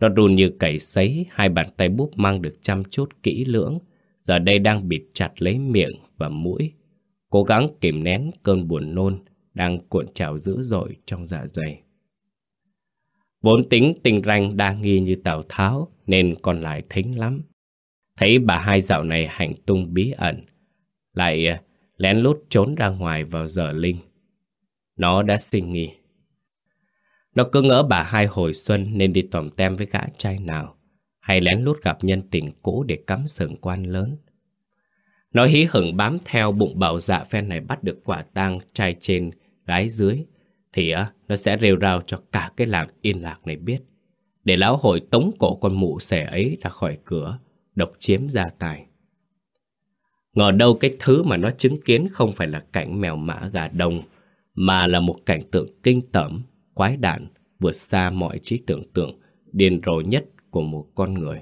[SPEAKER 1] Nó run như cầy sấy, Hai bàn tay búp mang được chăm chút kỹ lưỡng, Giờ đây đang bịt chặt lấy miệng và mũi. Cố gắng kìm nén cơn buồn nôn Đang cuộn trào dữ dội trong dạ dày. Vốn tính tình ranh đa nghi như Tào Tháo Nên còn lại thính lắm. Thấy bà hai dạo này hành tung bí ẩn, Lại ờ, lén lút trốn ra ngoài vào giờ linh. Nó đã sinh nghỉ. Nó cứ ngỡ bà hai hồi xuân Nên đi tòm tem với gã trai nào Hay lén lút gặp nhân tình cũ Để cắm sừng quan lớn Nó hí hửng bám theo bụng bảo dạ phen này Bắt được quả tang trai trên gái dưới thì á, nó sẽ rêu rao cho cả cái làng yên lạc này biết. Để lão hội tống cổ con mụ xẻ ấy ra khỏi cửa, độc chiếm gia tài. Ngờ đâu cái thứ mà nó chứng kiến không phải là cảnh mèo mã gà đồng mà là một cảnh tượng kinh tởm, quái đản, vượt xa mọi trí tưởng tượng, điên rồ nhất của một con người.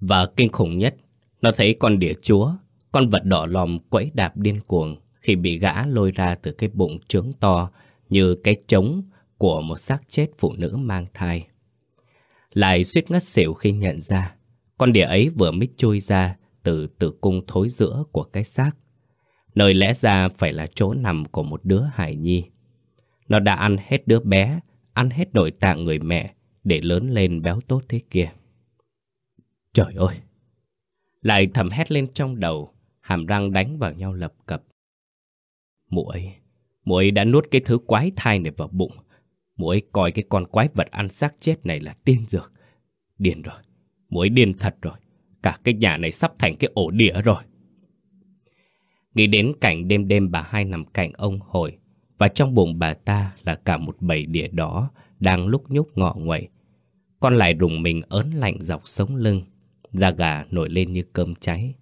[SPEAKER 1] Và kinh khủng nhất, nó thấy con đĩa chúa, con vật đỏ lòm quẫy đạp điên cuồng, khi bị gã lôi ra từ cái bụng trướng to như cái trống của một xác chết phụ nữ mang thai. Lại suýt ngất xỉu khi nhận ra con đỉa ấy vừa mới chui ra từ tử cung thối giữa của cái xác, nơi lẽ ra phải là chỗ nằm của một đứa hài nhi. Nó đã ăn hết đứa bé, ăn hết nội tạng người mẹ để lớn lên béo tốt thế kia. Trời ơi! Lại thầm hét lên trong đầu, hàm răng đánh vào nhau lập cập. Muội, muội đã nuốt cái thứ quái thai này vào bụng. Muội coi cái con quái vật ăn xác chết này là tiên dược. Điên rồi, muội điên thật rồi. Cả cái nhà này sắp thành cái ổ đĩa rồi. Nghĩ đến cảnh đêm đêm bà hai nằm cạnh ông hồi và trong bụng bà ta là cả một bầy đĩa đỏ đang lúc nhúc ngọ nguậy. Con lại rùng mình ớn lạnh dọc sống lưng, da gà nổi lên như cơm cháy.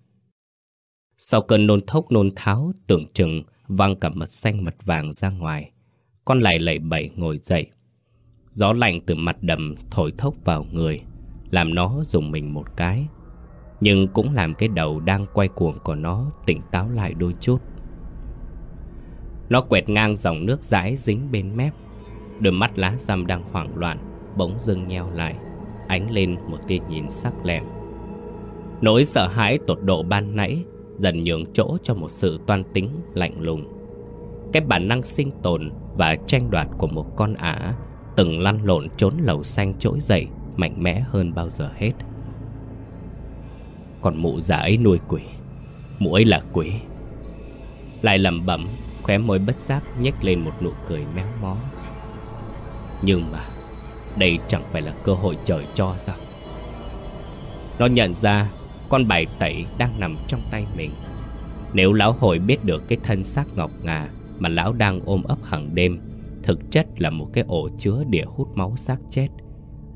[SPEAKER 1] Sau cơn nôn thốc nôn tháo tưởng chừng văng cả mật xanh mật vàng ra ngoài. Con lại lẩy bẩy ngồi dậy. Gió lạnh từ mặt đầm thổi thốc vào người, làm nó dùng mình một cái. Nhưng cũng làm cái đầu đang quay cuồng của nó tỉnh táo lại đôi chút. Nó quẹt ngang dòng nước dãi dính bên mép. Đôi mắt lá răm đang hoảng loạn, bỗng dưng nheo lại, ánh lên một tia nhìn sắc lẹm. Nỗi sợ hãi tột độ ban nãy dần nhường chỗ cho một sự toan tính lạnh lùng. Cái bản năng sinh tồn và tranh đoạt của một con ả từng lăn lộn trốn lầu xanh trỗi dậy mạnh mẽ hơn bao giờ hết. Còn mụ già ấy nuôi quỷ, mụ ấy là quỷ. Lại lẩm bẩm, khóe môi bất giác nhếch lên một nụ cười méo mó. Nhưng mà, đây chẳng phải là cơ hội trời cho sao? Nó nhận ra con bài tẩy đang nằm trong tay mình. Nếu lão hội biết được cái thân xác ngọc ngà mà lão đang ôm ấp hàng đêm, thực chất là một cái ổ chứa địa hút máu xác chết,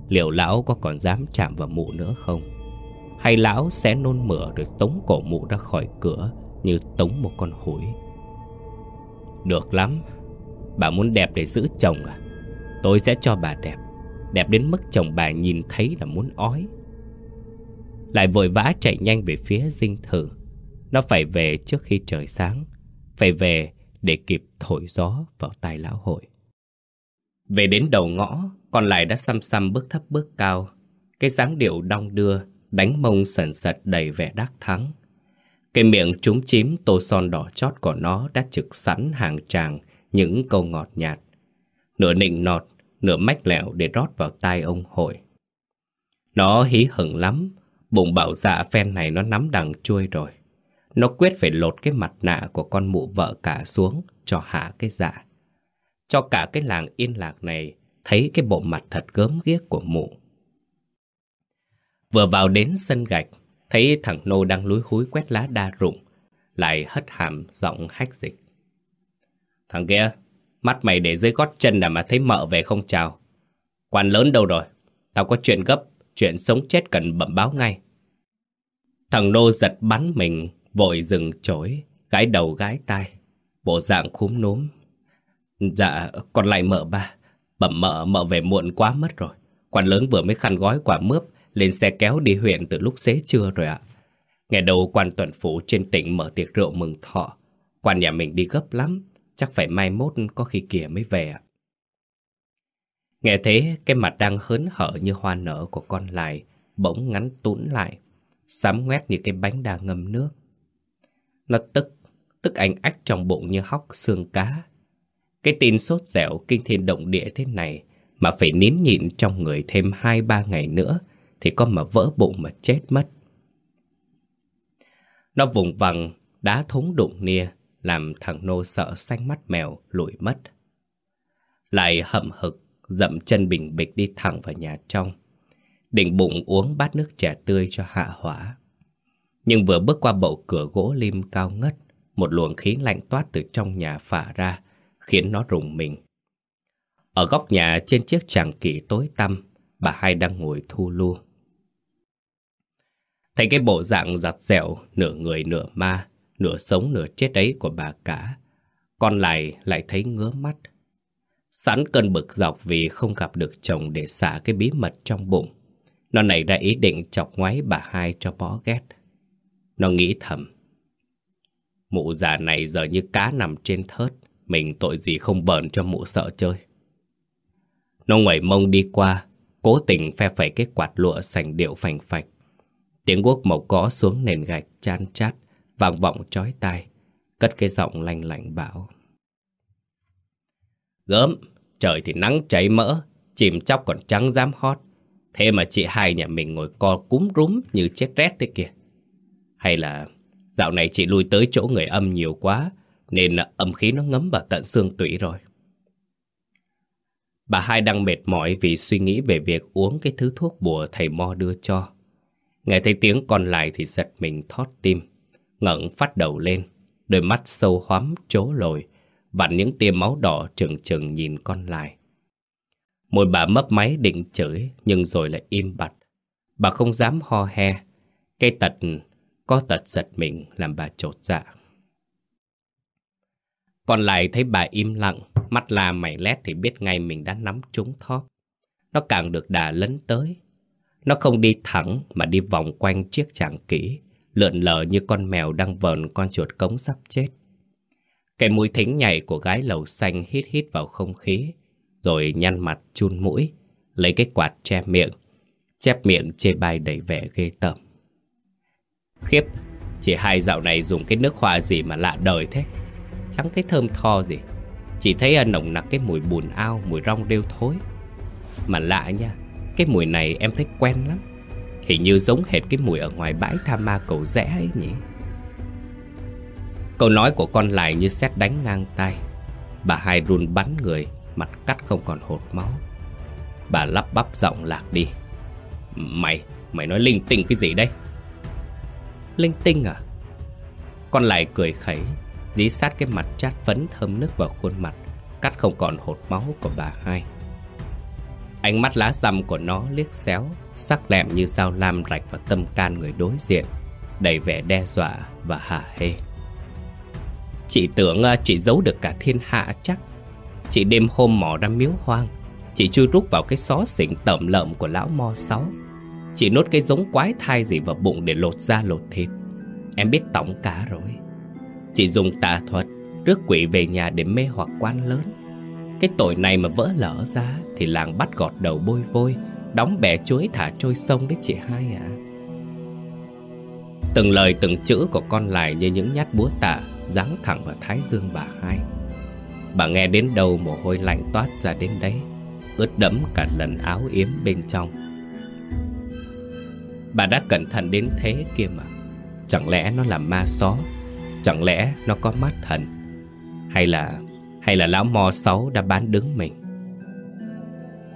[SPEAKER 1] liệu lão có còn dám chạm vào mụ nữa không? Hay lão sẽ nôn mửa rồi tống cổ mụ ra khỏi cửa như tống một con hủi? Được lắm, bà muốn đẹp để giữ chồng à? Tôi sẽ cho bà đẹp, đẹp đến mức chồng bà nhìn thấy là muốn ói. Lại vội vã chạy nhanh về phía dinh thự Nó phải về trước khi trời sáng Phải về để kịp thổi gió vào tai lão hội Về đến đầu ngõ Còn lại đã xăm xăm bước thấp bước cao Cái dáng điệu đong đưa Đánh mông sần sật đầy vẻ đắc thắng Cái miệng trúng chím tô son đỏ chót của nó đã trực sẵn hàng tràng những câu ngọt nhạt. Nửa nịnh nọt, nửa mách lẹo để rót vào tai ông hội. Nó hí hửng lắm, bụng bảo dạ phen này nó nắm đằng chui rồi. Nó quyết phải lột cái mặt nạ của con mụ vợ cả xuống cho hạ cái dạ. Cho cả cái làng yên lạc này thấy cái bộ mặt thật gớm ghiếc của mụ. Vừa vào đến sân gạch, thấy thằng Nô đang lúi húi quét lá đa rụng, lại hất hàm giọng hách dịch. Thằng kia, mắt mày để dưới gót chân là mà thấy mợ về không chào. Quan lớn đâu rồi? Tao có chuyện gấp, chuyện sống chết cần bẩm báo ngay. Thằng Nô giật bắn mình, vội dừng chối, gái đầu gái tai, bộ dạng khúm núm. Dạ, còn lại mợ ba, bẩm mợ mợ về muộn quá mất rồi. Quan lớn vừa mới khăn gói quả mướp, lên xe kéo đi huyện từ lúc xế trưa rồi ạ. Ngày đầu quan tuần phủ trên tỉnh mở tiệc rượu mừng thọ. Quan nhà mình đi gấp lắm, chắc phải mai mốt có khi kia mới về ạ. Nghe thế, cái mặt đang hớn hở như hoa nở của con lại, bỗng ngắn tún lại, sám ngoét như cái bánh đa ngâm nước. Nó tức, tức anh ách trong bụng như hóc xương cá. Cái tin sốt dẻo kinh thiên động địa thế này mà phải nín nhịn trong người thêm hai ba ngày nữa thì con mà vỡ bụng mà chết mất. Nó vùng vằng, đá thúng đụng nia, làm thằng nô sợ xanh mắt mèo lùi mất. Lại hậm hực, dậm chân bình bịch đi thẳng vào nhà trong. Định bụng uống bát nước trà tươi cho hạ hỏa. Nhưng vừa bước qua bậu cửa gỗ lim cao ngất, một luồng khí lạnh toát từ trong nhà phả ra, khiến nó rùng mình. Ở góc nhà trên chiếc tràng kỷ tối tăm, bà hai đang ngồi thu lu. Thấy cái bộ dạng giặt dẻo, nửa người nửa ma, nửa sống nửa chết ấy của bà cả, con lại lại thấy ngứa mắt. Sẵn cơn bực dọc vì không gặp được chồng để xả cái bí mật trong bụng. Nó nảy ra ý định chọc ngoáy bà hai cho bó ghét. Nó nghĩ thầm. Mụ già này giờ như cá nằm trên thớt, mình tội gì không bờn cho mụ sợ chơi. Nó ngoẩy mông đi qua, cố tình phe phẩy cái quạt lụa sành điệu phành phạch. Tiếng guốc màu có xuống nền gạch chan chát, vang vọng chói tai, cất cái giọng lành lạnh bảo. Gớm, trời thì nắng cháy mỡ, chìm chóc còn trắng dám hót. Thế mà chị hai nhà mình ngồi co cúm rúm như chết rét thế kìa. Hay là dạo này chị lui tới chỗ người âm nhiều quá, nên âm khí nó ngấm vào tận xương tủy rồi. Bà hai đang mệt mỏi vì suy nghĩ về việc uống cái thứ thuốc bùa thầy Mo đưa cho. Nghe thấy tiếng còn lại thì giật mình thót tim, ngẩng phát đầu lên, đôi mắt sâu hoắm trố lồi, vặn những tia máu đỏ trừng trừng nhìn con lại. Môi bà mấp máy định chửi nhưng rồi lại im bặt. Bà không dám ho he, cây tật có tật giật mình làm bà trột dạ. Còn lại thấy bà im lặng, mắt la mày lét thì biết ngay mình đã nắm trúng thóp. Nó càng được đà lấn tới, nó không đi thẳng mà đi vòng quanh chiếc chàng kỹ, lượn lờ như con mèo đang vờn con chuột cống sắp chết. Cái mũi thính nhảy của gái lầu xanh hít hít vào không khí, rồi nhăn mặt chun mũi, lấy cái quạt che miệng, chép miệng chê bai đầy vẻ ghê tởm. Khiếp, chị hai dạo này dùng cái nước hoa gì mà lạ đời thế, chẳng thấy thơm tho gì, chỉ thấy à, nồng nặc cái mùi bùn ao, mùi rong rêu thối. Mà lạ nha, cái mùi này em thấy quen lắm. Hình như giống hệt cái mùi ở ngoài bãi tha ma cầu rẽ ấy nhỉ? Câu nói của con lại như xét đánh ngang tay. Bà hai run bắn người Mặt cắt không còn hột máu. Bà lắp bắp giọng lạc đi. Mày, mày nói linh tinh cái gì đây? Linh tinh à? Con lại cười khẩy Dí sát cái mặt chát phấn thơm nước vào khuôn mặt Cắt không còn hột máu của bà hai. Ánh mắt lá xăm của nó liếc xéo, sắc lẹm như dao lam rạch vào tâm can người đối diện, đầy vẻ đe dọa và hả hê. Chị tưởng à, chị giấu được cả thiên hạ chắc. Chị đêm hôm mò ra miếu hoang, chị chui rút vào cái xó xỉnh tẩm lợm của lão mo sáu. Chị nốt cái giống quái thai gì vào bụng để lột da lột thịt. Em biết tổng cả rồi. Chị dùng tà thuật, rước quỷ về nhà để mê hoặc quan lớn. Cái tội này mà vỡ lỡ ra Thì làng bắt gọt đầu bôi vôi, Đóng bẻ chuối thả trôi sông đấy chị hai ạ. Từng lời từng chữ của con lại như những nhát búa tạ Giáng thẳng vào thái dương bà hai. Bà nghe đến đầu mồ hôi lạnh toát ra đến đấy, Ướt đẫm cả lần áo yếm bên trong. Bà đã cẩn thận đến thế kia mà, Chẳng lẽ nó là ma xó, Chẳng lẽ nó có mắt thần, Hay là hay là lão mò xấu đã bán đứng mình?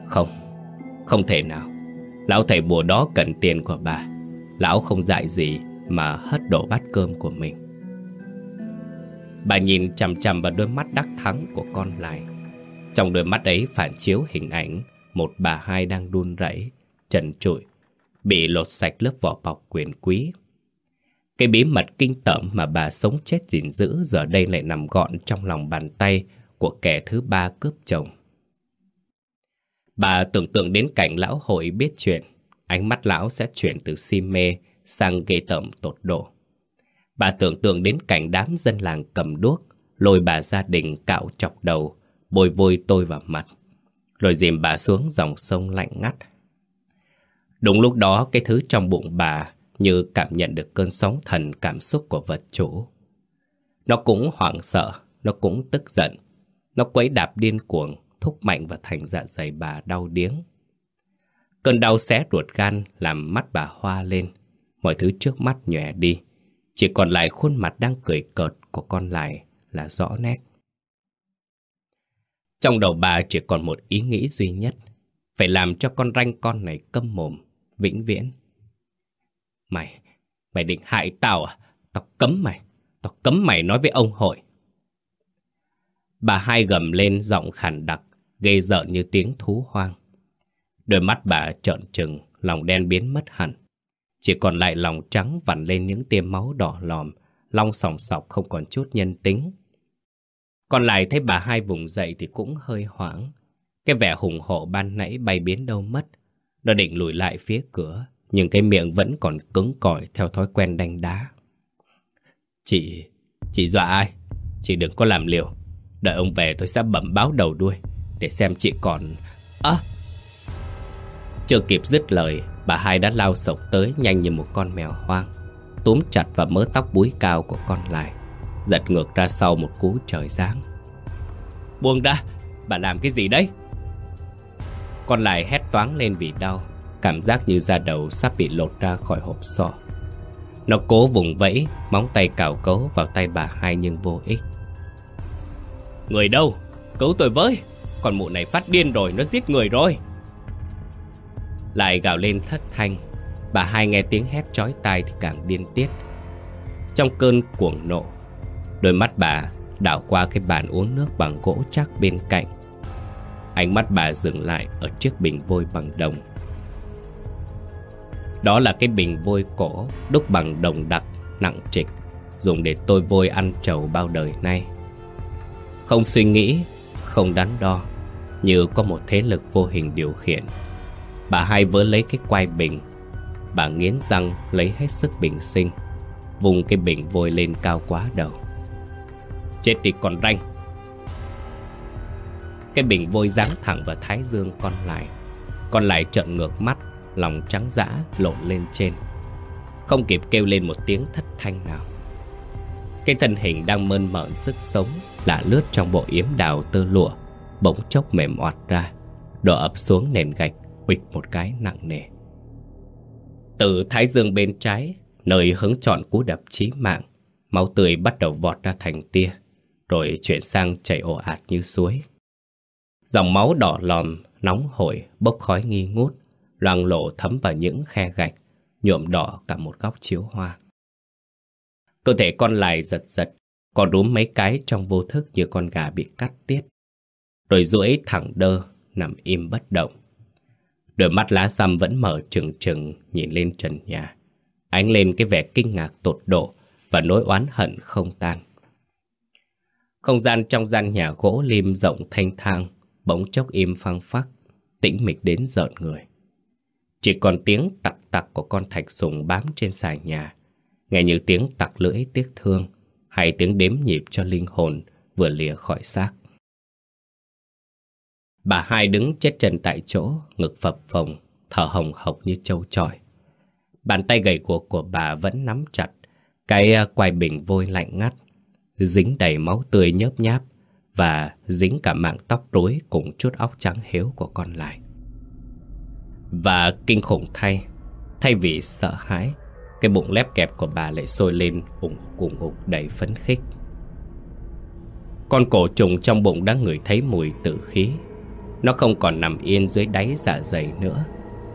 [SPEAKER 1] Không Không thể nào. Lão thầy bùa đó cần tiền của bà. Lão không dạy gì Mà hất đổ bát cơm của mình. Bà nhìn chằm chằm vào đôi mắt đắc thắng của con lại. Trong đôi mắt ấy phản chiếu hình ảnh Một bà hai đang đun rẫy, Trần trụi Bị lột sạch lớp vỏ bọc quyền quý. Cái bí mật kinh tởm mà bà sống chết gìn giữ Giờ đây lại nằm gọn trong lòng bàn tay của kẻ thứ ba cướp chồng. Bà tưởng tượng đến cảnh lão hội biết chuyện, Ánh mắt lão sẽ chuyển từ si mê sang ghê tởm tột độ. Bà tưởng tượng đến cảnh đám dân làng cầm đuốc, Lôi bà gia đình cạo chọc đầu Bôi vôi tôi vào mặt, Rồi dìm bà xuống dòng sông lạnh ngắt. Đúng lúc đó, cái thứ trong bụng bà Như cảm nhận được cơn sóng thần cảm xúc của vật chủ. Nó cũng hoảng sợ, Nó cũng tức giận nó quấy đạp điên cuồng Thúc mạnh và thành dạ dày bà đau điếng Cơn đau xé ruột gan Làm mắt bà hoa lên Mọi thứ trước mắt nhòe đi chỉ còn lại khuôn mặt đang cười cợt của con lại là rõ nét. Trong đầu bà chỉ còn một ý nghĩ duy nhất. Phải làm cho con ranh con này câm mồm, vĩnh viễn. Mày, mày định hại tao à? Tao cấm mày, tao cấm mày nói với ông hội. Bà hai gầm lên giọng khàn đặc, gây rợn như tiếng thú hoang. Đôi mắt bà trợn trừng, lòng đen biến mất hẳn. Chỉ còn lại lòng trắng vặn lên những tia máu đỏ lòm, long sòng sọc không còn chút nhân tính. Còn lại thấy bà hai vùng dậy thì cũng hơi hoảng. Cái vẻ hùng hộ ban nãy bay biến đâu mất. Nó định lùi lại phía cửa, nhưng cái miệng vẫn còn cứng cỏi theo thói quen đánh đá. Chị, chị dọa ai? Chị đừng có làm liều. Đợi ông về tôi sẽ bẩm báo đầu đuôi, để xem chị còn... Ơ! Chưa kịp dứt lời, Bà hai đã lao sộc tới nhanh như một con mèo hoang Túm chặt vào mớ tóc búi cao của con lại Giật ngược ra sau một cú trời giáng. Buông ra Bà làm cái gì đấy? Con lại hét toáng lên vì đau Cảm giác như da đầu sắp bị lột ra khỏi hộp sọ. Nó cố vùng vẫy Móng tay cào cấu vào tay bà hai nhưng vô ích. Người đâu? Cứu tôi với. Con mụ này phát điên rồi Nó giết người rồi. Lại gào lên thất thanh. Bà hai nghe tiếng hét chói tai thì càng điên tiết. Trong cơn cuồng nộ Đôi mắt bà đảo qua cái bàn uống nước bằng gỗ chắc bên cạnh. Ánh mắt bà dừng lại ở chiếc bình vôi bằng đồng. Đó là cái bình vôi cổ đúc bằng đồng đặc, nặng trịch Dùng để tôi vôi ăn trầu bao đời nay. Không suy nghĩ, không đắn đo Như có một thế lực vô hình điều khiển. Bà hai vớ lấy cái quai bình. Bà nghiến răng lấy hết sức bình sinh Vùng cái bình vôi lên cao quá đầu. Chết đi còn ranh. Cái bình vôi giáng thẳng vào thái dương con lại. Con lại trợn ngược mắt Lòng trắng dã lộn lên trên. Không kịp kêu lên một tiếng thất thanh nào. Cái thân hình đang mơn mởn sức sống Lạ lướt trong bộ yếm đào tơ lụa Bỗng chốc mềm oặt ra Đổ ập xuống nền gạch bịch một cái nặng nề. Từ thái dương bên trái, nơi hứng chọn cú đập chí mạng, máu tươi bắt đầu vọt ra thành tia, rồi chuyển sang chảy ồ ạt như suối. Dòng máu đỏ lòm, nóng hổi, bốc khói nghi ngút, loang lộ thấm vào những khe gạch, nhuộm đỏ cả một góc chiếu hoa. Cơ thể con lại giật giật, còn rúm mấy cái trong vô thức như con gà bị cắt tiết. Rồi duỗi thẳng đơ, nằm im bất động. Đôi mắt lá xăm vẫn mở trừng trừng nhìn lên trần nhà. Ánh lên cái vẻ kinh ngạc tột độ và nỗi oán hận không tan. Không gian trong gian nhà gỗ lim rộng thanh thang, bỗng chốc im phăng phắc, tĩnh mịch đến rợn người. Chỉ còn tiếng tặc tặc của con thạch sùng bám trên xài nhà, nghe như tiếng tặc lưỡi tiếc thương, hay tiếng đếm nhịp cho linh hồn vừa lìa khỏi xác. Bà hai đứng chết chân tại chỗ, ngực phập phồng, thở hồng hộc như trâu trọi. Bàn tay gầy cuộc của bà vẫn nắm chặt Cái à, quai bình vôi lạnh ngắt Dính đầy máu tươi nhớp nháp Và dính cả mạng tóc rối Cùng chút óc trắng héo của con lại Và kinh khủng thay Thay vì sợ hãi cái bụng lép kẹp của bà lại sôi lên ủng ủng ủng đầy phấn khích. Con cổ trùng trong bụng đã ngửi thấy mùi tử khí. Nó không còn nằm yên dưới đáy dạ dày nữa.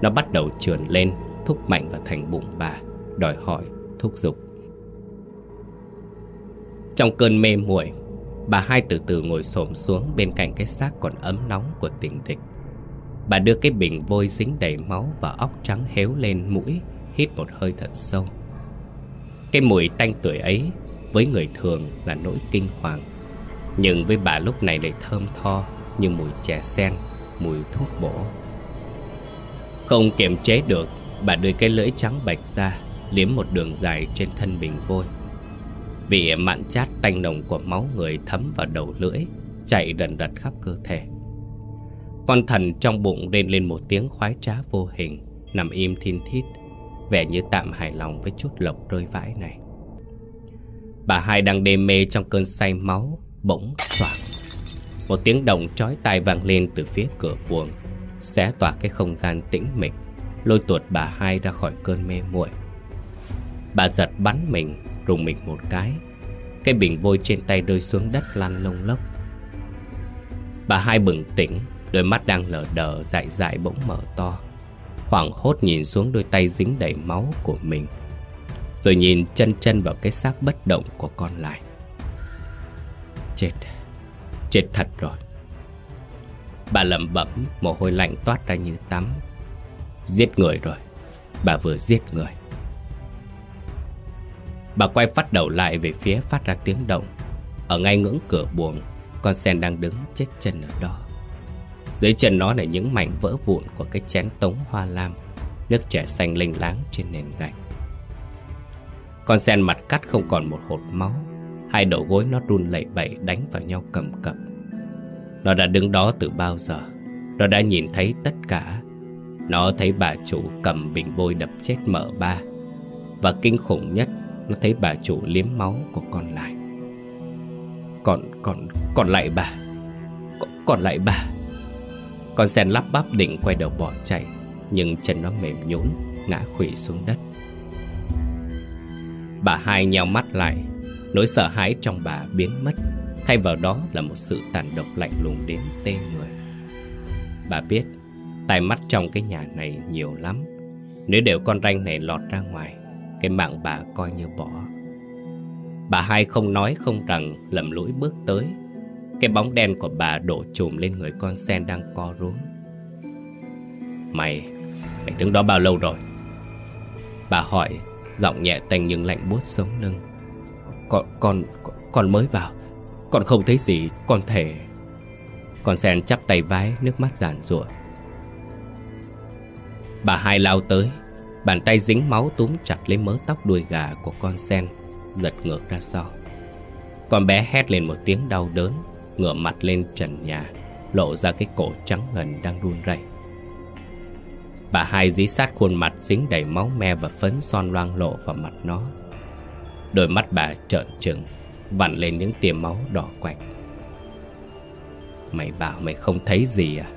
[SPEAKER 1] Nó bắt đầu trườn lên Thúc mạnh vào thành bụng bà Đòi hỏi, thúc giục. Trong cơn mê muội Bà hai từ từ ngồi xổm xuống Bên cạnh cái xác còn ấm nóng của tình địch. Bà đưa cái bình vôi dính đầy máu Và óc trắng héo lên mũi Hít một hơi thật sâu. Cái mùi tanh tuổi ấy Với người thường là nỗi kinh hoàng. Nhưng với bà lúc này lại thơm tho Như mùi chè sen, Mùi thuốc bổ. Không kiềm chế được, Bà đưa cái lưỡi trắng bạch ra, Liếm một đường dài trên thân bình vôi. Vị mặn chát tanh nồng của máu người thấm vào đầu lưỡi, Chạy đần đật khắp cơ thể. Con thần trong bụng rên lên một tiếng khoái trá vô hình, Nằm im thiên thít. Vẻ như tạm hài lòng với chút lộc rơi vãi này. Bà hai đang đê mê trong cơn say máu Bỗng soạn Một tiếng động chói tai vang lên từ phía cửa buồng, Xé tỏa cái không gian tĩnh mịch, Lôi tuột bà hai ra khỏi cơn mê muội. Bà giật bắn mình, Rùng mình một cái Cái bình vôi trên tay rơi xuống đất lăn lông lốc. Bà hai bừng tỉnh, Đôi mắt đang lờ đờ dại dại bỗng mở to. Hoảng hốt nhìn xuống đôi tay dính đầy máu của mình, Rồi nhìn chân chân vào cái xác bất động của con lại. Chết Chết thật rồi. Bà lẩm bẩm, Mồ hôi lạnh toát ra như tắm. Giết người rồi, Bà vừa giết người. Bà quay phát đầu lại về phía phát ra tiếng động. Ở ngay ngưỡng cửa buồng, Con sen đang đứng chết chân ở đó. Dưới chân nó là những mảnh vỡ vụn Của cái chén tống hoa lam Nước trẻ xanh lênh láng trên nền gạch. Con sen mặt cắt không còn một hột máu Hai đầu gối nó run lẩy bẩy đánh vào nhau cầm cập. Nó đã đứng đó từ bao giờ? Nó đã nhìn thấy tất cả. Nó thấy bà chủ cầm bình vôi đập chết mở ba. Và kinh khủng nhất Nó thấy bà chủ liếm máu của con lại. Còn, còn, còn lại bà. Còn, còn lại bà. Con sen lắp bắp định quay đầu bỏ chạy, Nhưng chân nó mềm nhũn, Ngã khủy xuống đất. Bà hai nheo mắt lại, Nỗi sợ hãi trong bà biến mất, Thay vào đó là một sự tàn độc lạnh lùng đến tê người. Bà biết, Tai mắt trong cái nhà này nhiều lắm. Nếu đều con ranh này lọt ra ngoài, Cái mạng bà coi như bỏ. Bà hai không nói không rằng lầm lũi bước tới. Cái bóng đen của bà đổ trùm lên người con sen đang co rúm. Mày, mày đứng đó bao lâu rồi? Bà hỏi, giọng nhẹ tênh nhưng lạnh buốt sống lưng. Con, con, con mới vào. Con không thấy gì, con thể Con sen chắp tay vái, nước mắt giàn ruộng Bà hai lao tới Bàn tay dính máu túm chặt lấy mớ tóc đuôi gà của con sen Giật ngược ra sau. Con bé hét lên một tiếng đau đớn. Ngửa mặt lên trần nhà, Lộ ra cái cổ trắng ngần đang run rẩy. Bà hai dí sát khuôn mặt dính đầy máu me và phấn son loang lộ vào mặt nó. Đôi mắt bà trợn trừng, Vặn lên những tia máu đỏ quạch. Mày bảo mày không thấy gì à?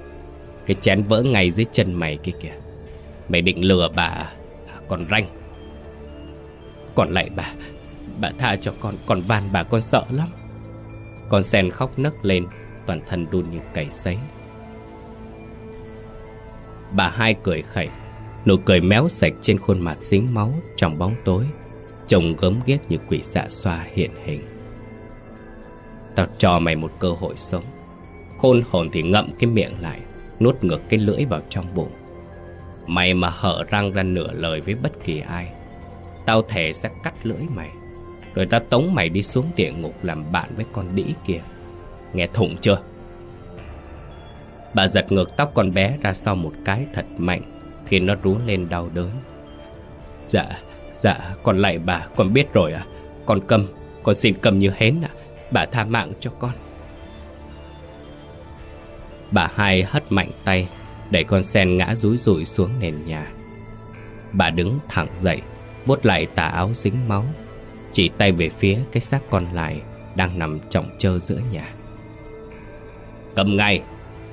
[SPEAKER 1] Cái chén vỡ ngay dưới chân mày kia kìa. Mày định lừa bà à? à còn ranh. Còn lại bà Bà tha cho con Còn van bà con sợ lắm. Con sen khóc nấc lên, Toàn thân đun như cầy sấy. Bà hai cười khẩy, Nụ cười méo sạch trên khuôn mặt dính máu Trong bóng tối, Trông gớm ghét như quỷ dạ xoa hiện hình. Tao cho mày một cơ hội sống. Khôn hồn thì ngậm cái miệng lại, Nuốt ngược cái lưỡi vào trong bụng. Mày mà hở răng ra nửa lời với bất kỳ ai, Tao thề sẽ cắt lưỡi mày. Rồi ta tống mày đi xuống địa ngục làm bạn với con đĩ kia. Nghe thủng chưa? Bà giật ngược tóc con bé ra sau một cái thật mạnh Khi nó rú lên đau đớn. Dạ, dạ, con lạy bà, con biết rồi à. Con cầm, con xin cầm như hến à. Bà tha mạng cho con. Bà hai hất mạnh tay Đẩy con sen ngã rúi rụi xuống nền nhà. Bà đứng thẳng dậy vuốt lại tà áo dính máu. Chỉ tay về phía cái xác còn lại Đang nằm trọng trơ giữa nhà. Cầm ngay,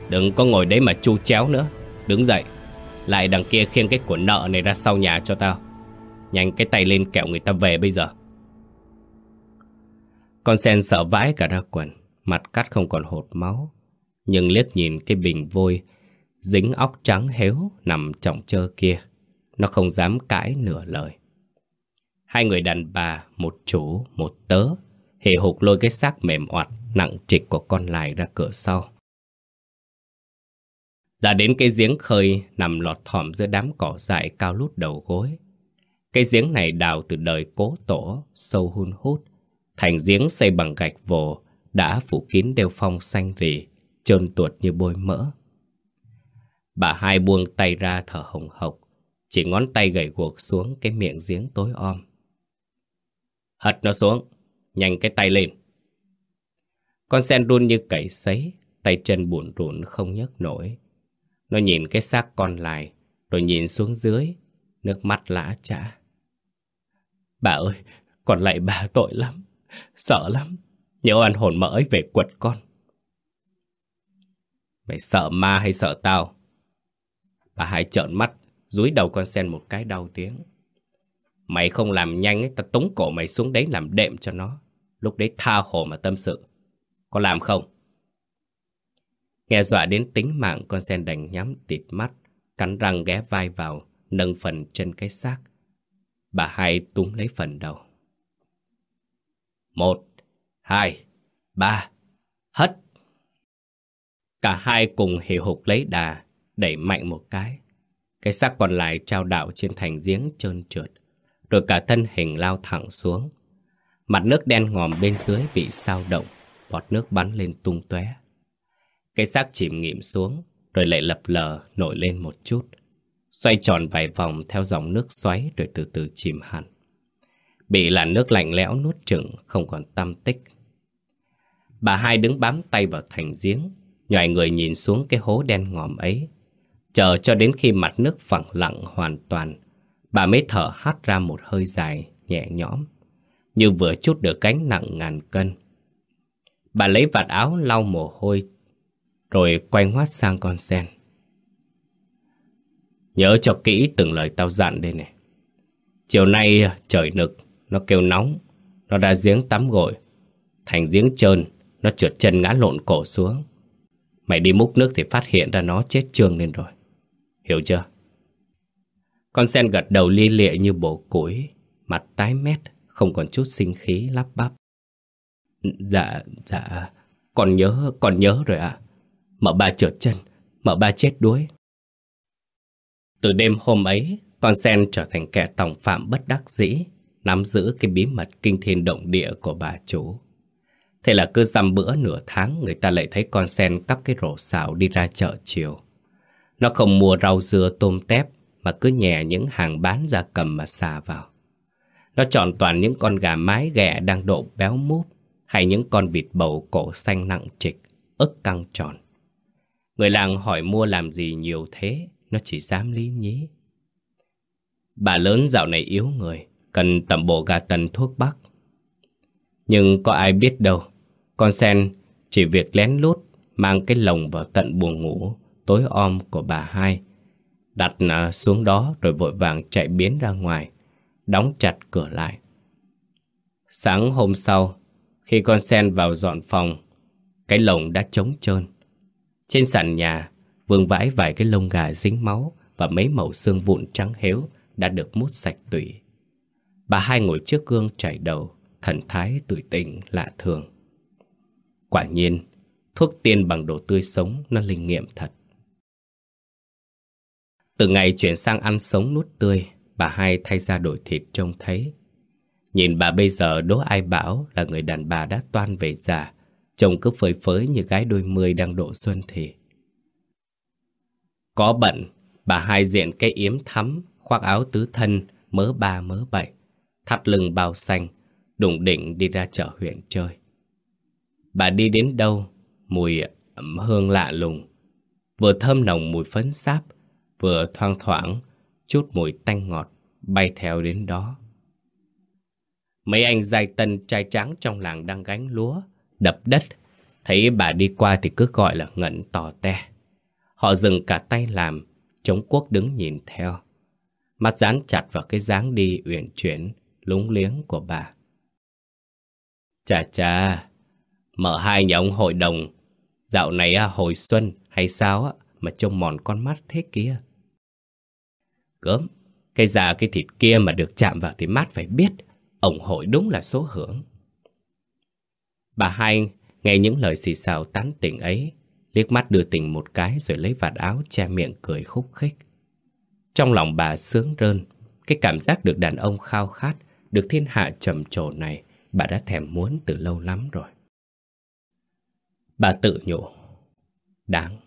[SPEAKER 1] Đừng có ngồi đấy mà chu chéo nữa. Đứng dậy, Lại đằng kia khiêng cái của nợ này ra sau nhà cho tao. Nhanh cái tay lên kẹo người ta về bây giờ. Con sen sợ vãi cả ra quần, Mặt cắt không còn hột máu. Nhưng liếc nhìn cái bình vôi, Dính óc trắng héo Nằm trọng trơ kia, Nó không dám cãi nửa lời. Hai người đàn bà Một chủ, một tớ Hề hục lôi cái xác mềm oặt Nặng trịch của con lại ra cửa sau ra đến cái giếng khơi nằm lọt thỏm giữa đám cỏ dại cao lút đầu gối. Cái giếng này đào từ đời cố tổ, sâu hun hút. Thành giếng xây bằng gạch vồ, đã phủ kín đều phong xanh rì, trơn tuột như bôi mỡ. Bà hai buông tay ra thở hồng hộc, chỉ ngón tay gầy guộc xuống cái miệng giếng tối om. Hất nó xuống, nhanh cái tay lên. Con sen run như cẩy sấy, tay chân buồn rùn không nhấc nổi. Nó nhìn cái xác con lại, rồi nhìn xuống dưới, nước mắt lã chả. Bà ơi, con lại bà tội lắm, sợ lắm, nhớ ăn hồn mỡ ấy về quật con. Mày sợ ma hay sợ tao? Bà hai trợn mắt, dúi đầu con sen một cái đau tiếng. Mày không làm nhanh ấy, ta tống cổ mày xuống đấy làm đệm cho nó. Lúc đấy tha hồ mà tâm sự. Có làm không? Nghe dọa đến tính mạng con sen đành nhắm tịt mắt, cắn răng ghé vai vào, nâng phần chân cái xác. Bà hai túm lấy phần đầu. Một, hai, ba, hất. Cả hai cùng hì hục lấy đà, đẩy mạnh một cái. Cái xác còn lại trao đảo trên thành giếng trơn trượt, rồi cả thân hình lao thẳng xuống. Mặt nước đen ngòm bên dưới bị sao động, bọt nước bắn lên tung tóe. Cái xác chìm nghiệm xuống, rồi lại lập lờ nổi lên một chút. Xoay tròn vài vòng theo dòng nước xoáy rồi từ từ chìm hẳn. Bị làn nước lạnh lẽo nuốt chửng không còn tâm tích. Bà hai đứng bám tay vào thành giếng, nhòi người nhìn xuống cái hố đen ngòm ấy. Chờ cho đến khi mặt nước phẳng lặng hoàn toàn, bà mới thở hắt ra một hơi dài, nhẹ nhõm, như vừa chút được cánh nặng ngàn cân. Bà lấy vạt áo lau mồ hôi rồi quay ngoắt sang con sen Nhớ cho kỹ từng lời tao dặn đây này Chiều nay trời nực Nó kêu nóng Nó đã giếng tắm gội Thành giếng trơn Nó trượt chân ngã lộn cổ xuống Mày đi múc nước thì phát hiện ra nó chết trương lên rồi Hiểu chưa? Con sen gật đầu li lịa như bổ củi Mặt tái mét Không còn chút sinh khí lắp bắp Dạ, dạ Còn nhớ, còn nhớ rồi ạ à. Mợ ba trượt chân, mợ ba chết đuối. Từ đêm hôm ấy, con sen trở thành kẻ tòng phạm bất đắc dĩ, nắm giữ cái bí mật kinh thiên động địa của bà chủ. Thế là cứ dăm bữa nửa tháng người ta lại thấy con sen cắp cái rổ xào đi ra chợ chiều. Nó không mua rau dưa tôm tép mà cứ nhẹ những hàng bán ra cầm mà xà vào. Nó chọn toàn những con gà mái ghẹ đang độ béo múp hay những con vịt bầu cổ xanh nặng trịch, ức căng tròn. Người làng hỏi mua làm gì nhiều thế, nó chỉ dám lý nhí. Bà lớn dạo này yếu người, cần tẩm bộ gà tần thuốc bắc. Nhưng có ai biết đâu, con sen chỉ việc lén lút mang cái lồng vào tận buồng ngủ tối om của bà hai. Đặt à, xuống đó rồi vội vàng chạy biến ra ngoài, đóng chặt cửa lại. Sáng hôm sau, khi con sen vào dọn phòng, cái lồng đã trống trơn. Trên sàn nhà, vương vãi vài cái lông gà dính máu và mấy mẩu xương vụn trắng héo đã được mút sạch tủy. Bà hai ngồi trước gương chảy đầu, thần thái tủi tình lạ thường. Quả nhiên, thuốc tiên bằng đồ tươi sống nó linh nghiệm thật. Từ ngày chuyển sang ăn sống nút tươi, bà hai thay ra đổi thịt trông thấy. Nhìn bà bây giờ đố ai bảo là người đàn bà đã toan về già, Trông cứ phơi phới như gái đôi mươi đang độ xuân thì. Có bận, bà hai diện cái yếm thắm, khoác áo tứ thân, mớ ba mớ bảy, thắt lưng bao xanh, đụng đỉnh đi ra chợ huyện chơi. Bà đi đến đâu, mùi ẩm hương lạ lùng, vừa thơm nồng mùi phấn sáp, vừa thoang thoảng, chút mùi tanh ngọt bay theo đến đó. Mấy anh dài tân trai trắng trong làng đang gánh lúa, đập đất. Thấy bà đi qua thì cứ gọi là ngẩn tò te. Họ dừng cả tay làm, chống quốc đứng nhìn theo. Mắt dán chặt vào cái dáng đi uyển chuyển, lúng liếng của bà. Chà chà, mở hai nhà ông hội đồng, dạo này à, hồi xuân hay sao á, mà trông mòn con mắt thế kia. Gớm, cái da cái thịt kia mà được chạm vào thì mát phải biết, ông hội đúng là số hưởng. Bà hai nghe những lời xì xào tán tỉnh ấy, liếc mắt đưa tình một cái rồi lấy vạt áo che miệng cười khúc khích. Trong lòng bà sướng rơn, cái cảm giác được đàn ông khao khát, được thiên hạ trầm trồ này, bà đã thèm muốn từ lâu lắm rồi. Bà tự nhủ, đáng,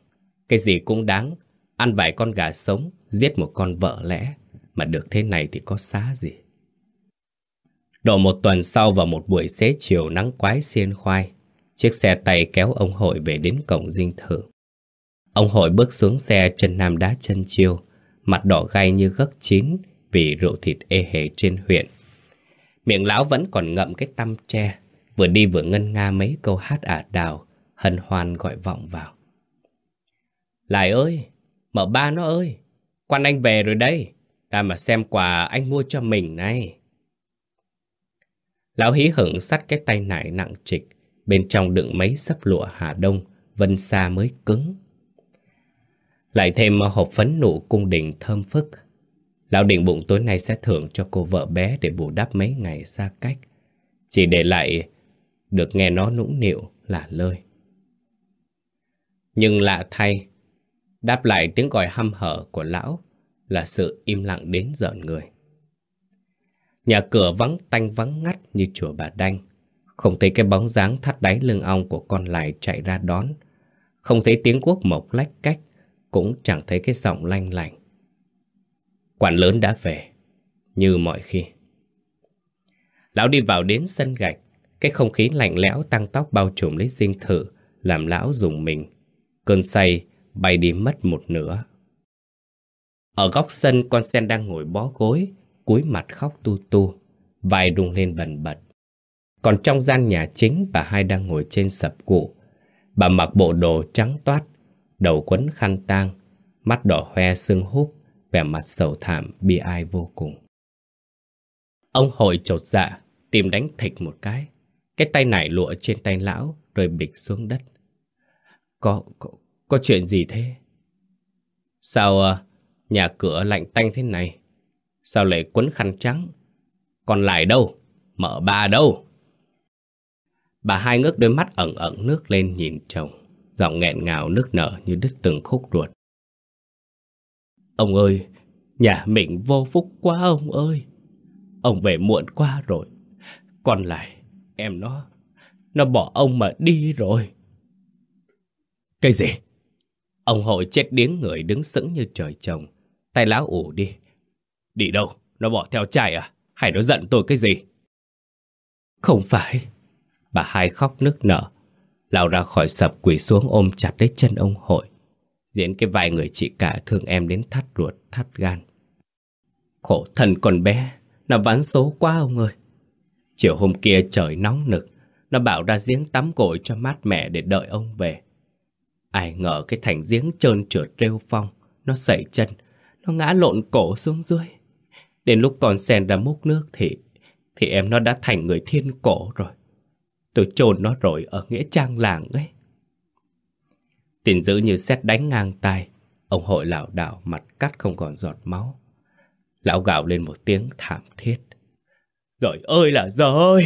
[SPEAKER 1] cái gì cũng đáng, ăn vài con gà sống, giết một con vợ lẽ, mà được thế này thì có xá gì. Độ một tuần sau vào một buổi xế chiều nắng quái xiên khoai, chiếc xe tay kéo ông hội về đến cổng dinh thự. Ông hội bước xuống xe chân nam đá chân chiêu, mặt đỏ gay như gấc chín vì rượu thịt ê hề trên huyện. Miệng lão vẫn còn ngậm cái tăm tre, vừa đi vừa ngân nga mấy câu hát ả đào, hân hoan gọi vọng vào. Lại ơi, mở ba nó ơi, Khoan anh về rồi đây, ra mà xem quà anh mua cho mình này. Lão hí hửng sắt cái tay nải nặng trịch, bên trong đựng mấy sấp lụa Hà Đông, vân xa mới cứng. Lại thêm hộp phấn nụ cung đình thơm phức. Lão định bụng tối nay sẽ thưởng cho cô vợ bé để bù đắp mấy ngày xa cách. Chỉ để lại được nghe nó nũng nịu là lơi. Nhưng lạ thay, đáp lại tiếng gọi hăm hở của lão là sự im lặng đến giận người. Nhà cửa vắng tanh vắng ngắt như chùa bà Đanh. Không thấy cái bóng dáng thắt đáy lưng ong của con lại chạy ra đón. Không thấy tiếng quốc mộc lách cách, cũng chẳng thấy cái giọng lanh lành. Quản lớn đã về, như mọi khi. Lão đi vào đến sân gạch, cái không khí lạnh lẽo tăng tóc bao trùm lấy dinh thự, làm lão dùng mình. Cơn say bay đi mất một nửa. Ở góc sân con sen đang ngồi bó gối, cúi mặt khóc tu tu, vai rung lên bần bật. Còn trong gian nhà chính bà hai đang ngồi trên sập cụ. Bà mặc bộ đồ trắng toát, đầu quấn khăn tang, mắt đỏ hoe sưng húp, vẻ mặt sầu thảm bi ai vô cùng. Ông hội trột dạ, tìm đánh thịch một cái. Cái tay nải lụa trên tay lão rồi bịch xuống đất. Có, có, có chuyện gì thế? Sao uh, nhà cửa lạnh tanh thế này? Sao lại quấn khăn trắng? Còn lại đâu? Mở bà đâu? Bà hai ngước đôi mắt ẩn ẩn nước lên nhìn chồng, giọng nghẹn ngào nước nở như đứt từng khúc ruột. Ông ơi, nhà mình vô phúc quá ông ơi. Ông về muộn quá rồi. Còn lại, em nó, nó bỏ ông mà đi rồi. Cái gì? Ông hội chết điếng người đứng sững như trời trồng. Tay lão ủ đi. Đi đâu? Nó bỏ theo trai à? Hay nó giận tôi cái gì? Không phải. Bà hai khóc nức nở. Lão ra khỏi sập quỳ xuống ôm chặt lấy chân ông hội. Diễn cái vài người chị cả thương em đến thắt ruột, thắt gan. Khổ thần còn bé, nó ván số quá ông ơi. Chiều hôm kia trời nóng nực, nó bảo ra giếng tắm gội cho mát mẻ để đợi ông về. Ai ngờ cái thành giếng trơn trượt rêu phong, nó sẩy chân, nó ngã lộn cổ xuống dưới. Đến lúc còn sen ra múc nước thì thì em nó đã thành người thiên cổ rồi. Tôi chôn nó rồi ở nghĩa trang làng ấy. tình dữ như xét đánh ngang tay ông hội lão đảo mặt cắt không còn giọt máu. Lão gào lên một tiếng thảm thiết. Rồi ơi là rồi!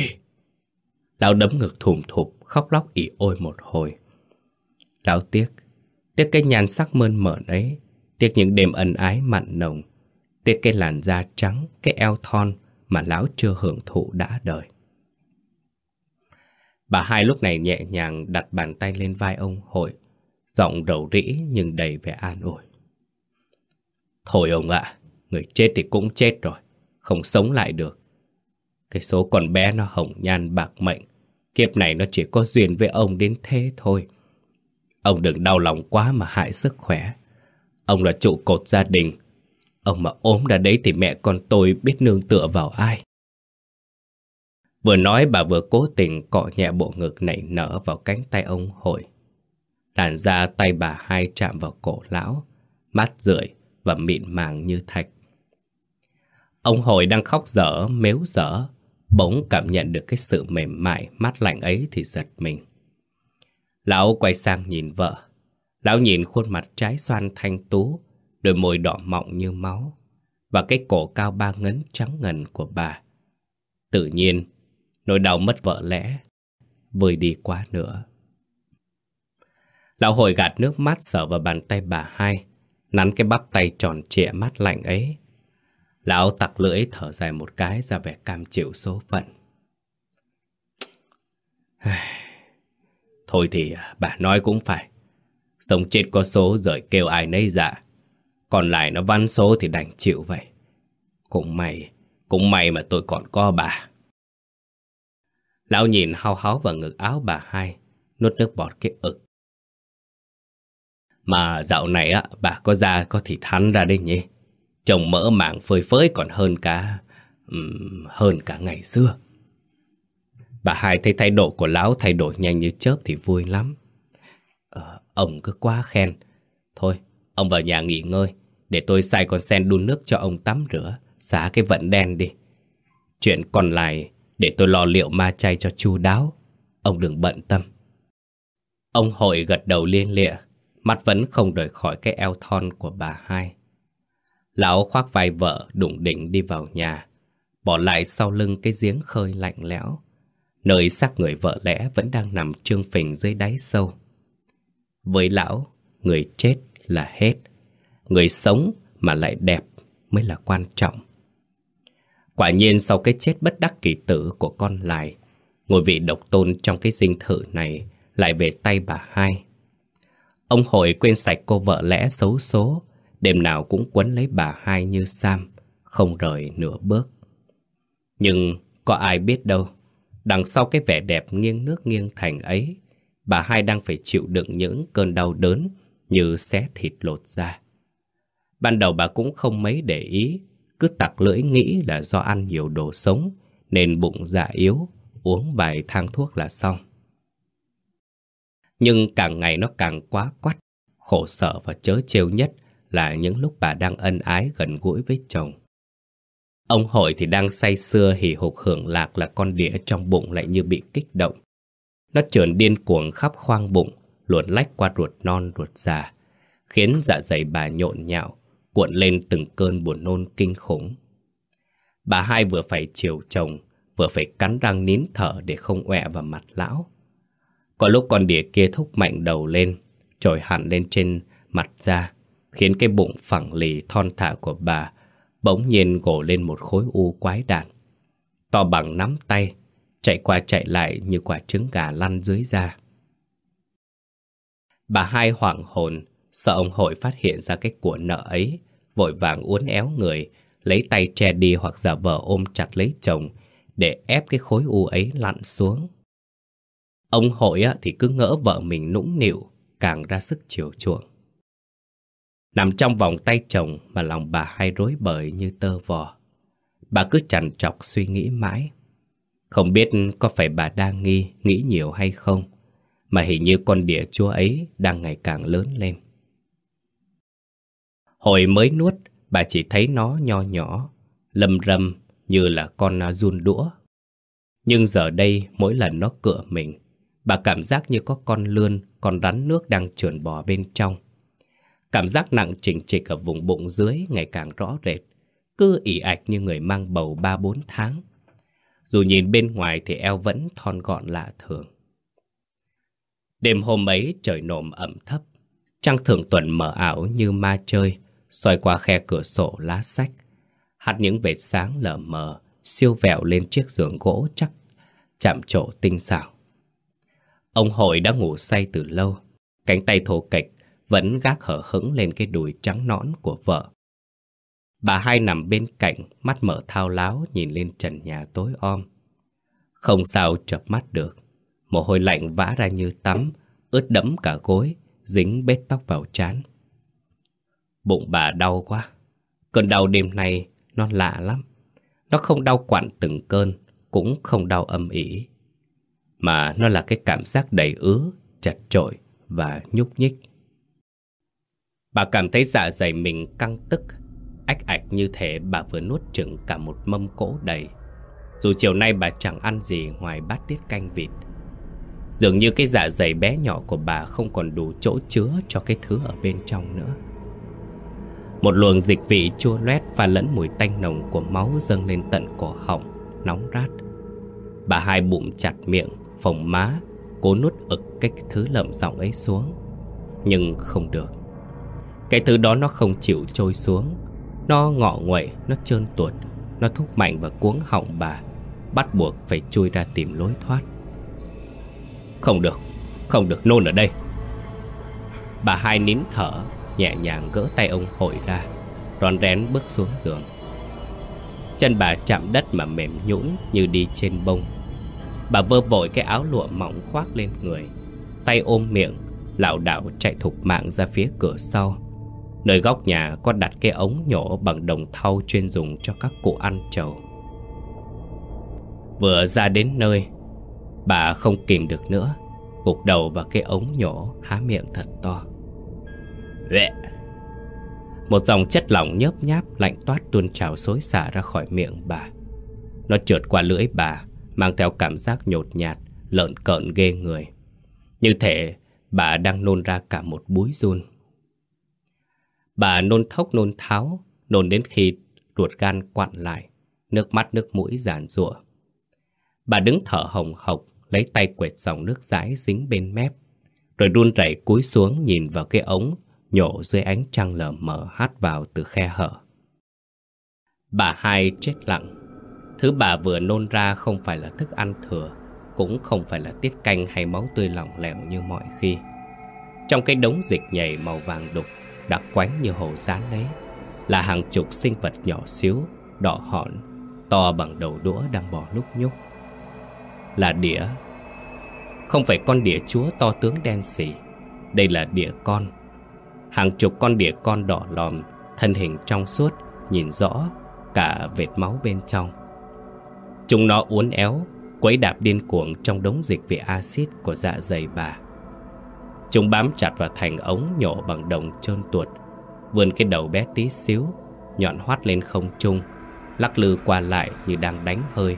[SPEAKER 1] Lão đấm ngực thùm thụp, khóc lóc ỉ ôi một hồi. Lão tiếc, tiếc cái nhan sắc mơn mởn ấy, tiếc những đêm ân ái mặn nồng, tiếc cái làn da trắng, cái eo thon mà lão chưa hưởng thụ đã đời. Bà hai lúc này nhẹ nhàng đặt bàn tay lên vai ông hội, giọng rầu rĩ nhưng đầy vẻ an ủi. Thôi ông ạ, người chết thì cũng chết rồi, không sống lại được. Cái số con bé nó hồng nhan bạc mệnh, kiếp này nó chỉ có duyên với ông đến thế thôi. Ông đừng đau lòng quá mà hại sức khỏe. Ông là trụ cột gia đình. Ông mà ốm ra đấy thì mẹ con tôi biết nương tựa vào ai. Vừa nói bà vừa cố tình cọ nhẹ bộ ngực nảy nở vào cánh tay ông hội. Làn da tay bà hai chạm vào cổ lão, mát rượi và mịn màng như thạch. Ông hội đang khóc dở, mếu dở, bỗng cảm nhận được cái sự mềm mại, mát lạnh ấy thì giật mình. Lão quay sang nhìn vợ. Lão nhìn khuôn mặt trái xoan thanh tú, đôi môi đỏ mọng như máu, và cái cổ cao ba ngấn trắng ngần của bà. Tự nhiên, nỗi đau mất vợ lẽ, vơi đi quá nữa. Lão hồi gạt nước mắt sờ vào bàn tay bà hai, nắn cái bắp tay tròn trịa mát lạnh ấy. Lão tặc lưỡi thở dài một cái ra vẻ cam chịu số phận. (sighs) Thôi thì à, bà nói cũng phải. Sống chết có số rồi kêu ai nấy dạ. Còn lại nó văn số thì đành chịu vậy. Cũng may, cũng may mà tôi còn có bà. Lão nhìn hao háo vào ngực áo bà hai, nuốt nước bọt cái ực. Mà dạo này á, bà có da có thịt hắn ra đây nhỉ? Trông mỡ màng phơi phới còn hơn cả... Um, hơn cả ngày xưa. Bà hai thấy thái độ của lão thay đổi nhanh như chớp thì vui lắm. Ông cứ quá khen. Thôi, ông vào nhà nghỉ ngơi. Để tôi sai con sen đun nước cho ông tắm rửa, xả cái vận đen đi. Chuyện còn lại để tôi lo liệu ma chay cho chu đáo. Ông đừng bận tâm. Ông hội gật đầu liên lịa, mắt vẫn không rời khỏi cái eo thon của bà hai. Lão khoác vai vợ đụng đỉnh đi vào nhà, bỏ lại sau lưng cái giếng khơi lạnh lẽo, nơi xác người vợ lẽ vẫn đang nằm trương phình dưới đáy sâu. Với lão, người chết là hết, người sống mà lại đẹp mới là quan trọng. Quả nhiên sau cái chết bất đắc kỳ tử của con lại, ngôi vị độc tôn trong cái dinh thự này lại về tay bà hai. Ông hội quên sạch cô vợ lẽ xấu số, đêm nào cũng quấn lấy bà hai như Sam, không rời nửa bước. Nhưng có ai biết đâu, đằng sau cái vẻ đẹp nghiêng nước nghiêng thành ấy, bà hai đang phải chịu đựng những cơn đau đớn như xé thịt lột ra. Ban đầu bà cũng không mấy để ý, cứ tặc lưỡi nghĩ là do ăn nhiều đồ sống, nên bụng dạ yếu, uống vài thang thuốc là xong. Nhưng càng ngày nó càng quá quắt, khổ sở và chớ trêu nhất là những lúc bà đang ân ái gần gũi với chồng. Ông hội thì đang say sưa hỉ hục hưởng lạc là con đĩa trong bụng lại như bị kích động. Nó trườn điên cuồng khắp khoang bụng, luồn lách qua ruột non ruột già, khiến dạ dày bà nhộn nhạo, cuộn lên từng cơn buồn nôn kinh khủng. Bà hai vừa phải chiều chồng, vừa phải cắn răng nín thở để không ọe vào mặt lão. Có lúc con đỉa kia thúc mạnh đầu lên, trồi hẳn lên trên mặt ra, khiến cái bụng phẳng lì thon thả của bà bỗng nhiên gồ lên một khối u quái đản. To bằng nắm tay, chạy qua chạy lại như quả trứng gà lăn dưới da. Bà hai hoảng hồn, sợ ông hội phát hiện ra cái của nợ ấy, vội vàng uốn éo người, lấy tay che đi hoặc giả vờ ôm chặt lấy chồng để ép cái khối u ấy lặn xuống. Ông hội thì cứ ngỡ vợ mình nũng nịu, càng ra sức chiều chuộng. Nằm trong vòng tay chồng mà lòng bà hay rối bời như tơ vò. Bà cứ chằn trọc suy nghĩ mãi. Không biết có phải bà đang nghi, nghĩ nhiều hay không, mà hình như con đĩa chúa ấy đang ngày càng lớn lên. Hồi mới nuốt, bà chỉ thấy nó nho nhỏ, lầm rầm như là con run đũa. Nhưng giờ đây, mỗi lần nó cựa mình, bà cảm giác như có con lươn, con rắn nước đang trườn bò bên trong. Cảm giác nặng chỉnh trịch ở vùng bụng dưới ngày càng rõ rệt, cứ ỉ ạch như người mang bầu 3-4 tháng. Dù nhìn bên ngoài thì eo vẫn thon gọn lạ thường. Đêm hôm ấy trời nồm ẩm thấp, trăng thường tuần mờ ảo như ma chơi, soi qua khe cửa sổ lá sách. Hạt những vệt sáng lờ mờ, siêu vẹo lên chiếc giường gỗ chắc, chạm trổ tinh xảo. Ông hội đã ngủ say từ lâu, cánh tay thô kệch vẫn gác hở hững lên cái đùi trắng nõn của vợ. Bà hai nằm bên cạnh, mắt mở thao láo nhìn lên trần nhà tối om. Không sao chập mắt được, mồ hôi lạnh vã ra như tắm, ướt đẫm cả gối, dính bết tóc vào trán. Bụng bà đau quá, Cơn đau đêm nay nó lạ lắm. Nó không đau quặn từng cơn, cũng không đau âm ỉ. Mà nó là cái cảm giác đầy ứ, chặt trội và nhúc nhích. Bà cảm thấy dạ dày mình căng tức, ách ạch như thể bà vừa nuốt chừng cả một mâm cỗ đầy. Dù chiều nay bà chẳng ăn gì ngoài bát tiết canh vịt. Dường như cái dạ dày bé nhỏ của bà không còn đủ chỗ chứa cho cái thứ ở bên trong nữa. Một luồng dịch vị chua loét và lẫn mùi tanh nồng của máu dâng lên tận cổ họng, nóng rát. Bà hai bụng chặt miệng, phồng má, cố nuốt ực cái thứ lợm giọng ấy xuống. Nhưng không được. Cái thứ đó nó không chịu trôi xuống. Nó ngọ nguậy, nó trơn tuột, nó thúc mạnh và cuống họng bà, bắt buộc phải chui ra tìm lối thoát. Không được, không được nôn ở đây. Bà hai nín thở, nhẹ nhàng gỡ tay ông hội ra, rón rén bước xuống giường. Chân bà chạm đất mà mềm nhũn như đi trên bông. Bà vơ vội cái áo lụa mỏng khoác lên người, tay ôm miệng, lảo đảo chạy thục mạng ra phía cửa sau. Nơi góc nhà có đặt cái ống nhổ bằng đồng thau chuyên dùng cho các cụ ăn trầu. Vừa ra đến nơi, bà không kìm được nữa, gục đầu vào cái ống nhổ há miệng thật to. Vẹ. Một dòng chất lỏng nhớp nháp lạnh toát tuôn trào xối xả ra khỏi miệng bà. Nó trượt qua lưỡi bà, mang theo cảm giác nhột nhạt, lợn cợn ghê người. Như thể bà đang nôn ra cả một búi run. Bà nôn thốc nôn tháo, nôn đến khi ruột gan quặn lại, nước mắt nước mũi giàn rụa. Bà đứng thở hồng hộc, lấy tay quệt dòng nước dãi dính bên mép, rồi run rẩy cúi xuống nhìn vào cái ống nhổ dưới ánh trăng lờ mờ hát vào từ khe hở. Bà hai chết lặng. Thứ bà vừa nôn ra không phải là thức ăn thừa, cũng không phải là tiết canh hay máu tươi lỏng lẻo như mọi khi. Trong cái đống dịch nhảy màu vàng đục, đặc quánh như hồ rán ấy, là hàng chục sinh vật nhỏ xíu, đỏ hòn, to bằng đầu đũa đang bò lúc nhúc. Là đĩa. Không phải con đĩa chúa to tướng đen xỉ, đây là đĩa con. Hàng chục con đĩa con đỏ lòm Thân hình trong suốt Nhìn rõ cả vệt máu bên trong. Chúng nó uốn éo Quấy đạp điên cuồng trong đống dịch vị axit của dạ dày bà. Chúng bám chặt vào thành ống nhổ bằng đồng trơn tuột. Vươn cái đầu bé tí xíu, Nhọn hoắt lên không trung, Lắc lư qua lại như đang đánh hơi,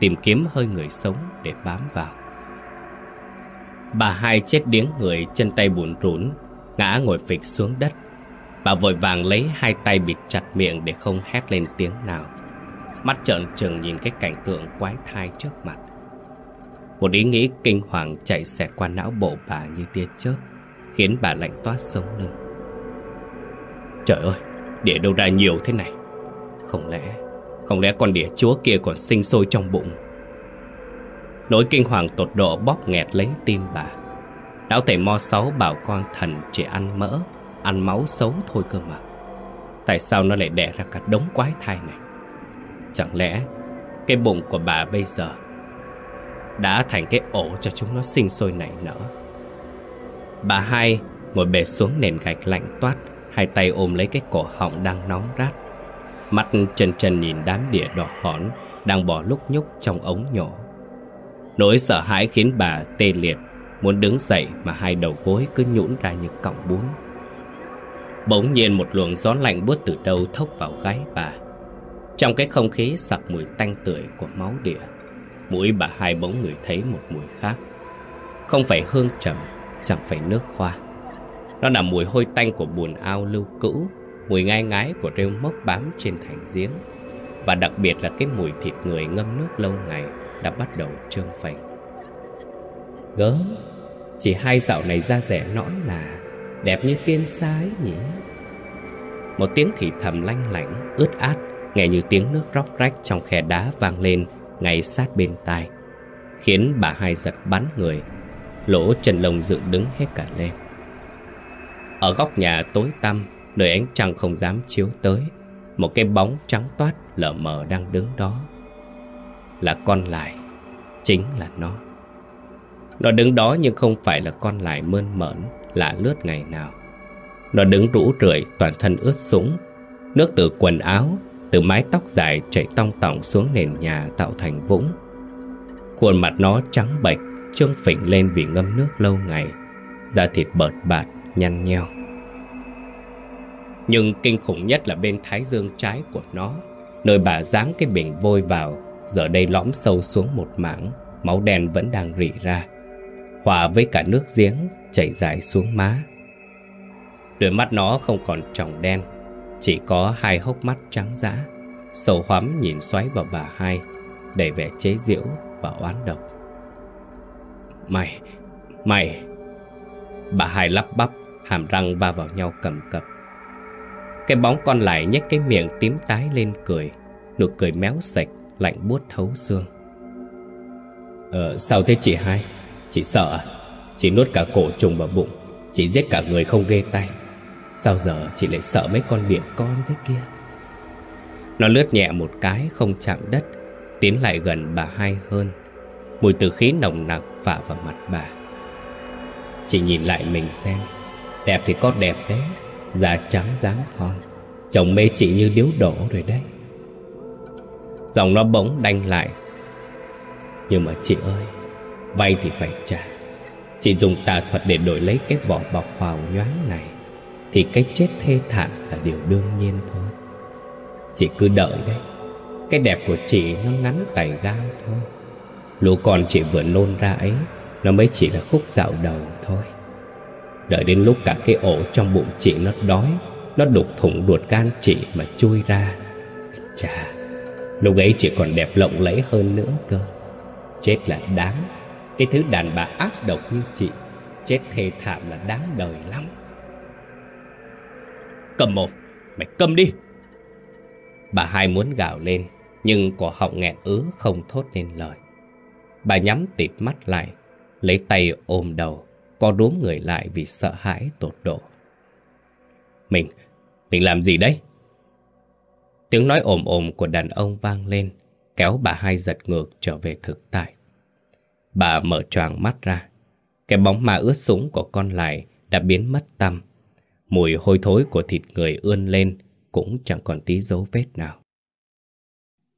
[SPEAKER 1] Tìm kiếm hơi người sống để bám vào. Bà hai chết điếng người chân tay buồn rũn Ngã ngồi phịch xuống đất. Bà vội vàng lấy hai tay bịt chặt miệng Để không hét lên tiếng nào. Mắt trợn trừng nhìn cái cảnh tượng quái thai trước mặt. Một ý nghĩ kinh hoàng chạy xẹt qua não bộ bà như tia chớp Khiến bà lạnh toát sống lưng. Trời ơi, đĩa đâu ra nhiều thế này? Không lẽ, không lẽ con đĩa chúa kia còn sinh sôi trong bụng? Nỗi kinh hoàng tột độ bóp nghẹt lấy tim bà. Lão thầy mo sáu bảo con thần chỉ ăn mỡ Ăn máu xấu thôi cơ mà. Tại sao nó lại đẻ ra cả đống quái thai này? Chẳng lẽ Cái bụng của bà bây giờ đã thành cái ổ cho chúng nó sinh sôi nảy nở. Bà hai ngồi bệt xuống nền gạch lạnh toát, Hai tay ôm lấy cái cổ họng đang nóng rát. Mắt trần trần nhìn đám địa đỏ hỏn Đang bò lúc nhúc trong ống nhổ. Nỗi sợ hãi khiến bà tê liệt, Muốn đứng dậy mà hai đầu gối cứ nhũn ra như cọng bún. Bỗng nhiên một luồng gió lạnh buốt từ đâu thốc vào gáy bà. Trong cái không khí sặc mùi tanh tưởi của máu địa Mũi bà hai bỗng người thấy một mùi khác. Không phải hương trầm, chẳng phải nước hoa. Nó là mùi hôi tanh của bùn ao lưu cữu Mùi ngai ngái của rêu mốc bám trên thành giếng. Và đặc biệt là cái mùi thịt người ngâm nước lâu ngày Đã bắt đầu trương phành. Gớm Chỉ hai dạo này da rẻ nõn nà Đẹp như tiên sái nhỉ? Một tiếng thì thầm lanh lảnh Ướt át Nghe như tiếng nước róc rách trong khe đá vang lên. Ngay sát bên tai Khiến bà hai giật bắn người Lỗ chân lông dựng đứng hết cả lên. Ở góc nhà tối tăm Nơi ánh trăng không dám chiếu tới Một cái bóng trắng toát lờ mờ đang đứng đó. Là con lại Chính là nó. Nó đứng đó nhưng không phải là con lại mơn mởn Lạ lướt ngày nào. Nó đứng rũ rượi toàn thân ướt sũng Nước từ quần áo, từ mái tóc dài chảy tong tỏng xuống nền nhà tạo thành vũng. Khuôn mặt nó trắng bệch, trương phình lên vì ngâm nước lâu ngày. Da thịt bợt bạt, nhăn nheo. Nhưng kinh khủng nhất là bên thái dương trái của nó, nơi bà giáng cái bình vôi vào, giờ đây lõm sâu xuống một mảng, máu đen vẫn đang rỉ ra, hòa với cả nước giếng chảy dài xuống má. Đôi mắt nó không còn tròng đen, chỉ có hai hốc mắt trắng dã, sầu hoắm nhìn xoáy vào bà hai, để vẻ chế giễu và oán độc. Mày, mày... Bà hai lắp bắp, hàm răng va vào nhau cầm cập. Cái bóng con lại nhếch cái miệng tím tái lên cười, nụ cười méo sạch, lạnh buốt thấu xương. Ờ, sao thế chị hai? Chị sợ à? Chị nuốt cả cổ trùng vào bụng, chị giết cả người không ghê tay. Sao giờ chị lại sợ mấy con địa con thế kia? Nó lướt nhẹ một cái, không chạm đất, Tiến lại gần bà hai hơn. Mùi từ khí nồng nặc phả vào mặt bà. Chị nhìn lại mình xem, Đẹp thì có đẹp đấy, Da trắng dáng thon. Chồng mê chị như điếu đổ rồi đấy. Giọng nó bỗng đanh lại. Nhưng mà chị ơi, Vay thì phải trả. Chị dùng tà thuật để đổi lấy cái vỏ bọc hoàng nhoáng này thì cái chết thê thảm là điều đương nhiên thôi. Chị cứ đợi đấy. Cái đẹp của chị nó ngắn tay gao thôi. Lũ con chị vừa nôn ra ấy, Nó mới chỉ là khúc dạo đầu thôi. Đợi đến lúc cả cái ổ trong bụng chị nó đói, Nó đục thủng ruột gan chị mà chui ra. Chà, Lúc ấy chị còn đẹp lộng lẫy hơn nữa cơ. Chết là đáng. Cái thứ đàn bà ác độc như chị, Chết thê thảm là đáng đời lắm. Cầm mồm, mày cầm đi. Bà hai muốn gào lên, nhưng cổ họng nghẹn ứ không thốt nên lời. Bà nhắm tịt mắt lại, lấy tay ôm đầu, co đốm người lại vì sợ hãi tột độ. Mình, mình làm gì đấy? Tiếng nói ồm ồm của đàn ông vang lên, kéo bà hai giật ngược trở về thực tại. Bà mở choàng mắt ra, cái bóng ma ướt súng của con lại đã biến mất tâm Mùi hôi thối của thịt người ươn lên Cũng chẳng còn tí dấu vết nào.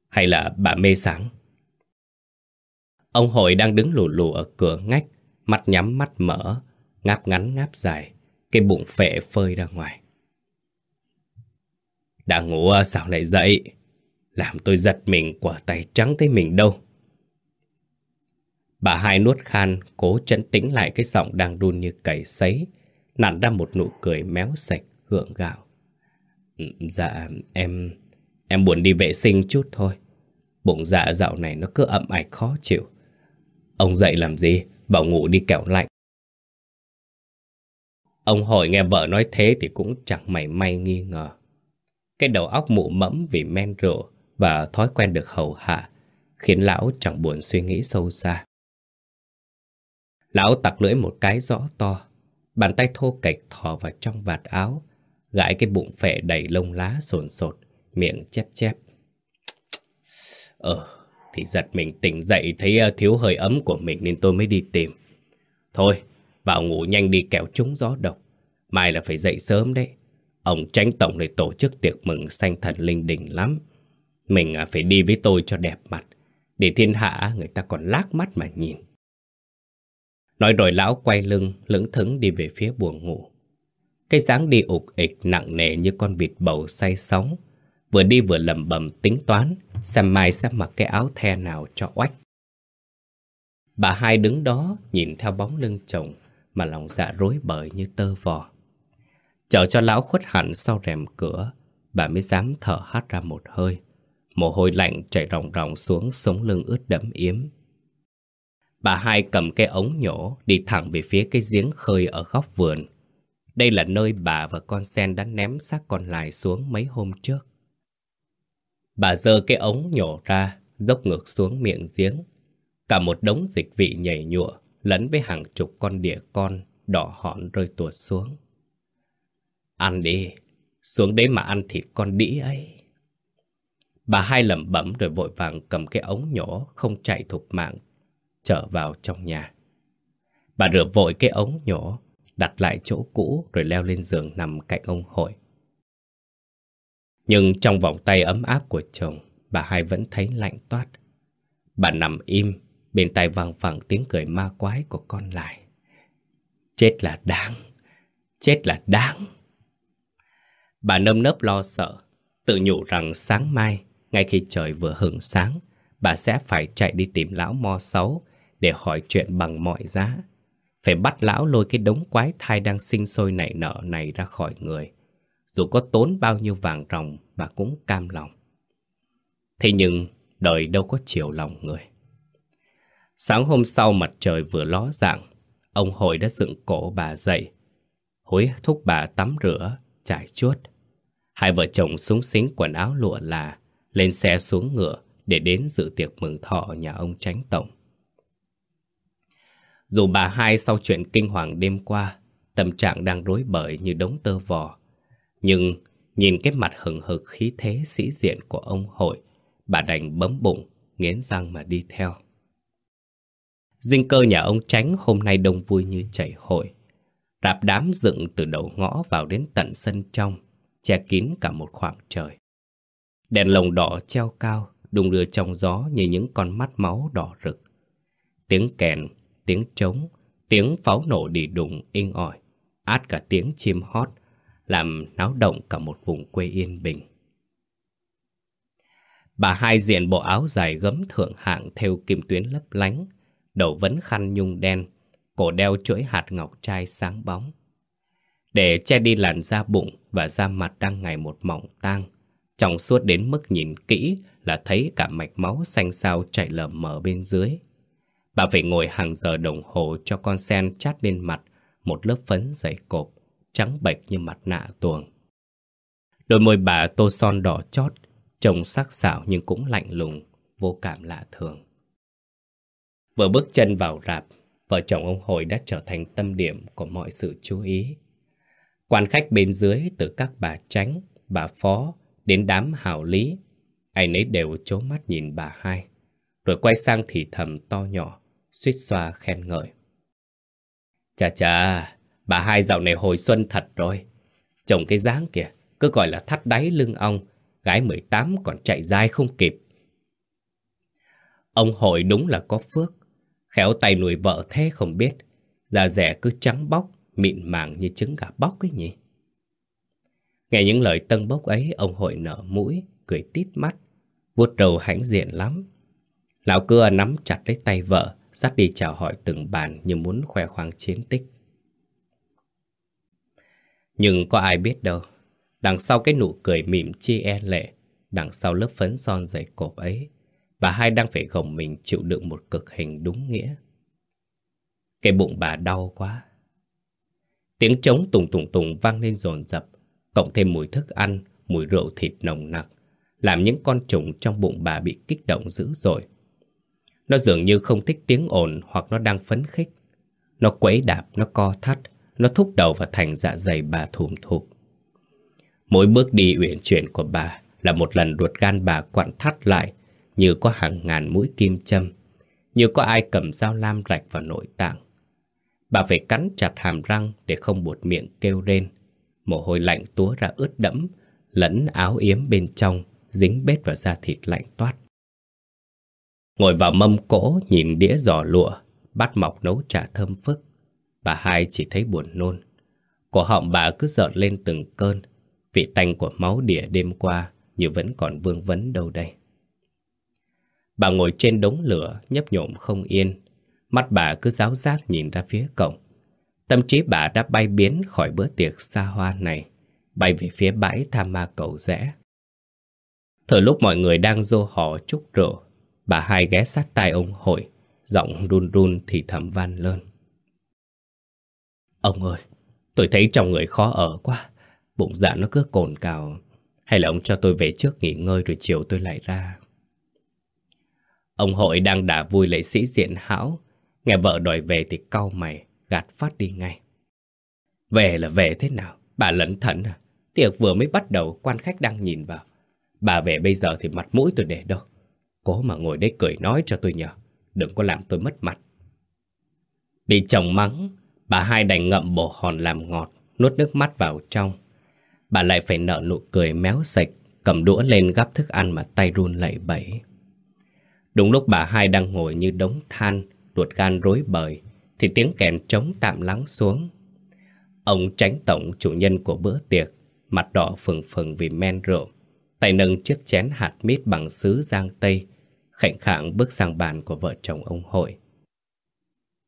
[SPEAKER 1] Hay là bà mê sáng Ông hội đang đứng lù lù ở cửa ngách, Mắt nhắm mắt mở, Ngáp ngắn ngáp dài, Cái bụng phệ phơi ra ngoài. Đang ngủ à, sao lại dậy? Làm tôi giật mình, quả tay trắng tới mình đâu. Bà hai nuốt khan, Cố chấn tĩnh lại cái giọng đang đun như cầy sấy nặn ra một nụ cười méo sạch, gượng gạo. Ừ, dạ, em... em buồn đi vệ sinh chút thôi. Bụng dạ dạo này nó cứ ậm ạch khó chịu. Ông dậy làm gì? Bảo ngủ đi kẹo lạnh. Ông hỏi nghe vợ nói thế thì cũng chẳng mảy may nghi ngờ. Cái đầu óc mụ mẫm vì men rượu và thói quen được hầu hạ khiến lão chẳng buồn suy nghĩ sâu xa. Lão tặc lưỡi một cái rõ to Bàn tay thô kệch thò vào trong vạt áo. Gãi cái bụng phệ đầy lông lá sồn sột, Miệng chép chép. Ờ Thì giật mình tỉnh dậy Thấy ờ, thiếu hơi ấm của mình Nên tôi mới đi tìm. Thôi, vào ngủ nhanh đi kẻo trúng gió độc. Mai là phải dậy sớm đấy. Ông tránh tổng để tổ chức tiệc mừng Sanh thần linh đình lắm. Mình à, phải đi với tôi cho đẹp mặt. Để thiên hạ, người ta còn lác mắt mà nhìn. Nói rồi lão quay lưng, lững thững đi về phía buồng ngủ. Cái dáng đi ục ịch nặng nề như con vịt bầu say sóng. Vừa đi vừa lầm bầm tính toán, xem mai sẽ mặc cái áo the nào cho oách. Bà hai đứng đó nhìn theo bóng lưng chồng mà lòng dạ rối bời như tơ vò. Chờ cho lão khuất hẳn sau rèm cửa, bà mới dám thở hắt ra một hơi. Mồ hôi lạnh chảy ròng ròng xuống sống lưng ướt đẫm yếm. Bà hai cầm cái ống nhổ đi thẳng về phía cái giếng khơi ở góc vườn. Đây là nơi bà và con sen đã ném xác con lại xuống mấy hôm trước. Bà giơ cái ống nhổ ra, dốc ngược xuống miệng giếng. Cả một đống dịch vị nhảy nhụa lẫn với hàng chục con đỉa con đỏ hòn rơi tuột xuống. Ăn đi, xuống đấy mà ăn thịt con đĩ ấy. Bà hai lẩm bẩm rồi vội vàng cầm cái ống nhổ không chạy thục mạng trở vào trong nhà. Bà rửa vội cái ống nhỏ, đặt lại chỗ cũ rồi leo lên giường nằm cạnh ông hội. Nhưng trong vòng tay ấm áp của chồng, bà hai vẫn thấy lạnh toát. Bà nằm im, bên tai vang vẳng tiếng cười ma quái của con lại. Chết là đáng, chết là đáng. Bà nâm nấp lo sợ, tự nhủ rằng sáng mai, ngay khi trời vừa hửng sáng, bà sẽ phải chạy đi tìm lão mo sáu để hỏi chuyện bằng mọi giá. Phải bắt lão lôi cái đống quái thai đang sinh sôi nảy nở này ra khỏi người. Dù có tốn bao nhiêu vàng ròng, bà cũng cam lòng. Thế nhưng, đời đâu có chiều lòng người. Sáng hôm sau mặt trời vừa ló dạng, ông hội đã dựng cổ bà dậy. Hối thúc bà tắm rửa, trải chuốt. Hai vợ chồng súng xính quần áo lụa là, lên xe xuống ngựa để đến dự tiệc mừng thọ nhà ông tránh tổng. Dù bà hai sau chuyện kinh hoàng đêm qua, tâm trạng đang rối bời như đống tơ vò, nhưng nhìn cái mặt hừng hực khí thế sĩ diện của ông hội, bà đành bấm bụng, nghiến răng mà đi theo. Dinh cơ nhà ông tránh hôm nay đông vui như chảy hội. Rạp đám dựng từ đầu ngõ vào đến tận sân trong, che kín cả một khoảng trời. Đèn lồng đỏ treo cao, đung đưa trong gió như những con mắt máu đỏ rực. Tiếng kèn, tiếng trống, tiếng pháo nổ đi đùng inh ỏi, át cả tiếng chim hót, làm náo động cả một vùng quê yên bình. Bà hai diện bộ áo dài gấm thượng hạng theo kim tuyến lấp lánh, đầu vấn khăn nhung đen, cổ đeo chuỗi hạt ngọc trai sáng bóng. Để che đi làn da bụng và da mặt đang ngày một mỏng tang, trong suốt đến mức nhìn kỹ là thấy cả mạch máu xanh xao chạy lờ mờ bên dưới. Bà phải ngồi hàng giờ đồng hồ cho con sen chát lên mặt một lớp phấn dày cộp, trắng bệch như mặt nạ tuồng. Đôi môi bà tô son đỏ chót, trông sắc sảo nhưng cũng lạnh lùng, vô cảm lạ thường. Vừa bước chân vào rạp, vợ chồng ông Hồi đã trở thành tâm điểm của mọi sự chú ý. Quan khách bên dưới từ các bà tránh, bà phó đến đám hào lý, ai nấy đều chố mắt nhìn bà hai, rồi quay sang thì thầm to nhỏ, suýt xoa khen ngợi. Chà chà, bà hai dạo này hồi xuân thật rồi. Chồng cái dáng kìa, cứ gọi là thắt đáy lưng ong, gái 18 còn chạy dai không kịp. Ông hội đúng là có phước, khéo tay nuôi vợ thế không biết, da rẻ cứ trắng bóc, mịn màng như trứng gà bóc ấy nhỉ. Nghe những lời tân bốc ấy, ông hội nở mũi, cười tít mắt, vuốt đầu hãnh diện lắm. Lão cưa nắm chặt lấy tay vợ, dắt đi chào hỏi từng bàn như muốn khoe khoang chiến tích. Nhưng có ai biết đâu, đằng sau cái nụ cười mỉm chi e lệ, đằng sau lớp phấn son dày cộp ấy, bà hai đang phải gồng mình chịu đựng một cực hình đúng nghĩa. Cái bụng bà đau quá. Tiếng trống tùng tùng tùng vang lên rồn rập, cộng thêm mùi thức ăn, mùi rượu thịt nồng nặc, làm những con trùng trong bụng bà bị kích động dữ dội. Nó dường như không thích tiếng ồn hoặc nó đang phấn khích. Nó quấy đạp, nó co thắt, nó thúc đầu vào thành dạ dày bà thùm thụp. Mỗi bước đi uyển chuyển của bà là một lần ruột gan bà quặn thắt lại như có hàng ngàn mũi kim châm, như có ai cầm dao lam rạch vào nội tạng. Bà phải cắn chặt hàm răng để không buột miệng kêu rên. Mồ hôi lạnh túa ra ướt đẫm, lẫn áo yếm bên trong, dính bết vào da thịt lạnh toát. Ngồi vào mâm cỗ nhìn đĩa giò lụa, bát mọc nấu trà thơm phức. Bà hai chỉ thấy buồn nôn. Cổ họng bà cứ dợn lên từng cơn, vị tanh của máu đỉa đêm qua như vẫn còn vương vấn đâu đây. Bà ngồi trên đống lửa, nhấp nhộm không yên. Mắt bà cứ giáo giác nhìn ra phía cổng. Tâm trí bà đã bay biến khỏi bữa tiệc xa hoa này, bay về phía bãi tham ma cầu rẽ. Thời lúc mọi người đang dô hò chúc rượu, bà hai ghé sát tai ông hội, giọng run run thì thầm van lơn. Ông ơi, tôi thấy trong người khó ở quá, bụng dạ nó cứ cồn cào. Hay là ông cho tôi về trước nghỉ ngơi rồi chiều tôi lại ra. Ông hội đang đả vui lấy sĩ diện hão, nghe vợ đòi về thì cau mày, gạt phát đi ngay. Về là về thế nào? Bà lẩn thẩn à? Tiệc vừa mới bắt đầu, quan khách đang nhìn vào. Bà về bây giờ thì mặt mũi tôi để đâu. Cố mà ngồi đây cười nói cho tôi nhờ. Đừng có làm tôi mất mặt. Bị chồng mắng, bà hai đành ngậm bồ hòn làm ngọt, nuốt nước mắt vào trong. Bà lại phải nở nụ cười méo sạch cầm đũa lên gắp thức ăn mà tay run lẩy bẩy. Đúng lúc bà hai đang ngồi như đống than, ruột gan rối bời, thì tiếng kèn trống tạm lắng xuống. Ông tránh tổng chủ nhân của bữa tiệc, mặt đỏ phừng phừng vì men rượu, tay nâng chiếc chén hạt mít bằng sứ giang tây, khệnh khạng bước sang bàn của vợ chồng ông hội.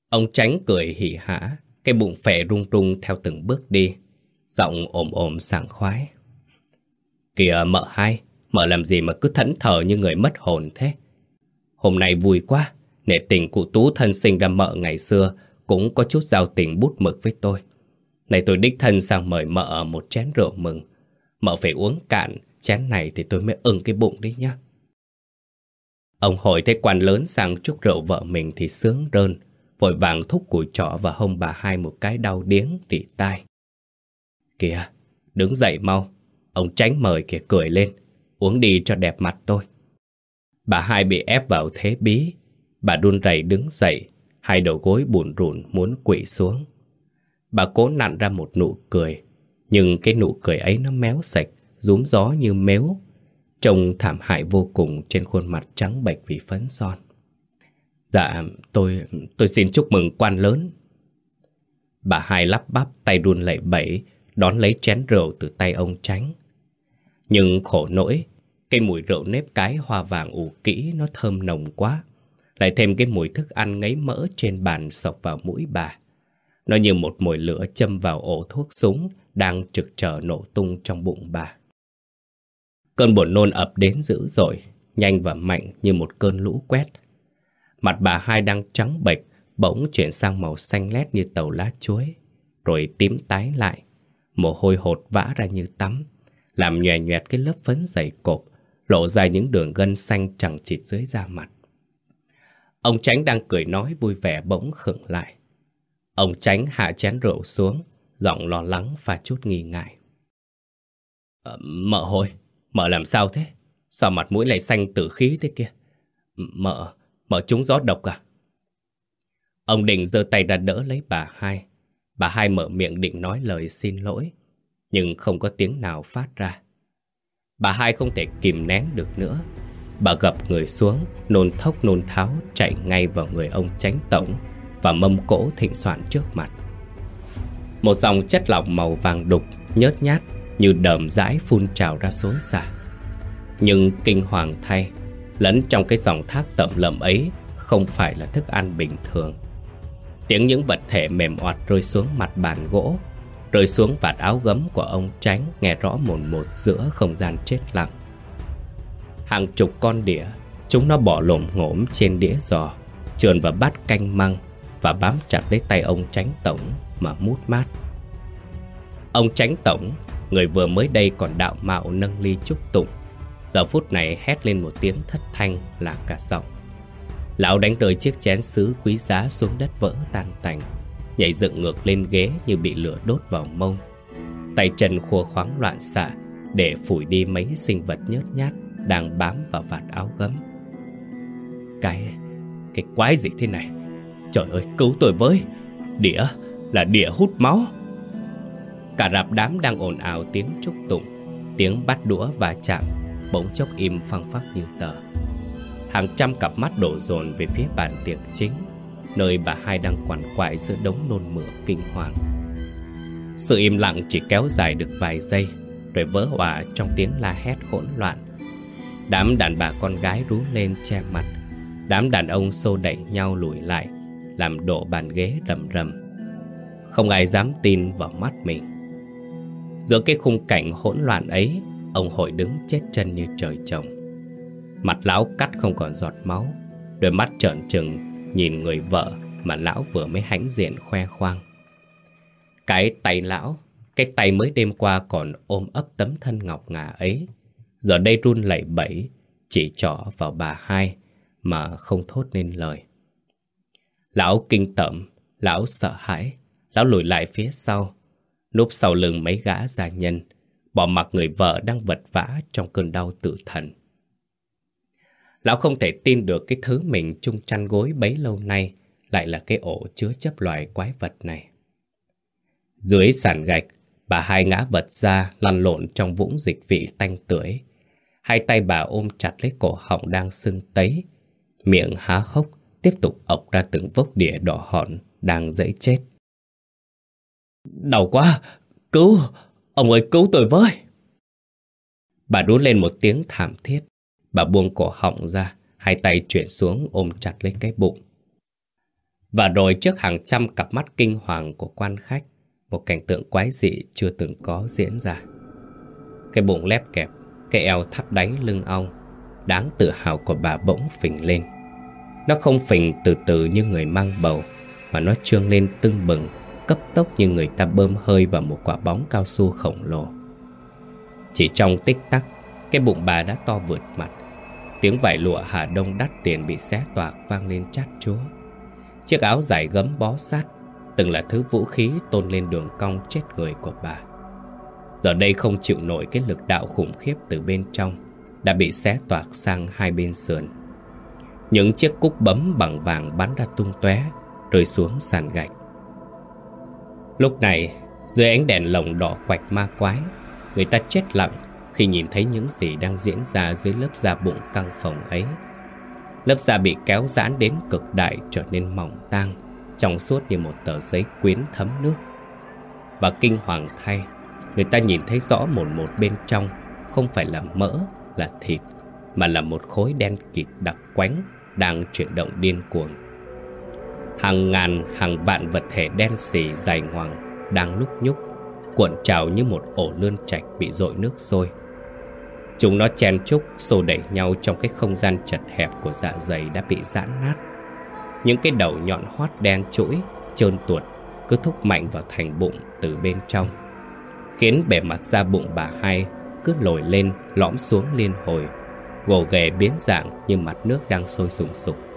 [SPEAKER 1] Ông tránh cười hỉ hả, cái bụng phè rung rung theo từng bước đi, giọng ồm ồm sảng khoái. Kìa mợ hai, mợ làm gì mà cứ thẫn thờ như người mất hồn thế? Hôm nay vui quá, nể tình cụ Tú thân sinh ra mợ ngày xưa cũng có chút giao tình bút mực với tôi. Này tôi đích thân sang mời mợ một chén rượu mừng. Mợ phải uống cạn, chén này thì tôi mới ưng cái bụng đấy nhá. Ông hội thấy quan lớn sang chúc rượu vợ mình thì sướng rơn, vội vàng thúc củi trọ và hông bà hai một cái đau điếng rỉ tai. Kìa, đứng dậy mau, ông tránh mời kìa cười lên, uống đi cho đẹp mặt tôi. Bà hai bị ép vào thế bí, bà đun rẩy đứng dậy, hai đầu gối buồn rùn muốn quỵ xuống. Bà cố nặn ra một nụ cười, nhưng cái nụ cười ấy nó méo sạch, rúm gió như mếu, trông thảm hại vô cùng trên khuôn mặt trắng bệch vì phấn son. Dạ, tôi tôi xin chúc mừng quan lớn. Bà hai lắp bắp tay đun lẩy bẩy, đón lấy chén rượu từ tay ông tránh. Nhưng khổ nỗi, cái mùi rượu nếp cái hoa vàng ủ kỹ nó thơm nồng quá. Lại thêm cái mùi thức ăn ngấy mỡ trên bàn sọc vào mũi bà. Nó như một mồi lửa châm vào ổ thuốc súng đang trực chờ nổ tung trong bụng bà. Cơn buồn nôn ập đến dữ dội, nhanh và mạnh như một cơn lũ quét. Mặt bà hai đang trắng bệch, bỗng chuyển sang màu xanh lét như tàu lá chuối, rồi tím tái lại. Mồ hôi hột vã ra như tắm, làm nhòe nhòe cái lớp phấn dày cộp, lộ ra những đường gân xanh chẳng chịt dưới da mặt. Ông Tránh đang cười nói vui vẻ bỗng khựng lại. Ông Tránh hạ chén rượu xuống, giọng lo lắng và chút nghi ngại. Ờ, mợ hồi, mợ làm sao thế? Sao mặt mũi lại xanh tử khí thế kia? Mợ, mợ trúng gió độc à? Ông Định giơ tay ra đỡ lấy bà hai. Bà hai mở miệng định nói lời xin lỗi, nhưng không có tiếng nào phát ra. Bà hai không thể kìm nén được nữa. Bà gập người xuống, nôn thốc nôn tháo chạy ngay vào người ông tránh tổng và mâm cỗ thịnh soạn trước mặt. Một dòng chất lỏng màu vàng đục, nhớt nhát như đờm rãi phun trào ra xối xả. Nhưng kinh hoàng thay, lẫn trong cái dòng thác tậm lậm ấy không phải là thức ăn bình thường. Tiếng những vật thể mềm oặt rơi xuống mặt bàn gỗ, rơi xuống vạt áo gấm của ông tránh nghe rõ mồn một giữa không gian chết lặng. Hàng chục con đĩa, chúng nó bỏ lổm ngổm trên đĩa giò, trườn vào bát canh măng và bám chặt lấy tay ông tránh tổng mà mút mát. Ông tránh tổng, người vừa mới đây còn đạo mạo nâng ly chúc tụng, giờ phút này hét lên một tiếng thất thanh là cả giọng. Lão đánh rơi chiếc chén sứ quý giá xuống đất vỡ tan tành, nhảy dựng ngược lên ghế như bị lửa đốt vào mông. Tay chân khua khoáng loạn xạ để phủi đi mấy sinh vật nhớt nhát đang bám vào vạt áo gấm. Cái... cái quái gì thế này? Trời ơi, cứu tôi với! Đĩa là đĩa hút máu. Cả rạp đám đang ồn ào tiếng chúc tụng, tiếng bắt đũa và chạm, bỗng chốc im phăng phắc như tờ. Hàng trăm cặp mắt đổ dồn về phía bàn tiệc chính, nơi bà hai đang quằn quại giữa đống nôn mửa kinh hoàng. Sự im lặng chỉ kéo dài được vài giây, rồi vỡ hòa trong tiếng la hét hỗn loạn. Đám đàn bà con gái rú lên che mặt, đám đàn ông xô đẩy nhau lùi lại, làm đổ bàn ghế rầm rầm. Không ai dám tin vào mắt mình. Giữa cái khung cảnh hỗn loạn ấy, ông hội đứng chết chân như trời trồng. Mặt lão cắt không còn giọt máu, đôi mắt trợn trừng nhìn người vợ mà lão vừa mới hãnh diện khoe khoang. Cái tay lão, cái tay mới đêm qua còn ôm ấp tấm thân ngọc ngà ấy, giờ đây run lẩy bẩy, chỉ trỏ vào bà hai mà không thốt nên lời. Lão kinh tởm, lão sợ hãi, lão lùi lại phía sau, núp sau lưng mấy gã gia nhân, bỏ mặc người vợ đang vật vã trong cơn đau tự thần. Lão không thể tin được cái thứ mình chung chăn gối bấy lâu nay lại là cái ổ chứa chấp loài quái vật này. Dưới sàn gạch, bà hai ngã vật ra lăn lộn trong vũng dịch vị tanh tưởi, Hai tay bà ôm chặt lấy cổ họng đang sưng tấy Miệng há hốc Tiếp tục ọc ra từng vốc đĩa đỏ hòn Đang dẫy chết Đau quá. Cứu. Ông ơi, cứu tôi với. Bà rú lên một tiếng thảm thiết. Bà buông cổ họng ra, Hai tay chuyển xuống ôm chặt lấy cái bụng. Và rồi trước hàng trăm cặp mắt kinh hoàng của quan khách, Một cảnh tượng quái dị chưa từng có diễn ra. Cái bụng lép kẹp, Cái eo thắt đáy lưng ong, Đáng tự hào của bà bỗng phình lên. Nó không phình từ từ như người mang bầu, Mà nó trương lên tưng bừng. Cấp tốc như người ta bơm hơi vào một quả bóng cao su khổng lồ. Chỉ trong tích tắc, Cái bụng bà đã to vượt mặt. Tiếng vải lụa Hà Đông đắt tiền bị xé toạc vang lên chát chúa. Chiếc áo dài gấm bó sát, Từng là thứ vũ khí tôn lên đường cong chết người của bà. Giờ đây không chịu nổi cái lực đạo khủng khiếp từ bên trong, Đã bị xé toạc sang hai bên sườn. Những chiếc cúc bấm bằng vàng bắn ra tung tóe, Rơi xuống sàn gạch. Lúc này Dưới ánh đèn lồng đỏ quạch ma quái Người ta chết lặng khi nhìn thấy những gì đang diễn ra dưới lớp da bụng căng phòng ấy. Lớp da bị kéo giãn đến cực đại trở nên mỏng tang, trong suốt như một tờ giấy quyến thấm nước. Và kinh hoàng thay, người ta nhìn thấy rõ một một bên trong không phải là mỡ, là thịt, mà là một khối đen kịt đặc quánh đang chuyển động điên cuồng. Hàng ngàn, hàng vạn vật thể đen xì dài ngoằng đang lúc nhúc, cuộn trào như một ổ lươn trạch bị dội nước sôi. Chúng nó chen chúc xô đẩy nhau trong cái không gian chật hẹp của dạ dày đã bị giãn nát. Những cái đầu nhọn hoắt đen chuỗi trơn tuột cứ thúc mạnh vào thành bụng từ bên trong. Khiến bề mặt da bụng bà hai cứ lồi lên lõm xuống liên hồi, gồ ghề biến dạng như mặt nước đang sôi sùng sục.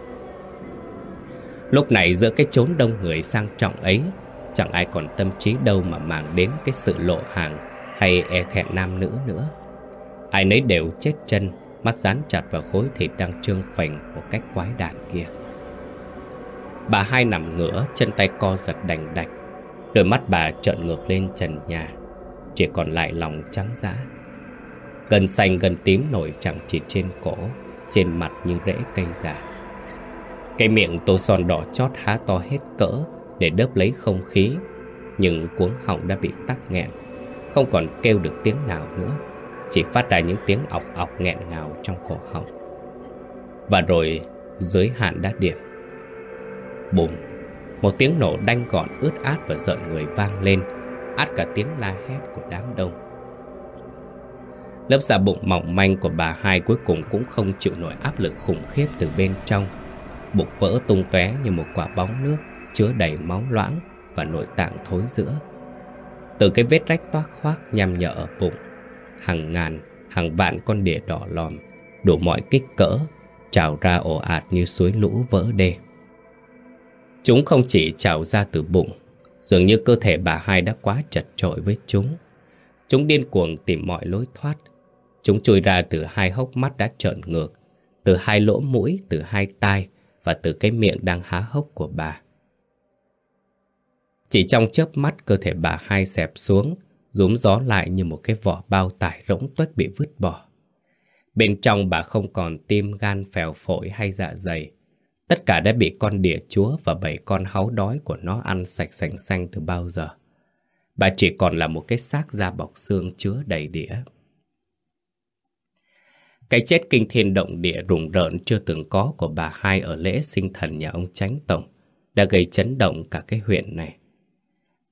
[SPEAKER 1] Lúc này giữa cái chốn đông người sang trọng ấy, chẳng ai còn tâm trí đâu mà màng đến cái sự lộ hàng hay e thẹn nam nữ nữa. Ai nấy đều chết chân Mắt dán chặt vào khối thịt đang trương phành Một cách quái đản kia. Bà hai nằm ngửa Chân tay co giật đành đạch. Đôi mắt bà trợn ngược lên trần nhà Chỉ còn lại lòng trắng dã. Gần xanh gần tím nổi chẳng chỉ trên cổ Trên mặt như rễ cây già. Cái miệng tô son đỏ chót há to hết cỡ Để đớp lấy không khí, Nhưng cuống họng đã bị tắc nghẹn, Không còn kêu được tiếng nào nữa, chỉ phát ra những tiếng ọc ọc nghẹn ngào trong cổ họng. Và rồi giới hạn đã điểm Bùm, Một tiếng nổ đanh gọn ướt át và giận người vang lên, Át cả tiếng la hét của đám đông. Lớp da bụng mỏng manh của bà hai cuối cùng cũng không chịu nổi áp lực khủng khiếp từ bên trong. Bụng vỡ tung tóe như một quả bóng nước Chứa đầy máu loãng và nội tạng thối giữa Từ cái vết rách toác khoác nhằm nhở ở bụng hàng ngàn, hàng vạn con đỉa đỏ lòm, đủ mọi kích cỡ, trào ra ồ ạt như suối lũ vỡ đê. Chúng không chỉ trào ra từ bụng, dường như cơ thể bà hai đã quá chật trội với chúng. Chúng điên cuồng tìm mọi lối thoát. Chúng chui ra từ hai hốc mắt đã trợn ngược, từ hai lỗ mũi, từ hai tai và từ cái miệng đang há hốc của bà. Chỉ trong chớp mắt cơ thể bà hai xẹp xuống, rúm gió lại như một cái vỏ bao tải rỗng tuếch bị vứt bỏ. Bên trong bà không còn tim, gan, phèo phổi hay dạ dày. Tất cả đã bị con đỉa chúa và bảy con háu đói của nó ăn sạch sành xanh từ bao giờ. Bà chỉ còn là một cái xác da bọc xương chứa đầy đĩa. Cái chết kinh thiên động địa rùng rợn chưa từng có của bà hai ở lễ sinh thần nhà ông Tránh Tổng đã gây chấn động cả cái huyện này.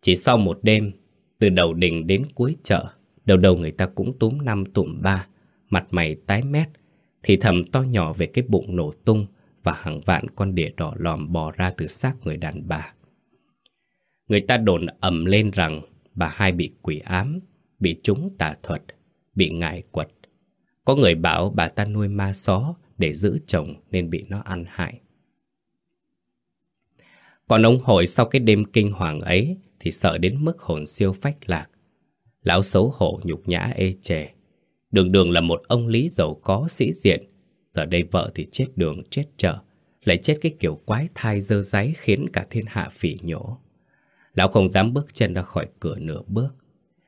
[SPEAKER 1] Chỉ sau một đêm, từ đầu đình đến cuối chợ, đầu đầu người ta cũng túm năm tụm ba, mặt mày tái mét, thì thầm to nhỏ về cái bụng nổ tung và hàng vạn con đỉa đỏ lòm bò ra từ xác người đàn bà. Người ta đồn ầm lên rằng bà hai bị quỷ ám, bị trúng tà thuật, bị ngại quật. Có người bảo bà ta nuôi ma só để giữ chồng nên bị nó ăn hại. Còn ông hội sau cái đêm kinh hoàng ấy thì sợ đến mức hồn siêu phách lạc. Lão xấu hổ nhục nhã ê chề. Đường đường là một ông lý giàu có, sĩ diện. Giờ đây vợ thì chết đường, chết chợ. Lại chết cái kiểu quái thai dơ giấy khiến cả thiên hạ phỉ nhổ. Lão không dám bước chân ra khỏi cửa nửa bước.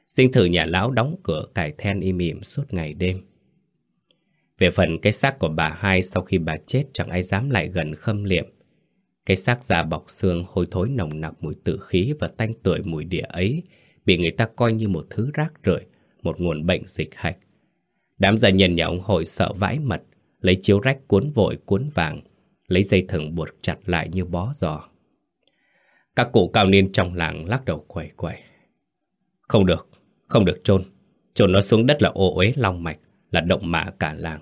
[SPEAKER 1] Sinh thử nhà lão đóng cửa cài then im ỉm suốt ngày đêm. Về phần cái xác của bà hai sau khi bà chết chẳng ai dám lại gần khâm liệm. Cái xác già bọc xương hôi thối nồng nặc mùi tử khí và tanh tưởi mùi địa ấy bị người ta coi như một thứ rác rưởi, một nguồn bệnh dịch hạch. Đám gia nhân nhà ông hội sợ vãi mật, lấy chiếu rách cuốn vội cuốn vàng, lấy dây thừng buộc chặt lại như bó giò. Các cụ cao niên trong làng lắc đầu quẩy quẩy. Không được, không được chôn Chôn nó xuống đất là ô uế long mạch, là động mạ cả làng.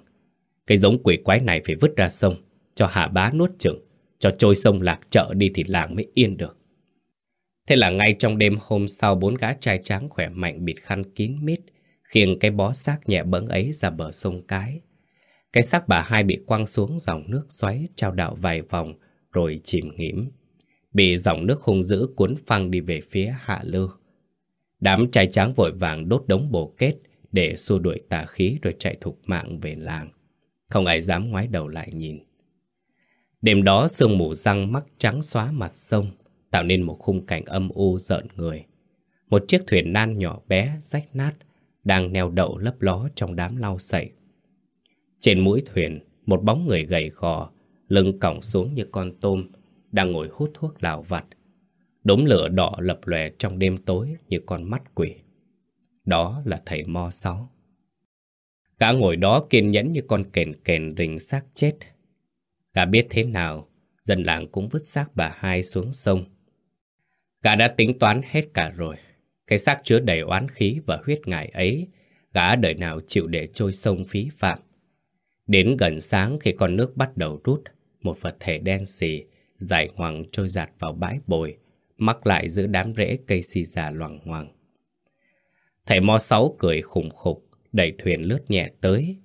[SPEAKER 1] Cái giống quỷ quái này phải vứt ra sông, cho hạ bá nuốt chửng, cho trôi sông lạc chợ đi thì làng mới yên được. Thế là ngay trong đêm hôm sau bốn gã trai tráng khỏe mạnh bịt khăn kín mít, khiêng cái bó xác nhẹ bẫng ấy ra bờ sông cái. Cái xác bà hai bị quăng xuống dòng nước xoáy trao đạo vài vòng rồi chìm nghỉm. Bị dòng nước hung dữ cuốn phăng đi về phía hạ lưu. Đám trai tráng vội vàng đốt đống bồ kết để xua đuổi tà khí rồi chạy thục mạng về làng. Không ai dám ngoái đầu lại nhìn. Đêm đó sương mù răng mắc trắng xóa mặt sông, tạo nên một khung cảnh âm u rợn người. Một chiếc thuyền nan nhỏ bé, rách nát, đang neo đậu lấp ló trong đám lau sậy. Trên mũi thuyền, một bóng người gầy gò, lưng còng xuống như con tôm, đang ngồi hút thuốc lào vặt. Đốm lửa đỏ lập lòe trong đêm tối như con mắt quỷ. Đó là thầy Mo Sáu. Gã ngồi đó kiên nhẫn như con kền kền rình xác chết. Gã biết thế nào, dân làng cũng vứt xác bà hai xuống sông. Gã đã tính toán hết cả rồi. Cái xác chứa đầy oán khí và huyết ngải ấy, gã đời nào chịu để trôi sông phí phạm. Đến gần sáng khi con nước bắt đầu rút, một vật thể đen xì, dài ngoằng trôi giạt vào bãi bồi, mắc lại giữa đám rễ cây xì già loằng ngoằng. Thầy Mo Sáu cười khủng khục, đẩy thuyền lướt nhẹ tới,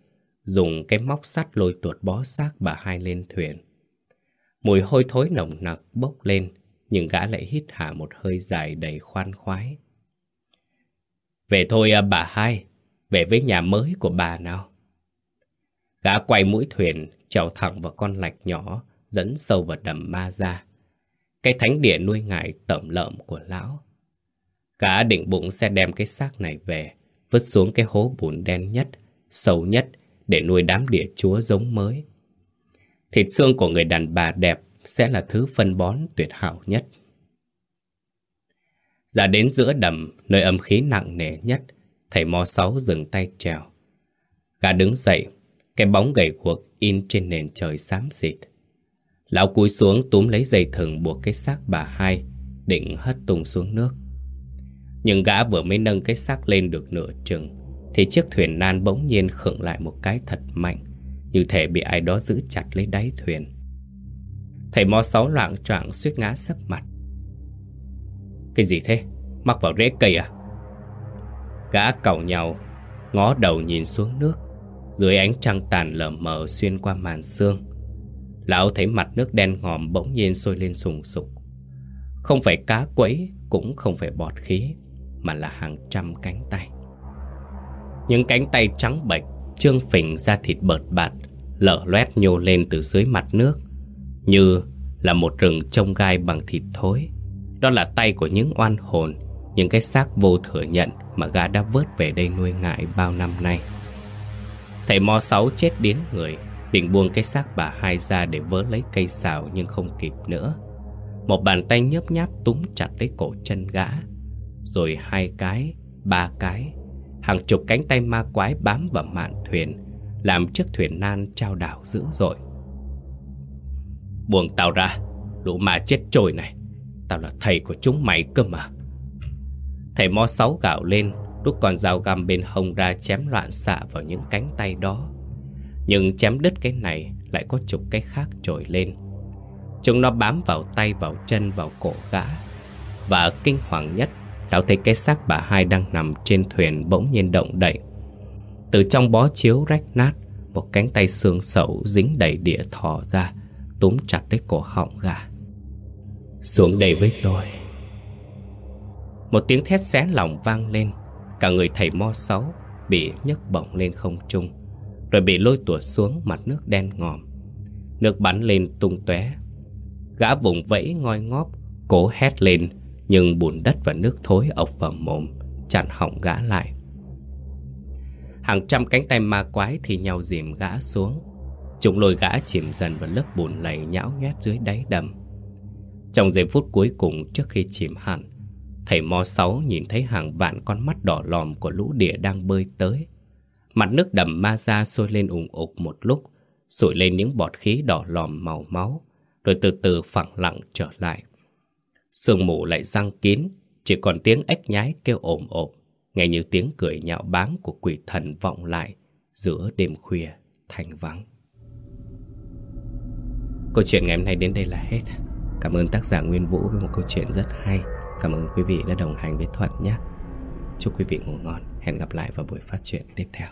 [SPEAKER 1] dùng cái móc sắt lôi tuột bó xác bà hai lên thuyền. Mùi hôi thối nồng nặc bốc lên, nhưng gã lại hít hà một hơi dài đầy khoan khoái. Về thôi à, bà hai, về với nhà mới của bà nào. Gã quay mũi thuyền, trèo thẳng vào con lạch nhỏ, dẫn sâu vào đầm ma ra. Cái thánh địa nuôi ngải tẩm lợm của lão. Gã định bụng sẽ đem cái xác này về, vứt xuống cái hố bùn đen nhất, sâu nhất để nuôi đám địa chúa giống mới. Thịt xương của người đàn bà đẹp sẽ là thứ phân bón tuyệt hảo nhất. Ra đến giữa đầm, nơi âm khí nặng nề nhất, thầy mò sáu dừng tay trèo. Gã đứng dậy, cái bóng gầy guộc in trên nền trời xám xịt. Lão cúi xuống túm lấy dây thừng buộc cái xác bà hai, định hất tung xuống nước. Nhưng gã vừa mới nâng cái xác lên được nửa chừng, thì chiếc thuyền nan bỗng nhiên khựng lại một cái thật mạnh, như thể bị ai đó giữ chặt lấy đáy thuyền. Thầy mò sáu loạn choạng suýt ngã sấp mặt. Cái gì thế? Mắc vào rễ cây à? Gã cầu nhau, ngó đầu nhìn xuống nước, dưới ánh trăng tàn lờ mờ xuyên qua màn sương. Lão thấy mặt nước đen ngòm bỗng nhiên sôi lên sùng sục. Không phải cá quẫy, cũng không phải bọt khí, mà là hàng trăm cánh tay. Những cánh tay trắng bệch, trương phình ra thịt bợt bạt, lở loét nhô lên từ dưới mặt nước, như là một rừng trông gai bằng thịt thối. Đó là tay của những oan hồn, những cái xác vô thừa nhận mà gã đã vớt về đây nuôi ngại bao năm nay. Thầy Mo Sáu chết điếng người, định buông cái xác bà hai ra để vớ lấy cây xào nhưng không kịp nữa. Một bàn tay nhớp nháp túm chặt lấy cổ chân gã, rồi hai cái, ba cái, hàng chục cánh tay ma quái bám vào mạn thuyền, làm chiếc thuyền nan trao đảo dữ dội. Buông tao ra, lũ ma chết trôi này, tao là thầy của chúng mày cơ mà. Thầy mo sáu gạo lên, rút con dao găm bên hông ra chém loạn xạ vào những cánh tay đó. Nhưng chém đứt cái này lại có chục cái khác trồi lên. Chúng nó bám vào tay, vào chân, vào cổ gã. Và kinh hoàng nhất, lão thấy cái xác bà hai đang nằm trên thuyền bỗng nhiên động đậy. Từ trong bó chiếu rách nát, một cánh tay xương sẩu dính đầy địa thò ra, túm chặt lấy cổ họng gã. Xuống đây với tôi. Một tiếng thét xé lòng vang lên, cả người thầy mo sáu bị nhấc bổng lên không trung, rồi bị lôi tuột xuống mặt nước đen ngòm. Nước bắn lên tung tóe. Gã vùng vẫy ngoi ngóp, cố hét lên, nhưng bùn đất và nước thối ộc vào mồm, chặn họng gã lại. Hàng trăm cánh tay ma quái thì nhau dìm gã xuống. Chúng lôi gã chìm dần vào lớp bùn lầy nhão nhét dưới đáy đầm. Trong giây phút cuối cùng trước khi chìm hẳn Thầy mò sáu nhìn thấy hàng vạn con mắt đỏ lòm của lũ địa đang bơi tới. Mặt nước đầm ma ra sôi lên ủng ục một lúc Sủi lên những bọt khí đỏ lòm màu máu Rồi từ từ phẳng lặng trở lại. Sương mù lại răng kín, Chỉ còn tiếng ếch nhái kêu ồm ồm, Nghe như tiếng cười nhạo báng của quỷ thần vọng lại Giữa đêm khuya thành vắng. Câu chuyện ngày hôm nay đến đây là hết. Cảm ơn tác giả Nguyên Vũ với một câu chuyện rất hay. Cảm ơn quý vị đã đồng hành với Thuận nhé. Chúc quý vị ngủ ngon. Hẹn gặp lại vào buổi phát truyện tiếp theo.